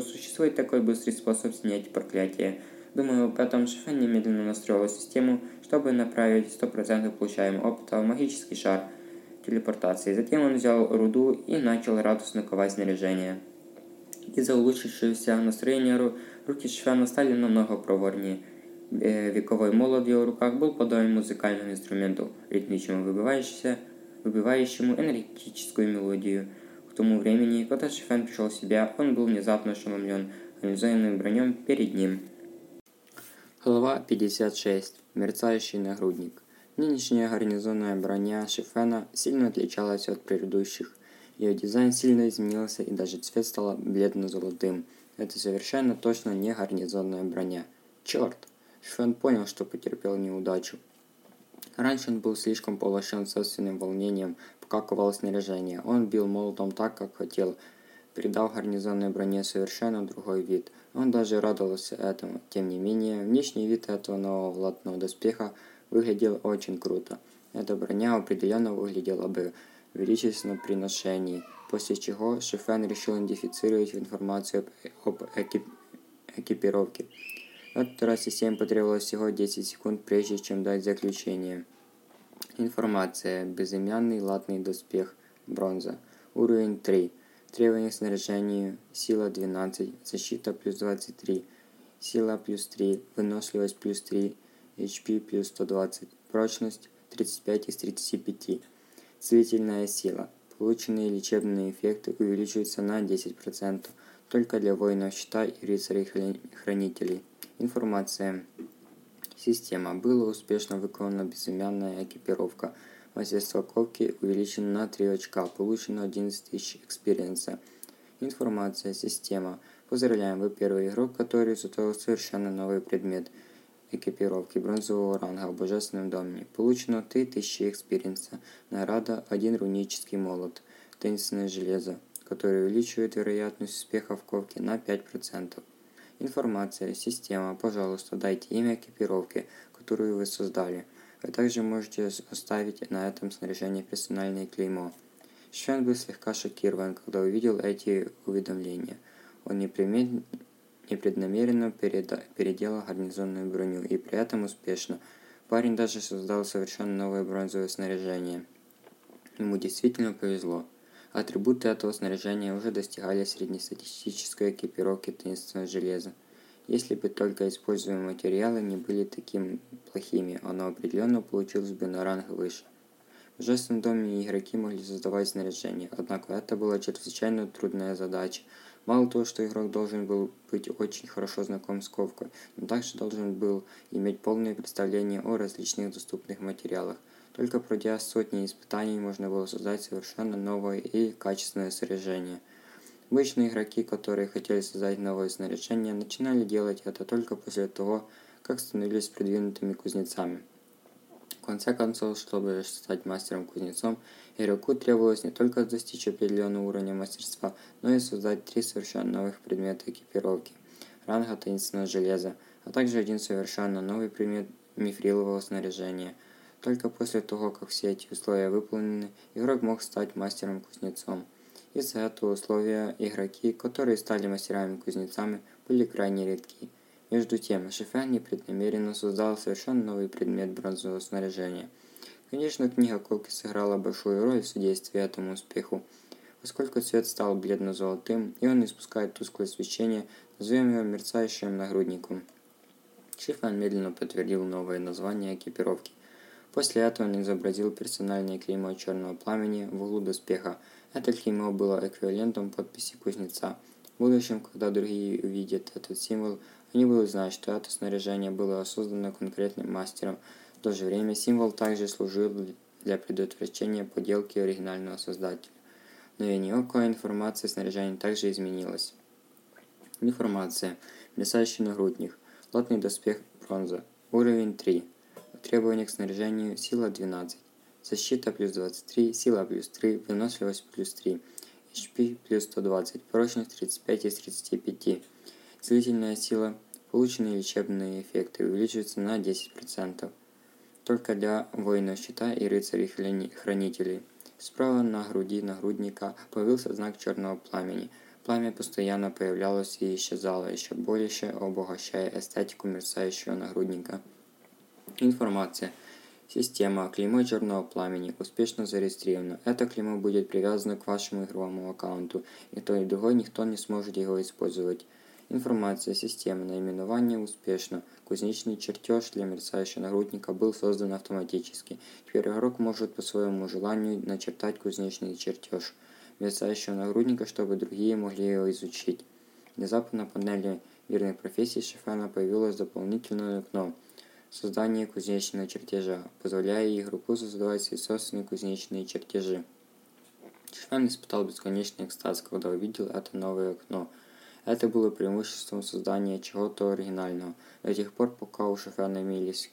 существует такой быстрый способ снять проклятие. Думаю, потом Шифен немедленно настроил систему, чтобы направить 100% получаемого опыта в магический шар телепортации. Затем он взял руду и начал радостно ковать снаряжение. Из-за улучшившегося настроения руки Шифена стали намного проворнее. Э, вековой молот в его руках был подобен музыкальному инструменту, ритмично выбивающемуся выбивающему энергетическую мелодию. К тому времени, когда Шифен пришел в себя, он был внезапно ошеломлен организованным бронем перед ним.
Глава 56. Мерцающий нагрудник. Нынешняя гарнизонная броня Шифена сильно отличалась от предыдущих. Ее дизайн сильно изменился и даже цвет стал бледно-золотым. Это совершенно точно не гарнизонная броня. Черт! Шифен понял, что потерпел неудачу. Раньше он был слишком поглощен собственным волнением, пока ковал снаряжение. Он бил молотом так, как хотел, придал гарнизонной броне совершенно другой вид. Он даже радовался этому. Тем не менее, внешний вид этого нового латного доспеха выглядел очень круто. Эта броня определенно выглядела бы величественно при ношении, после чего Шифен решил идентифицировать информацию об экип экипировке. Этот раз системе потребовалось всего 10 секунд, прежде чем дать заключение. Информация. Безымянный латный доспех. Бронза. Уровень 3. Требования к снаряжению. Сила 12. Защита плюс 23. Сила плюс 3. Выносливость плюс 3. HP плюс 120. Прочность 35 из 35. Целительная сила. Полученные лечебные эффекты увеличиваются на 10%, только для воинов щита и рыцарей-хранителей. Информация. Система. Была успешно выполнена безымянная экипировка. Мастерство ковки увеличено на 3 очка. Получено 11 тысяч experience а. Информация. Система. Поздравляем, вы первый игрок, который изготовил совершенно новый предмет экипировки бронзового ранга в Божественном доме. Получено 3000 experience а. Награда 1 рунический молот. Теннисное железо, которое увеличивает вероятность успеха в ковке на 5%. Информация, система, пожалуйста, дайте имя экипировки, которую вы создали. Вы также можете оставить на этом снаряжении персональное клеймо. Швен был слегка шокирован, когда увидел эти уведомления. Он непреднамеренно переделал гарнизонную броню и при этом успешно. Парень даже создал совершенно новое бронзовое снаряжение. Ему действительно повезло. Атрибуты этого снаряжения уже достигали среднестатистической экипировки таинственного железа. Если бы только используемые материалы не были такими плохими, оно определенно получилось бы на ранг выше. В Божественном доме игроки могли создавать снаряжение, однако это была чрезвычайно трудная задача. Мало того, что игрок должен был быть очень хорошо знаком с ковкой, но также должен был иметь полное представление о различных доступных материалах. Только пройдя сотни испытаний, можно было создать совершенно новое и качественное снаряжение. Обычные игроки, которые хотели создать новое снаряжение, начинали делать это только после того, как становились продвинутыми кузнецами. В конце концов, чтобы стать мастером-кузнецом, игроку требовалось не только достичь определенного уровня мастерства, но и создать три совершенно новых предмета экипировки ранга таинственного железа, а также один совершенно новый предмет мифрилового снаряжения – только после того, как все эти условия выполнены, игрок мог стать мастером-кузнецом. Из-за этого условия игроки, которые стали мастерами-кузнецами, были крайне редки. Между тем, Шифен непреднамеренно создал совершенно новый предмет бронзового снаряжения. Конечно, книга Колки сыграла большую роль в содействии этому успеху. Поскольку цвет стал бледно-золотым, и он испускает тусклое свечение, назовем его мерцающим нагрудником. Шифан медленно подтвердил новое название экипировки. После этого он изобразил персональное клеймо черного пламени в углу доспеха. Это клеймо было эквивалентом подписи кузнеца. В будущем, когда другие увидят этот символ, они будут знать, что это снаряжение было создано конкретным мастером. В то же время символ также служил для предотвращения поделки оригинального создателя. Но и не около информация снаряжения также изменилась. Информация. Мясающий нагрудник. Лотный доспех бронза. Уровень 3. Требования к снаряжению сила 12, защита плюс 23, сила плюс 3, выносливость плюс 3, HP плюс 120, прочность 35 из 35. Целительная сила, полученные лечебные эффекты увеличиваются на 10%.
только для воинов щита и рыцарей-хранителей. Справа на груди нагрудника появился знак черного пламени. Пламя постоянно появлялось и исчезало, еще больше обогащая эстетику мерцающего нагрудника. Информация. Система. Клеймо черного пламени. Успешно зарегистрировано. Это клеймо будет привязано к вашему игровому аккаунту, и то и другой никто не сможет его использовать. Информация системы. Наименование успешно. Кузнечный чертеж для мерцающего нагрудника был создан автоматически. Теперь игрок может по своему желанию начертать кузнечный чертеж мерцающего нагрудника, чтобы другие могли его изучить. Внезапно на панели мирных профессий Шифена появилось дополнительное окно создание кузнечного чертежа, позволяя игроку создавать свои собственные кузнечные чертежи. Шифен испытал бесконечный экстаз, когда увидел это новое окно – это было преимуществом создания чего-то оригинального. До тех пор, пока у Шофена имелись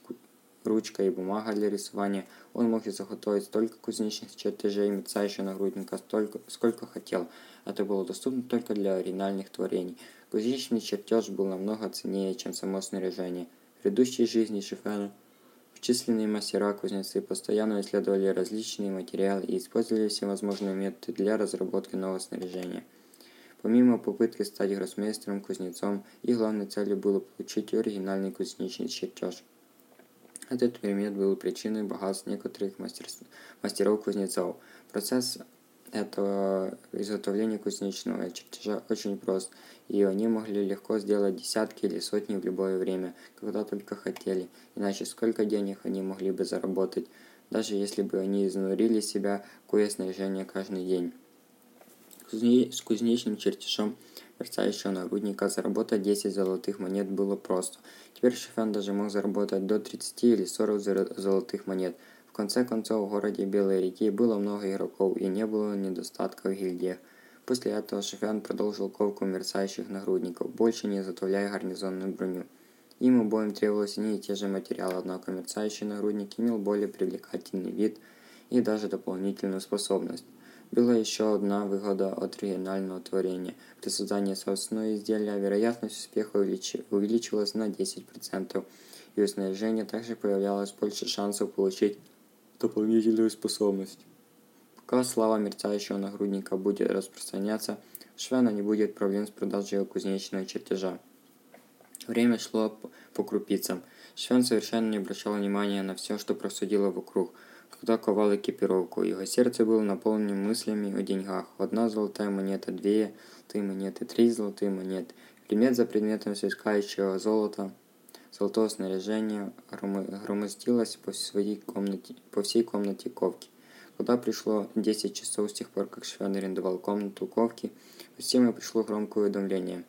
ручка и бумага для рисования, он мог изготовить столько кузнечных чертежей мерцающего нагрудника, столько, сколько хотел. Это было доступно только для оригинальных творений. Кузнечный чертеж был намного ценнее, чем само снаряжение. Предыдущей жизни Шофена Численные мастера-кузнецы постоянно исследовали различные материалы и использовали всевозможные методы для разработки нового снаряжения. Помимо попытки стать гроссмейстером, кузнецом, их главной целью было получить оригинальный кузнечный чертеж. Этот предмет был причиной богатств некоторых мастеров-кузнецов. Процесс этого изготовления кузнечного чертежа очень прост, и они могли легко сделать десятки или сотни в любое время, когда только хотели, иначе сколько денег они могли бы заработать, даже если бы они изнурили себя кое снаряжение каждый день с кузнечным чертежом мерцающего нагрудника заработать 10 золотых монет было просто. Теперь Шифен даже мог заработать до 30 или 40 золотых монет. Конце концов, в городе Белой реки было много игроков и не было недостатка в гильдиях. После этого Шифен продолжил ковку мерцающих нагрудников, больше не изготовляя гарнизонную броню. Им обоим требовались не и те же материалы, однако мерцающий нагрудник имел более привлекательный вид и даже дополнительную способность. Была еще одна выгода от оригинального творения. При создании собственного изделия вероятность успеха увеличивалась на 10%, и у снаряжения также появлялось больше шансов получить дополнительную способность. Пока слава мерцающего нагрудника будет распространяться, Швена не будет проблем с продажей кузнечного чертежа. Время шло по крупицам. Швен совершенно не обращал внимания на все, что происходило вокруг – когда ковал экипировку. Его сердце было наполнено мыслями о деньгах. Одна золотая монета, две золотые монеты, три золотые монеты. Предмет за предметом сверкающего золота, золотого снаряжения громоздилось по, своей комнате, по всей комнате ковки. Когда пришло 10 часов с тех пор, как Швен арендовал комнату ковки, в систему пришло громкое уведомление.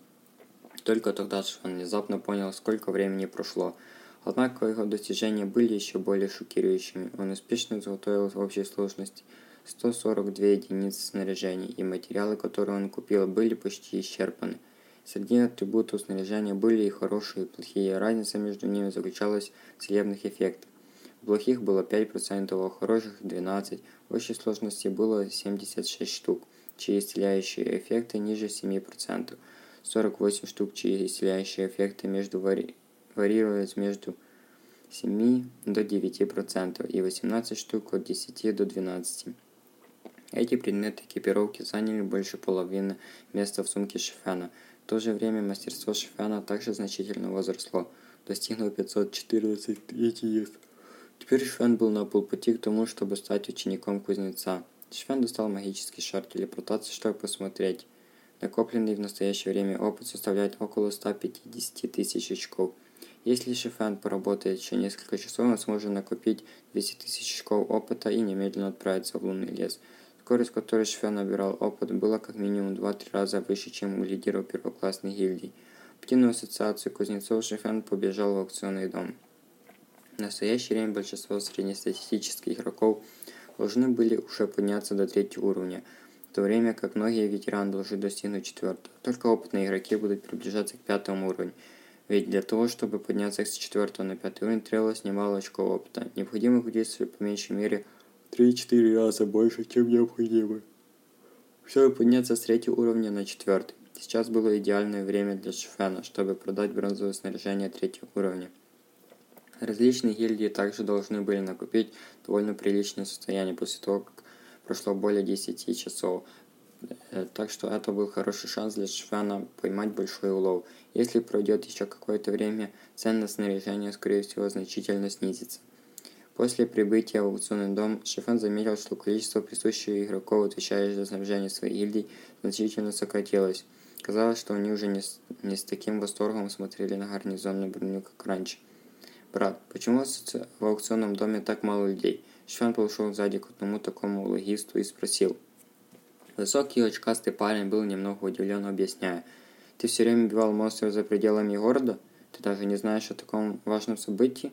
Только тогда Швен внезапно понял, сколько времени прошло – Однако его достижения были еще более шокирующими. Он успешно изготовил в общей сложности 142 единицы снаряжения, и материалы, которые он купил, были почти исчерпаны. Среди атрибутов снаряжения были и хорошие, и плохие. Разница между ними заключалась в целебных эффектах. У плохих было 5%, а хороших 12%. В общей сложности было 76 штук, чьи исцеляющие эффекты ниже 7%. 48 штук, чьи исцеляющие эффекты между вари варьировались между 7 до 9% и 18 штук от 10 до 12. Эти предметы экипировки заняли больше половины места в сумке Шифена. В то же время мастерство Шифена также значительно возросло, достигнув 514 единиц. Теперь Шифен был на полпути к тому, чтобы стать учеником кузнеца. Шифен достал магический шар телепортации, чтобы посмотреть. Накопленный в настоящее время опыт составляет около 150 тысяч очков – если Шифен поработает еще несколько часов, он сможет накопить 200 тысяч очков опыта и немедленно отправиться в лунный лес. Скорость, которой Шифен набирал опыт, была как минимум 2-3 раза выше, чем у лидеров первоклассных гильдий. В птиную ассоциацию кузнецов Шифен побежал в аукционный дом. В настоящее время большинство среднестатистических игроков должны были уже подняться до третьего уровня, в то время как многие ветераны должны достигнуть четвертого. Только опытные игроки будут приближаться к пятому уровню. Ведь для того, чтобы подняться с 4 на 5 уровень, требовалось немало очков опыта. Необходимо действовать по меньшей мере 3-4 раза больше, чем необходимо. Чтобы подняться с 3 уровня на 4. Сейчас было идеальное время для Шфена, чтобы продать бронзовое снаряжение третьего уровня. Различные гильдии также должны были накопить довольно приличное состояние после того, как прошло более 10 часов. Э, так что это был хороший шанс для Швена поймать большой улов. Если пройдет еще какое-то время, цена на снаряжение, скорее всего, значительно снизится. После прибытия в аукционный дом, Шефен заметил, что количество присущих игроков, отвечающих за снабжение своей гильдии, значительно сократилось. Казалось, что они уже не с, не с таким восторгом смотрели на гарнизонную броню, как раньше. «Брат, почему в аукционном доме так мало людей?» Швен подошел сзади к одному такому логисту и спросил. Высокий очкастый парень был немного удивлен, объясняя. «Ты все время убивал монстров за пределами города? Ты даже не знаешь о таком важном событии?»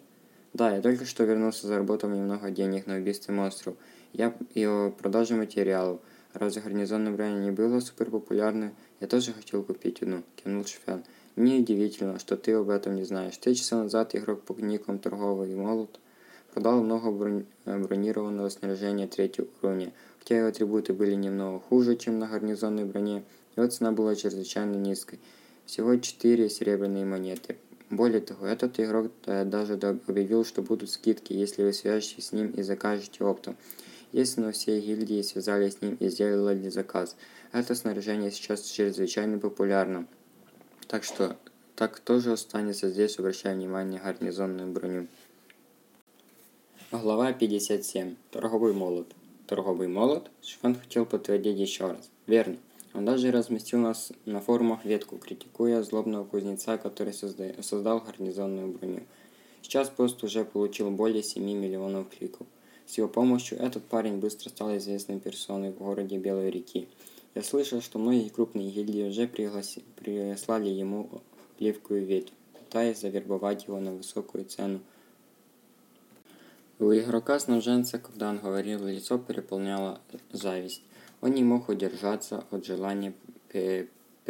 «Да, я только что вернулся, заработав немного денег на убийстве монстров. Я и о продаже материалов. Разве гарнизонная броня не была супер популярной? Я тоже хотел купить одну», – кивнул Шфен. «Мне удивительно, что ты об этом не знаешь. Три часа назад игрок по никам торговый молот продал много бронированного снаряжения третьего уровня, хотя его атрибуты были немного хуже, чем на гарнизонной броне, его цена была чрезвычайно низкой. Всего 4 серебряные монеты. Более того, этот игрок э, даже объявил, что будут скидки, если вы свяжетесь с ним и закажете оптом. На все гильдии связались с ним и сделали заказ. Это снаряжение сейчас чрезвычайно популярно. Так что так тоже останется здесь, обращая внимание на гарнизонную броню. Глава 57. Торговый молот. Торговый молот? Шифан хотел подтвердить еще раз. Верно. Он даже разместил нас на форумах ветку, критикуя злобного кузнеца, который созда... создал гарнизонную броню. Сейчас пост уже получил более 7 миллионов кликов. С его помощью этот парень быстро стал известной персоной в городе Белой реки. Я слышал, что многие крупные гильдии уже пригласи... прислали ему плевкую ветвь, пытаясь завербовать его на высокую цену. У игрока-снабженца, когда он говорил, лицо переполняло зависть. Он не мог удержаться от желания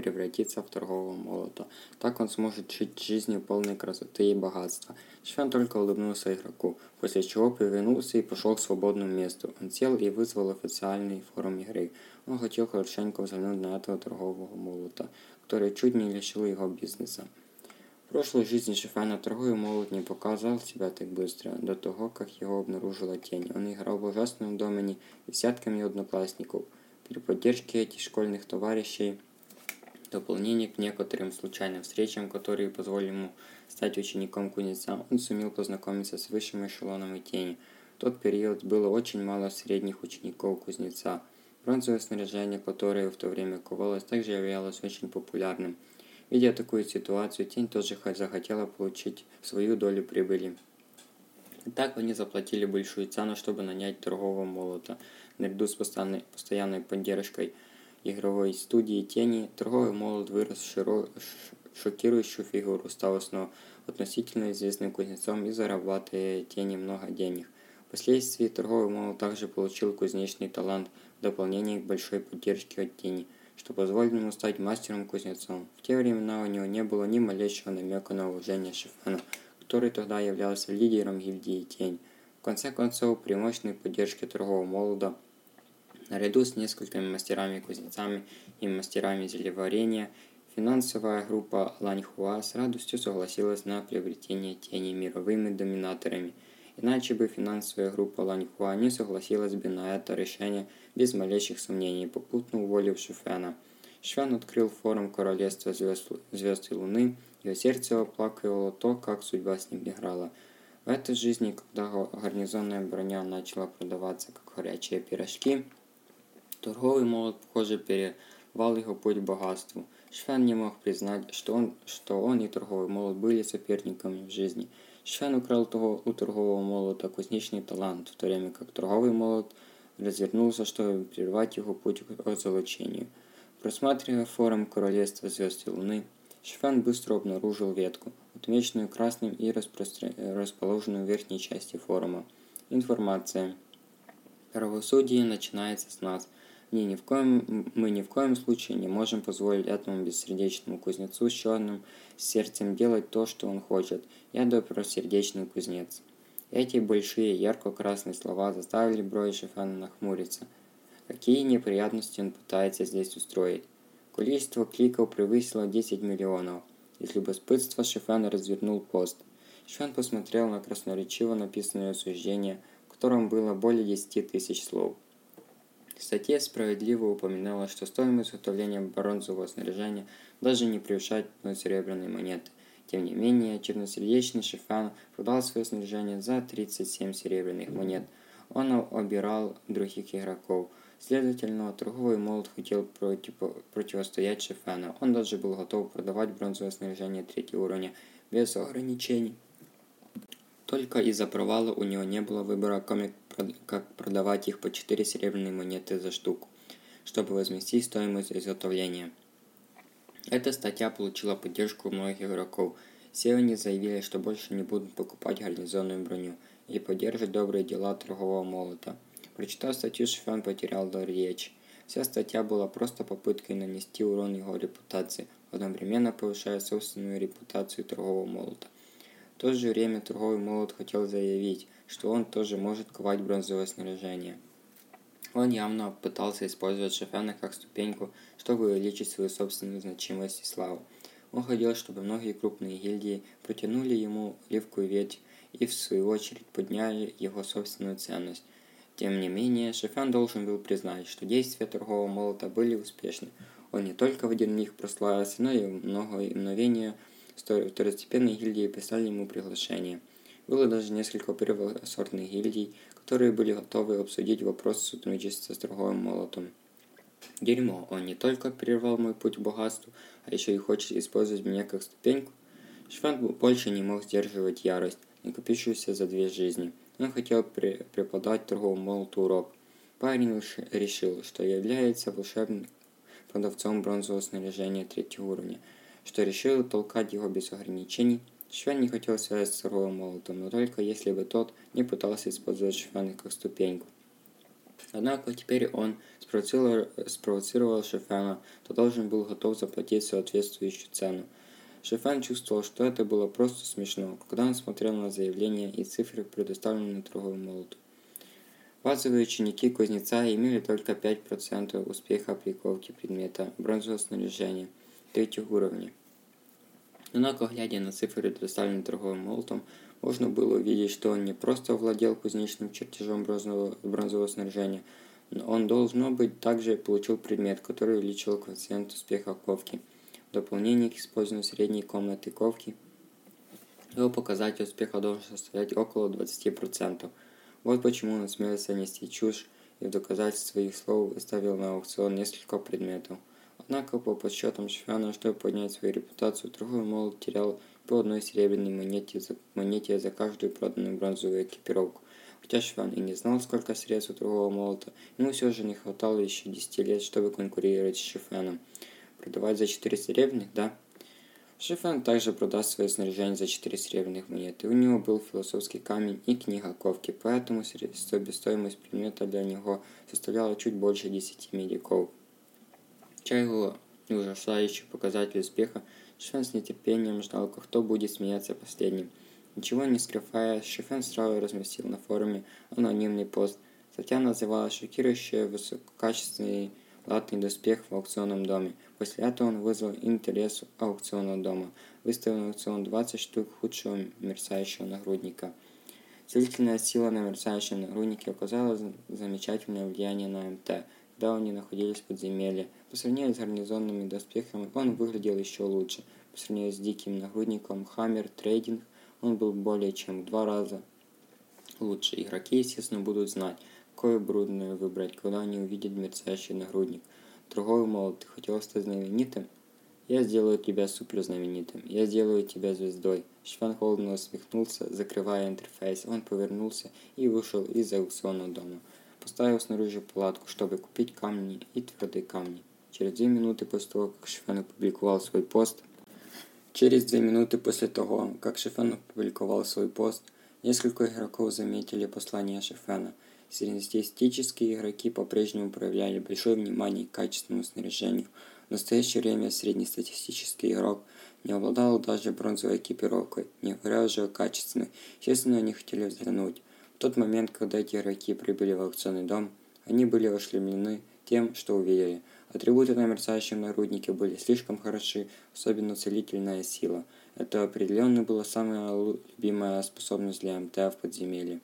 превратиться в торгового молота. Так он сможет жить жизнью полной красоты и богатства. Швен только улыбнулся игроку, после чего повернулся и пошел к свободному месту. Он сел и вызвал официальный форум игры. Он хотел хорошенько взглянуть на этого торгового молота, который чуть не лишил его бизнеса. В прошлой жизни Шефена торговый молот не показал себя так быстро, до того, как его обнаружила тень. Он играл в ужасном домене десятками одноклассников. При поддержке этих школьных товарищей дополнение к некоторым случайным встречам, которые позволили ему стать учеником кузнеца, он сумел познакомиться с высшим эшелоном и тени. В тот период было очень мало средних учеников кузнеца. Бронзовое снаряжение, которое в то время ковалось, также являлось очень популярным. Видя такую ситуацию, тень тоже захотела получить свою долю прибыли. Так они заплатили большую цену, чтобы нанять торгового молота. Наряду с постоянной, поддержкой игровой студии Тени, торговый молот вырос широ... шокирующую фигуру, стал снова относительно известным кузнецом и зарабатывая Тени много денег. Впоследствии торговый молот также получил кузнечный талант в дополнение к большой поддержке от Тени, что позволило ему стать мастером-кузнецом. В те времена у него не было ни малейшего намека на уважение Шифана, который тогда являлся лидером гильдии Тень. В конце концов, при мощной поддержке торгового молода Наряду с несколькими мастерами-кузнецами и мастерами зелеварения, финансовая группа Ланьхуа с радостью согласилась на приобретение тени мировыми доминаторами. Иначе бы финансовая группа Ланьхуа не согласилась бы на это решение без малейших сомнений, попутно уволив Шифена. Швен открыл форум Королевства звезд, звезд и Луны, его сердце оплакивало то, как судьба с ним играла. В этой жизни, когда гарнизонная броня начала продаваться как горячие пирожки, Торговый молот, похоже, перервал его путь к богатству. Швен не мог признать, что он, что он и торговый молот были соперниками в жизни. Швен украл того, у торгового молота кузнечный талант, в то время как торговый молот развернулся, чтобы прервать его путь к озолочению. Просматривая форум Королевства Звезд и Луны, Швен быстро обнаружил ветку, отмеченную красным и распростр... расположенную в верхней части форума. Информация. Правосудие начинается с нас – мы ни в коем, мы ни в коем случае не можем позволить этому бессердечному кузнецу с черным сердцем делать то, что он хочет. Я добросердечный кузнец. Эти большие ярко-красные слова заставили брови Шефана нахмуриться. Какие неприятности он пытается здесь устроить? Количество кликов превысило 10 миллионов. Из любопытства Шефан развернул пост. Швен посмотрел на красноречиво написанное осуждение, в котором было более 10 тысяч слов. Статье справедливо упоминалось, что стоимость изготовления бронзового снаряжения даже не превышает одной серебряной монеты. Тем не менее, черносердечный Шифан продал свое снаряжение за 37 серебряных монет. Он обирал других игроков. Следовательно, торговый молот хотел против... противостоять Шифану. Он даже был готов продавать бронзовое снаряжение третьего уровня без ограничений. Только из-за провала у него не было выбора, как продавать их по 4 серебряные монеты за штуку, чтобы возместить стоимость изготовления. Эта статья получила поддержку многих игроков. Все они заявили, что больше не будут покупать гарнизонную броню и поддержат добрые дела торгового молота. Прочитав статью, Шифан потерял дар речи. Вся статья была просто попыткой нанести урон его репутации, одновременно повышая собственную репутацию торгового молота то же время торговый молот хотел заявить, что он тоже может ковать бронзовое снаряжение. Он явно пытался использовать Шафяна как ступеньку, чтобы увеличить свою собственную значимость и славу. Он хотел, чтобы многие крупные гильдии протянули ему оливковую ветвь и в свою очередь подняли его собственную ценность. Тем не менее, Шафян должен был признать, что действия торгового молота были успешны. Он не только в один миг прославился, но и много мгновения Второстепенные гильдии писали ему приглашение. Было даже несколько первосортных гильдий, которые были готовы обсудить вопрос сотрудничества с торговым молотом. Дерьмо, он не только прервал мой путь к богатству, а еще и хочет использовать меня как ступеньку. Шван больше не мог сдерживать ярость, накопившуюся за две жизни. Он хотел преподать торговому молоту урок. Парень решил, что является волшебным продавцом бронзового снаряжения третьего уровня – что решил толкать его без ограничений. Швен не хотел связать торговым молотом, но только если бы тот не пытался использовать Швена как ступеньку. Однако теперь он спровоцировал, спровоцировал Шефена, то должен был готов заплатить соответствующую цену. Шефен чувствовал, что это было просто смешно, когда он смотрел на заявления и цифры, предоставленные торговым молоту. Базовые ученики кузнеца имели только 5% успеха при ковке предмета бронзового снаряжения – третьего уровня. Однако, глядя на цифры, предоставленные торговым молотом, можно было увидеть, что он не просто владел кузнечным чертежом бронзового, бронзового снаряжения, он, должно быть, также получил предмет, который увеличил коэффициент успеха ковки. В дополнение к использованию средней комнаты ковки, его показатель успеха должен составлять около 20%. Вот почему он осмелился нести чушь и в доказательство своих слов выставил на аукцион несколько предметов. Однако, по подсчетам Шфяна, чтобы поднять свою репутацию, торговый молот терял по одной серебряной монете за, монете за каждую проданную бронзовую экипировку. Хотя Шван и не знал, сколько средств у торгового молота, ему все же не хватало еще 10 лет, чтобы конкурировать с Шифеном. Продавать за 4 серебряных, да? Шифен также продаст свое снаряжение за 4 серебряных монеты. У него был философский камень и книга ковки, поэтому себестоимость предмета для него составляла чуть больше 10 медиков. Чайгу ужасающий показатель успеха, Шифен с нетерпением ждал, кто будет смеяться последним. Ничего не скрывая, Шифен сразу разместил на форуме анонимный пост. Статья называлась «Шокирующий высококачественный латный доспех в аукционном доме». После этого он вызвал интерес аукционного дома, выставил на аукцион 20 штук худшего мерцающего нагрудника. Целительная сила на мерцающем нагруднике оказала замечательное влияние на МТ – когда они находились в подземелье. По сравнению с гарнизонными доспехами он выглядел еще лучше. По сравнению с диким нагрудником Hammer Trading он был более чем в два раза лучше. Игроки, естественно, будут знать, какое брудное выбрать, когда они увидят мерцающий нагрудник. Другой молот, ты хотел стать знаменитым? Я сделаю тебя суперзнаменитым. Я сделаю тебя звездой. Шван холодно усмехнулся, закрывая интерфейс. Он повернулся и вышел из аукционного дома поставил снаружи палатку, чтобы купить камни и твердые камни. Через две минуты после того, как Шифен опубликовал свой пост, через две минуты после того, как Шифен опубликовал свой пост, несколько игроков заметили послание Шифена. Среднестатистические игроки по-прежнему проявляли большое внимание к качественному снаряжению. В настоящее время среднестатистический игрок не обладал даже бронзовой экипировкой, не говоря уже о качественной. Естественно, они хотели взглянуть тот момент, когда эти игроки прибыли в аукционный дом, они были ошеломлены
тем, что увидели. Атрибуты на мерцающем нагруднике были слишком хороши, особенно целительная сила. Это определенно была самая любимая способность для МТА в подземелье.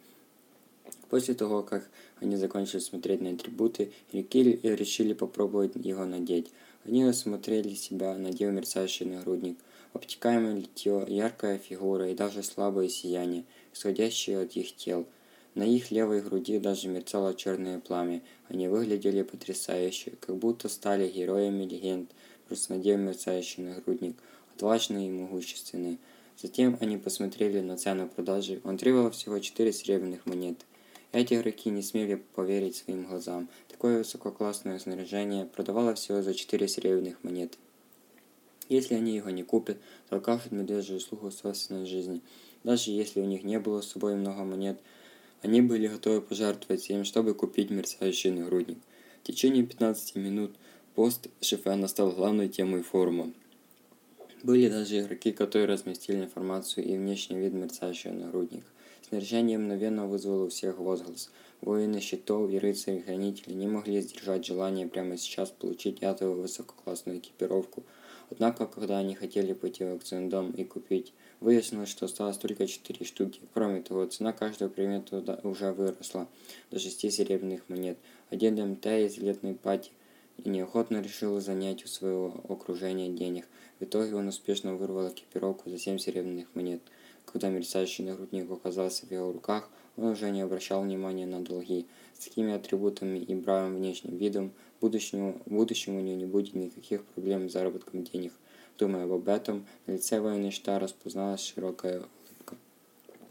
После того, как они закончили смотреть на атрибуты, решили попробовать его надеть. Они осмотрели себя, надев мерцающий нагрудник. Обтекаемое литье, яркая фигура и даже слабое сияние, исходящее от их тел. На их левой груди даже мерцало черное пламя. Они выглядели потрясающе, как будто стали героями легенд, просто надев мерцающий нагрудник, отважные и могущественные. Затем они посмотрели на цену продажи. Он требовал всего 4 серебряных монеты. Эти игроки не смели поверить своим глазам. Такое высококлассное снаряжение продавало всего за 4 серебряных монеты. Если они его не купят, то окажут медвежью услугу собственной жизни. Даже если у них не было с собой много монет, они были готовы пожертвовать им, чтобы купить мерцающий нагрудник. В течение 15 минут пост Шифена стал главной темой форума. Были даже игроки, которые разместили информацию и внешний вид мерцающего нагрудника. Снаряжение мгновенно вызвало у всех возглас. Воины щитов и рыцари-хранители не могли сдержать желание прямо сейчас получить эту высококлассную экипировку. Однако, когда они хотели пойти в аукционный дом и купить, выяснилось, что осталось только 4 штуки. Кроме того, цена каждого предмета уже выросла до 6 серебряных монет. Один МТ из летной пати неохотно решил занять у своего окружения денег. В итоге он успешно вырвал экипировку за 7 серебряных монет. Когда мерцающий нагрудник оказался в его руках, он уже не обращал внимания на долги. С такими атрибутами и бравым внешним видом в будущем, у него не будет никаких проблем с заработком денег. Думая об этом, на лице шта распозналась широкая